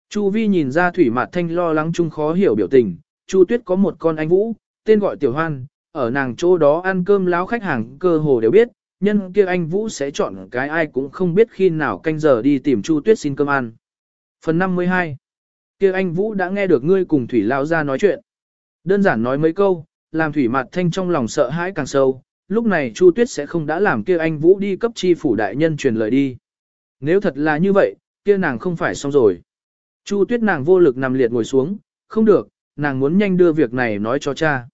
Chu Vi nhìn ra Thủy Mạt Thanh lo lắng chung khó hiểu biểu tình, Chu Tuyết có một con anh Vũ, tên gọi Tiểu Hoan, ở nàng chỗ đó ăn cơm láo khách hàng cơ hồ đều biết, nhân kia anh Vũ sẽ chọn cái ai cũng không biết khi nào canh giờ đi tìm Chu Tuyết xin cơm ăn. Phần 52 kia anh Vũ đã nghe được ngươi cùng Thủy Lao ra nói chuyện. Đơn giản nói mấy câu, làm Thủy Mạt Thanh trong lòng sợ hãi càng sâu, lúc này Chu Tuyết sẽ không đã làm kia anh Vũ đi cấp chi phủ đại nhân truyền lời đi. Nếu thật là như vậy, kia nàng không phải xong rồi. Chu Tuyết nàng vô lực nằm liệt ngồi xuống, không được, nàng muốn nhanh đưa việc này nói cho cha.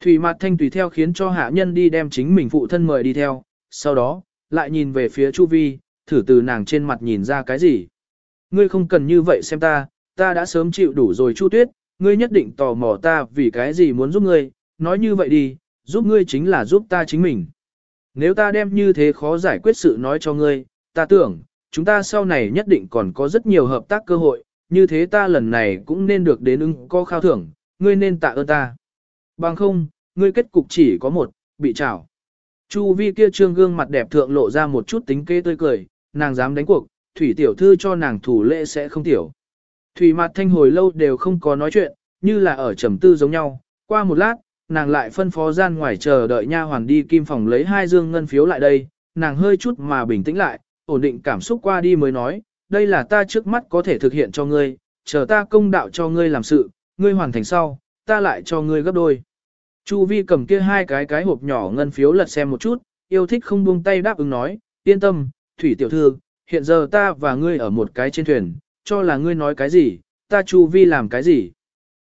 Thủy Mạt Thanh tùy theo khiến cho hạ nhân đi đem chính mình phụ thân mời đi theo, sau đó, lại nhìn về phía Chu Vi, thử từ nàng trên mặt nhìn ra cái gì. Ngươi không cần như vậy xem ta, ta đã sớm chịu đủ rồi Chu Tuyết, ngươi nhất định tò mò ta vì cái gì muốn giúp ngươi, nói như vậy đi, giúp ngươi chính là giúp ta chính mình. Nếu ta đem như thế khó giải quyết sự nói cho ngươi, ta tưởng, chúng ta sau này nhất định còn có rất nhiều hợp tác cơ hội, như thế ta lần này cũng nên được đến ứng, có khao thưởng, ngươi nên tạ ơn ta. Bằng không, ngươi kết cục chỉ có một, bị trảo. Chu vi kia trương gương mặt đẹp thượng lộ ra một chút tính kế tươi cười, nàng dám đánh cuộc, thủy tiểu thư cho nàng thủ lễ sẽ không tiểu. Thủy mặt thanh hồi lâu đều không có nói chuyện, như là ở trầm tư giống nhau, qua một lát, nàng lại phân phó gian ngoài chờ đợi nha hoàn đi kim phòng lấy hai dương ngân phiếu lại đây, nàng hơi chút mà bình tĩnh lại, ổn định cảm xúc qua đi mới nói, đây là ta trước mắt có thể thực hiện cho ngươi, chờ ta công đạo cho ngươi làm sự, ngươi hoàn thành sau, ta lại cho ngươi gấp đôi. Chu Vi cầm kia hai cái cái hộp nhỏ ngân phiếu lật xem một chút, yêu thích không buông tay đáp ứng nói, yên tâm, thủy tiểu thư, hiện giờ ta và ngươi ở một cái trên thuyền, cho là ngươi nói cái gì, ta Chu Vi làm cái gì.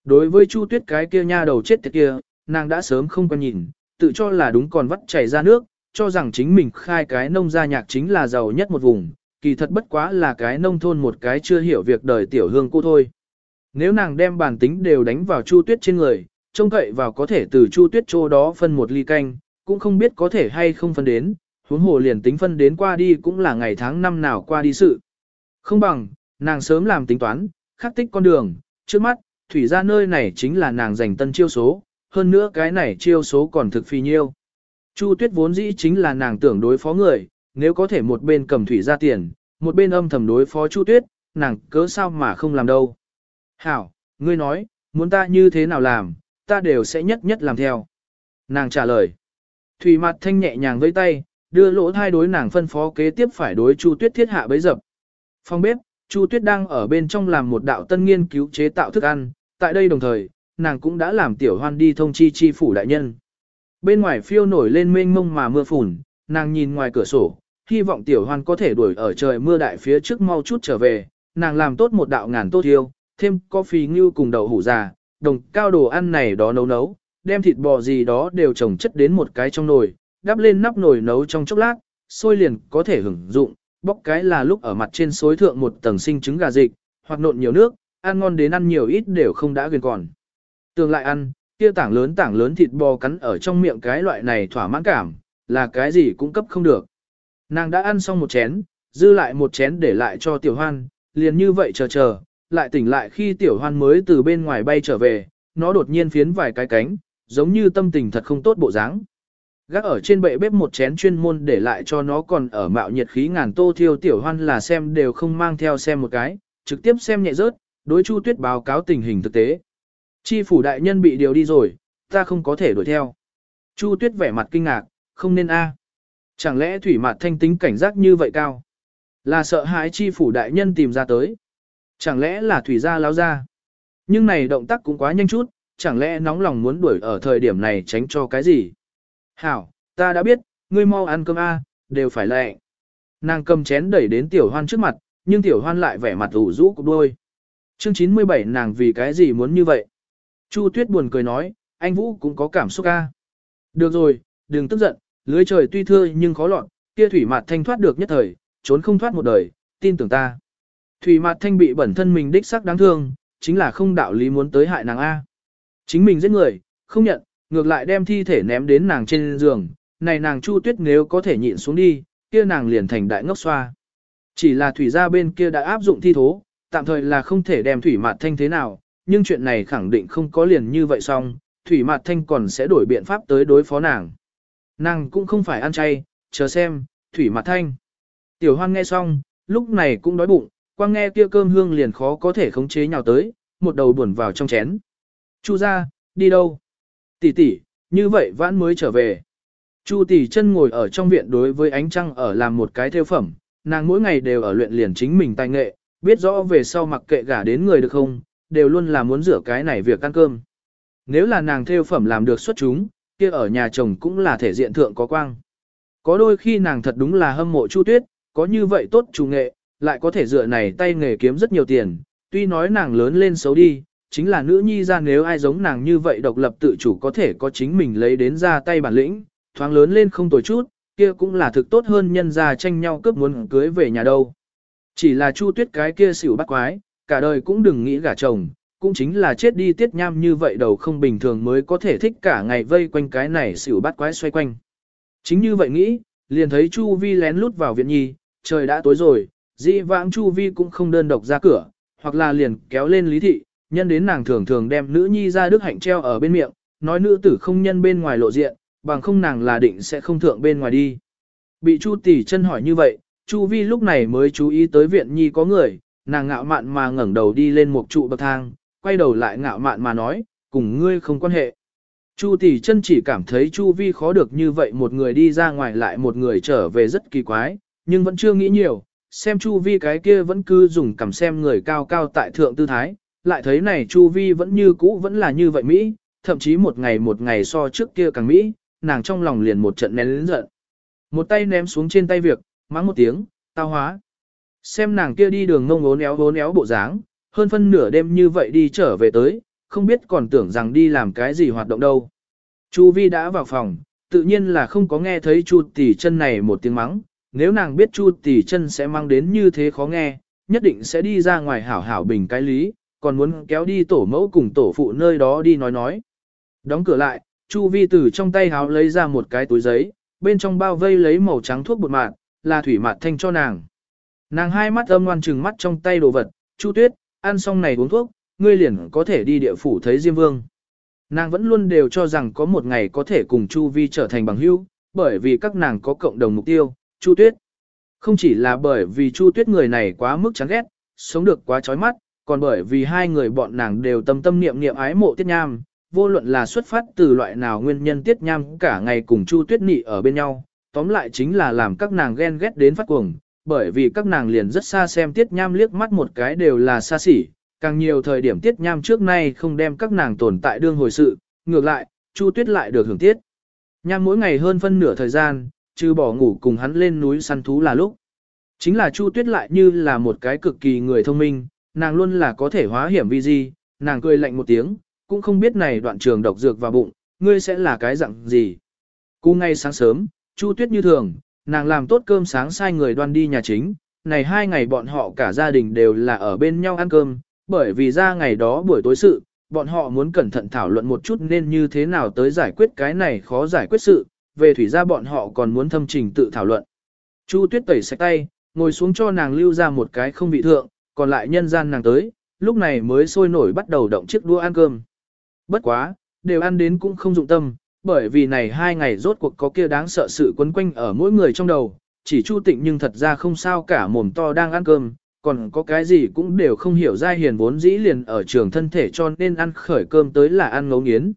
Đối với Chu Tuyết cái kia nha đầu chết tiệt kia, nàng đã sớm không quan nhìn, tự cho là đúng còn vắt chảy ra nước, cho rằng chính mình khai cái nông gia nhạc chính là giàu nhất một vùng, kỳ thật bất quá là cái nông thôn một cái chưa hiểu việc đời tiểu hương cô thôi. Nếu nàng đem bản tính đều đánh vào Chu Tuyết trên người, trông cậy vào có thể từ Chu Tuyết chỗ đó phân một ly canh, cũng không biết có thể hay không phân đến, huống hồ liền tính phân đến qua đi cũng là ngày tháng năm nào qua đi sự. Không bằng, nàng sớm làm tính toán, khắc tích con đường, trước mắt, thủy ra nơi này chính là nàng giành tân chiêu số, hơn nữa cái này chiêu số còn thực phi nhiêu. Chu Tuyết vốn dĩ chính là nàng tưởng đối phó người, nếu có thể một bên cầm thủy ra tiền, một bên âm thầm đối phó Chu Tuyết, nàng cớ sao mà không làm đâu. Hảo, ngươi nói, muốn ta như thế nào làm, ta đều sẽ nhất nhất làm theo. Nàng trả lời. Thủy mặt thanh nhẹ nhàng với tay, đưa lỗ thai đối nàng phân phó kế tiếp phải đối Chu Tuyết thiết hạ bấy dập. Phong bếp, Chu Tuyết đang ở bên trong làm một đạo tân nghiên cứu chế tạo thức ăn, tại đây đồng thời, nàng cũng đã làm tiểu hoan đi thông chi chi phủ đại nhân. Bên ngoài phiêu nổi lên mênh mông mà mưa phùn, nàng nhìn ngoài cửa sổ, hy vọng tiểu hoan có thể đuổi ở trời mưa đại phía trước mau chút trở về, nàng làm tốt một đạo ngàn tốt thiêu, thêm có coffee ngưu cùng đậu hủ già, đồng cao đồ ăn này đó nấu nấu, đem thịt bò gì đó đều trồng chất đến một cái trong nồi, đắp lên nắp nồi nấu trong chốc lát, sôi liền có thể hưởng dụng, bóc cái là lúc ở mặt trên xối thượng một tầng sinh trứng gà dịch, hoặc nộn nhiều nước, ăn ngon đến ăn nhiều ít đều không đã gần còn. Tương lại ăn, kia tảng lớn tảng lớn thịt bò cắn ở trong miệng cái loại này thỏa mãn cảm, là cái gì cũng cấp không được. Nàng đã ăn xong một chén, dư lại một chén để lại cho tiểu hoan, liền như vậy chờ chờ, lại tỉnh lại khi tiểu hoan mới từ bên ngoài bay trở về, nó đột nhiên phiến vài cái cánh, giống như tâm tình thật không tốt bộ dáng. Gác ở trên bệ bếp một chén chuyên môn để lại cho nó còn ở mạo nhiệt khí ngàn tô thiêu tiểu hoan là xem đều không mang theo xem một cái, trực tiếp xem nhẹ rớt, đối Chu Tuyết báo cáo tình hình thực tế. Chi phủ đại nhân bị điều đi rồi, ta không có thể đuổi theo. Chu Tuyết vẻ mặt kinh ngạc, không nên a. Chẳng lẽ thủy mặt thanh tính cảnh giác như vậy cao? Là sợ hãi chi phủ đại nhân tìm ra tới. Chẳng lẽ là thủy gia láo ra? Nhưng này động tác cũng quá nhanh chút, chẳng lẽ nóng lòng muốn đuổi ở thời điểm này tránh cho cái gì? Hảo, ta đã biết, ngươi mau ăn cơm A, đều phải lệ. Nàng cầm chén đẩy đến tiểu hoan trước mặt, nhưng tiểu hoan lại vẻ mặt ủ rũ cục đôi. Chương 97 nàng vì cái gì muốn như vậy? Chu Tuyết buồn cười nói, anh Vũ cũng có cảm xúc ca. Được rồi, đừng tức giận, lưới trời tuy thưa nhưng khó lọt, kia thủy Mạt thanh thoát được nhất thời, trốn không thoát một đời, tin tưởng ta. Thủy Mạt thanh bị bẩn thân mình đích sắc đáng thương, chính là không đạo lý muốn tới hại nàng A. Chính mình giết người, không nhận, ngược lại đem thi thể ném đến nàng trên giường, này nàng Chu Tuyết nếu có thể nhịn xuống đi, kia nàng liền thành đại ngốc xoa. Chỉ là thủy gia bên kia đã áp dụng thi thố, tạm thời là không thể đem thủy mạt thanh thế nào, nhưng chuyện này khẳng định không có liền như vậy xong, thủy mạt thanh còn sẽ đổi biện pháp tới đối phó nàng. Nàng cũng không phải ăn chay, chờ xem, thủy mạt thanh. Tiểu hoan nghe xong, lúc này cũng đói bụng, quang nghe kia cơm hương liền khó có thể khống chế nhào tới, một đầu buồn vào trong chén. Chu ra, đi đâu? Tỷ tỷ, như vậy vãn mới trở về. Chu tỷ chân ngồi ở trong viện đối với ánh trăng ở làm một cái theo phẩm, nàng mỗi ngày đều ở luyện liền chính mình tài nghệ, biết rõ về sau mặc kệ gả đến người được không, đều luôn là muốn rửa cái này việc ăn cơm. Nếu là nàng theo phẩm làm được xuất chúng, kia ở nhà chồng cũng là thể diện thượng có quang. Có đôi khi nàng thật đúng là hâm mộ Chu Tuyết, có như vậy tốt chủ nghệ, lại có thể dựa này tay nghề kiếm rất nhiều tiền, tuy nói nàng lớn lên xấu đi, chính là nữ nhi ra nếu ai giống nàng như vậy độc lập tự chủ có thể có chính mình lấy đến ra tay bản lĩnh, thoáng lớn lên không tồi chút, kia cũng là thực tốt hơn nhân ra tranh nhau cướp muốn cưới về nhà đâu. Chỉ là Chu Tuyết cái kia xỉu bắt quái, cả đời cũng đừng nghĩ gả chồng, cũng chính là chết đi tiết nham như vậy đầu không bình thường mới có thể thích cả ngày vây quanh cái này xỉu bắt quái xoay quanh. Chính như vậy nghĩ, liền thấy Chu Vi lén lút vào viện nhi, trời đã tối rồi, dĩ vãng Chu Vi cũng không đơn độc ra cửa, hoặc là liền kéo lên lý thị, nhân đến nàng thường thường đem nữ nhi ra đức hạnh treo ở bên miệng, nói nữ tử không nhân bên ngoài lộ diện, bằng không nàng là định sẽ không thượng bên ngoài đi. Bị Chu tỷ chân hỏi như vậy, Chu Vi lúc này mới chú ý tới viện nhi có người, nàng ngạo mạn mà ngẩng đầu đi lên một trụ bậc thang, quay đầu lại ngạo mạn mà nói, cùng ngươi không quan hệ. Chu tỷ chân chỉ cảm thấy Chu Vi khó được như vậy một người đi ra ngoài lại một người trở về rất kỳ quái, nhưng vẫn chưa nghĩ nhiều, xem Chu Vi cái kia vẫn cứ dùng cảm xem người cao cao tại thượng tư thái, lại thấy này Chu Vi vẫn như cũ vẫn là như vậy Mỹ, thậm chí một ngày một ngày so trước kia càng Mỹ, nàng trong lòng liền một trận nén lớn giận. Một tay ném xuống trên tay việc, mắng một tiếng, tao hóa. Xem nàng kia đi đường ngông ốn éo ốn éo bộ dáng, hơn phân nửa đêm như vậy đi trở về tới, không biết còn tưởng rằng đi làm cái gì hoạt động đâu. Chu Vi đã vào phòng, tự nhiên là không có nghe thấy Chu tỷ chân này một tiếng mắng, nếu nàng biết Chu tỷ chân sẽ mang đến như thế khó nghe, nhất định sẽ đi ra ngoài hảo hảo bình cái lý, còn muốn kéo đi tổ mẫu cùng tổ phụ nơi đó đi nói nói. Đóng cửa lại, Chu Vi từ trong tay háo lấy ra một cái túi giấy, bên trong bao vây lấy màu trắng thuốc bột mạt, là thủy mạt thanh cho nàng. Nàng hai mắt âm ngoan trừng mắt trong tay đồ vật, Chu Tuyết, ăn xong này uống thuốc, ngươi liền có thể đi địa phủ thấy Diêm Vương. Nàng vẫn luôn đều cho rằng có một ngày có thể cùng Chu Vi trở thành bằng hữu, bởi vì các nàng có cộng đồng mục tiêu, Chu Tuyết. Không chỉ là bởi vì Chu Tuyết người này quá mức chán ghét, sống được quá chói mắt, còn bởi vì hai người bọn nàng đều tâm tâm niệm niệm ái mộ Tiết Nham, vô luận là xuất phát từ loại nào nguyên nhân Tiết Nham cả ngày cùng Chu Tuyết Nị ở bên nhau, tóm lại chính là làm các nàng ghen ghét đến phát cuồng, bởi vì các nàng liền rất xa xem Tiết Nham liếc mắt một cái đều là xa xỉ, càng nhiều thời điểm Tiết Nham trước nay không đem các nàng tồn tại đương hồi sự, ngược lại, Chu Tuyết lại được hưởng tiết. Nham mỗi ngày hơn phân nửa thời gian, trừ bỏ ngủ cùng hắn lên núi săn thú là lúc. Chính là Chu Tuyết lại như là một cái cực kỳ người thông minh, nàng luôn là có thể hóa hiểm vi di, nàng cười lạnh một tiếng, cũng không biết này đoạn trường độc dược vào bụng, ngươi sẽ là cái dạng gì. Cú ngay sáng sớm, Chu Tuyết như thường, nàng làm tốt cơm sáng sai người đoan đi nhà chính, này hai ngày bọn họ cả gia đình đều là ở bên nhau ăn cơm, bởi vì ra ngày đó buổi tối sự, bọn họ muốn cẩn thận thảo luận một chút nên như thế nào tới giải quyết cái này khó giải quyết sự, về thủy gia bọn họ còn muốn thâm trình tự thảo luận. Chu Tuyết tẩy sạch tay, ngồi xuống cho nàng lưu ra một cái không vị thượng, còn lại nhân gian nàng tới, lúc này mới sôi nổi bắt đầu động chiếc đua ăn cơm. Bất quá, đều ăn đến cũng không dụng tâm, bởi vì này hai ngày rốt cuộc có kia đáng sợ sự quấn quanh ở mỗi người trong đầu, chỉ Chu Tịnh nhưng thật ra không sao cả mồm to đang ăn cơm, còn có cái gì cũng đều không hiểu ra hiền vốn dĩ liền ở trường thân thể cho nên ăn khởi cơm tới là ăn ngấu nghiến.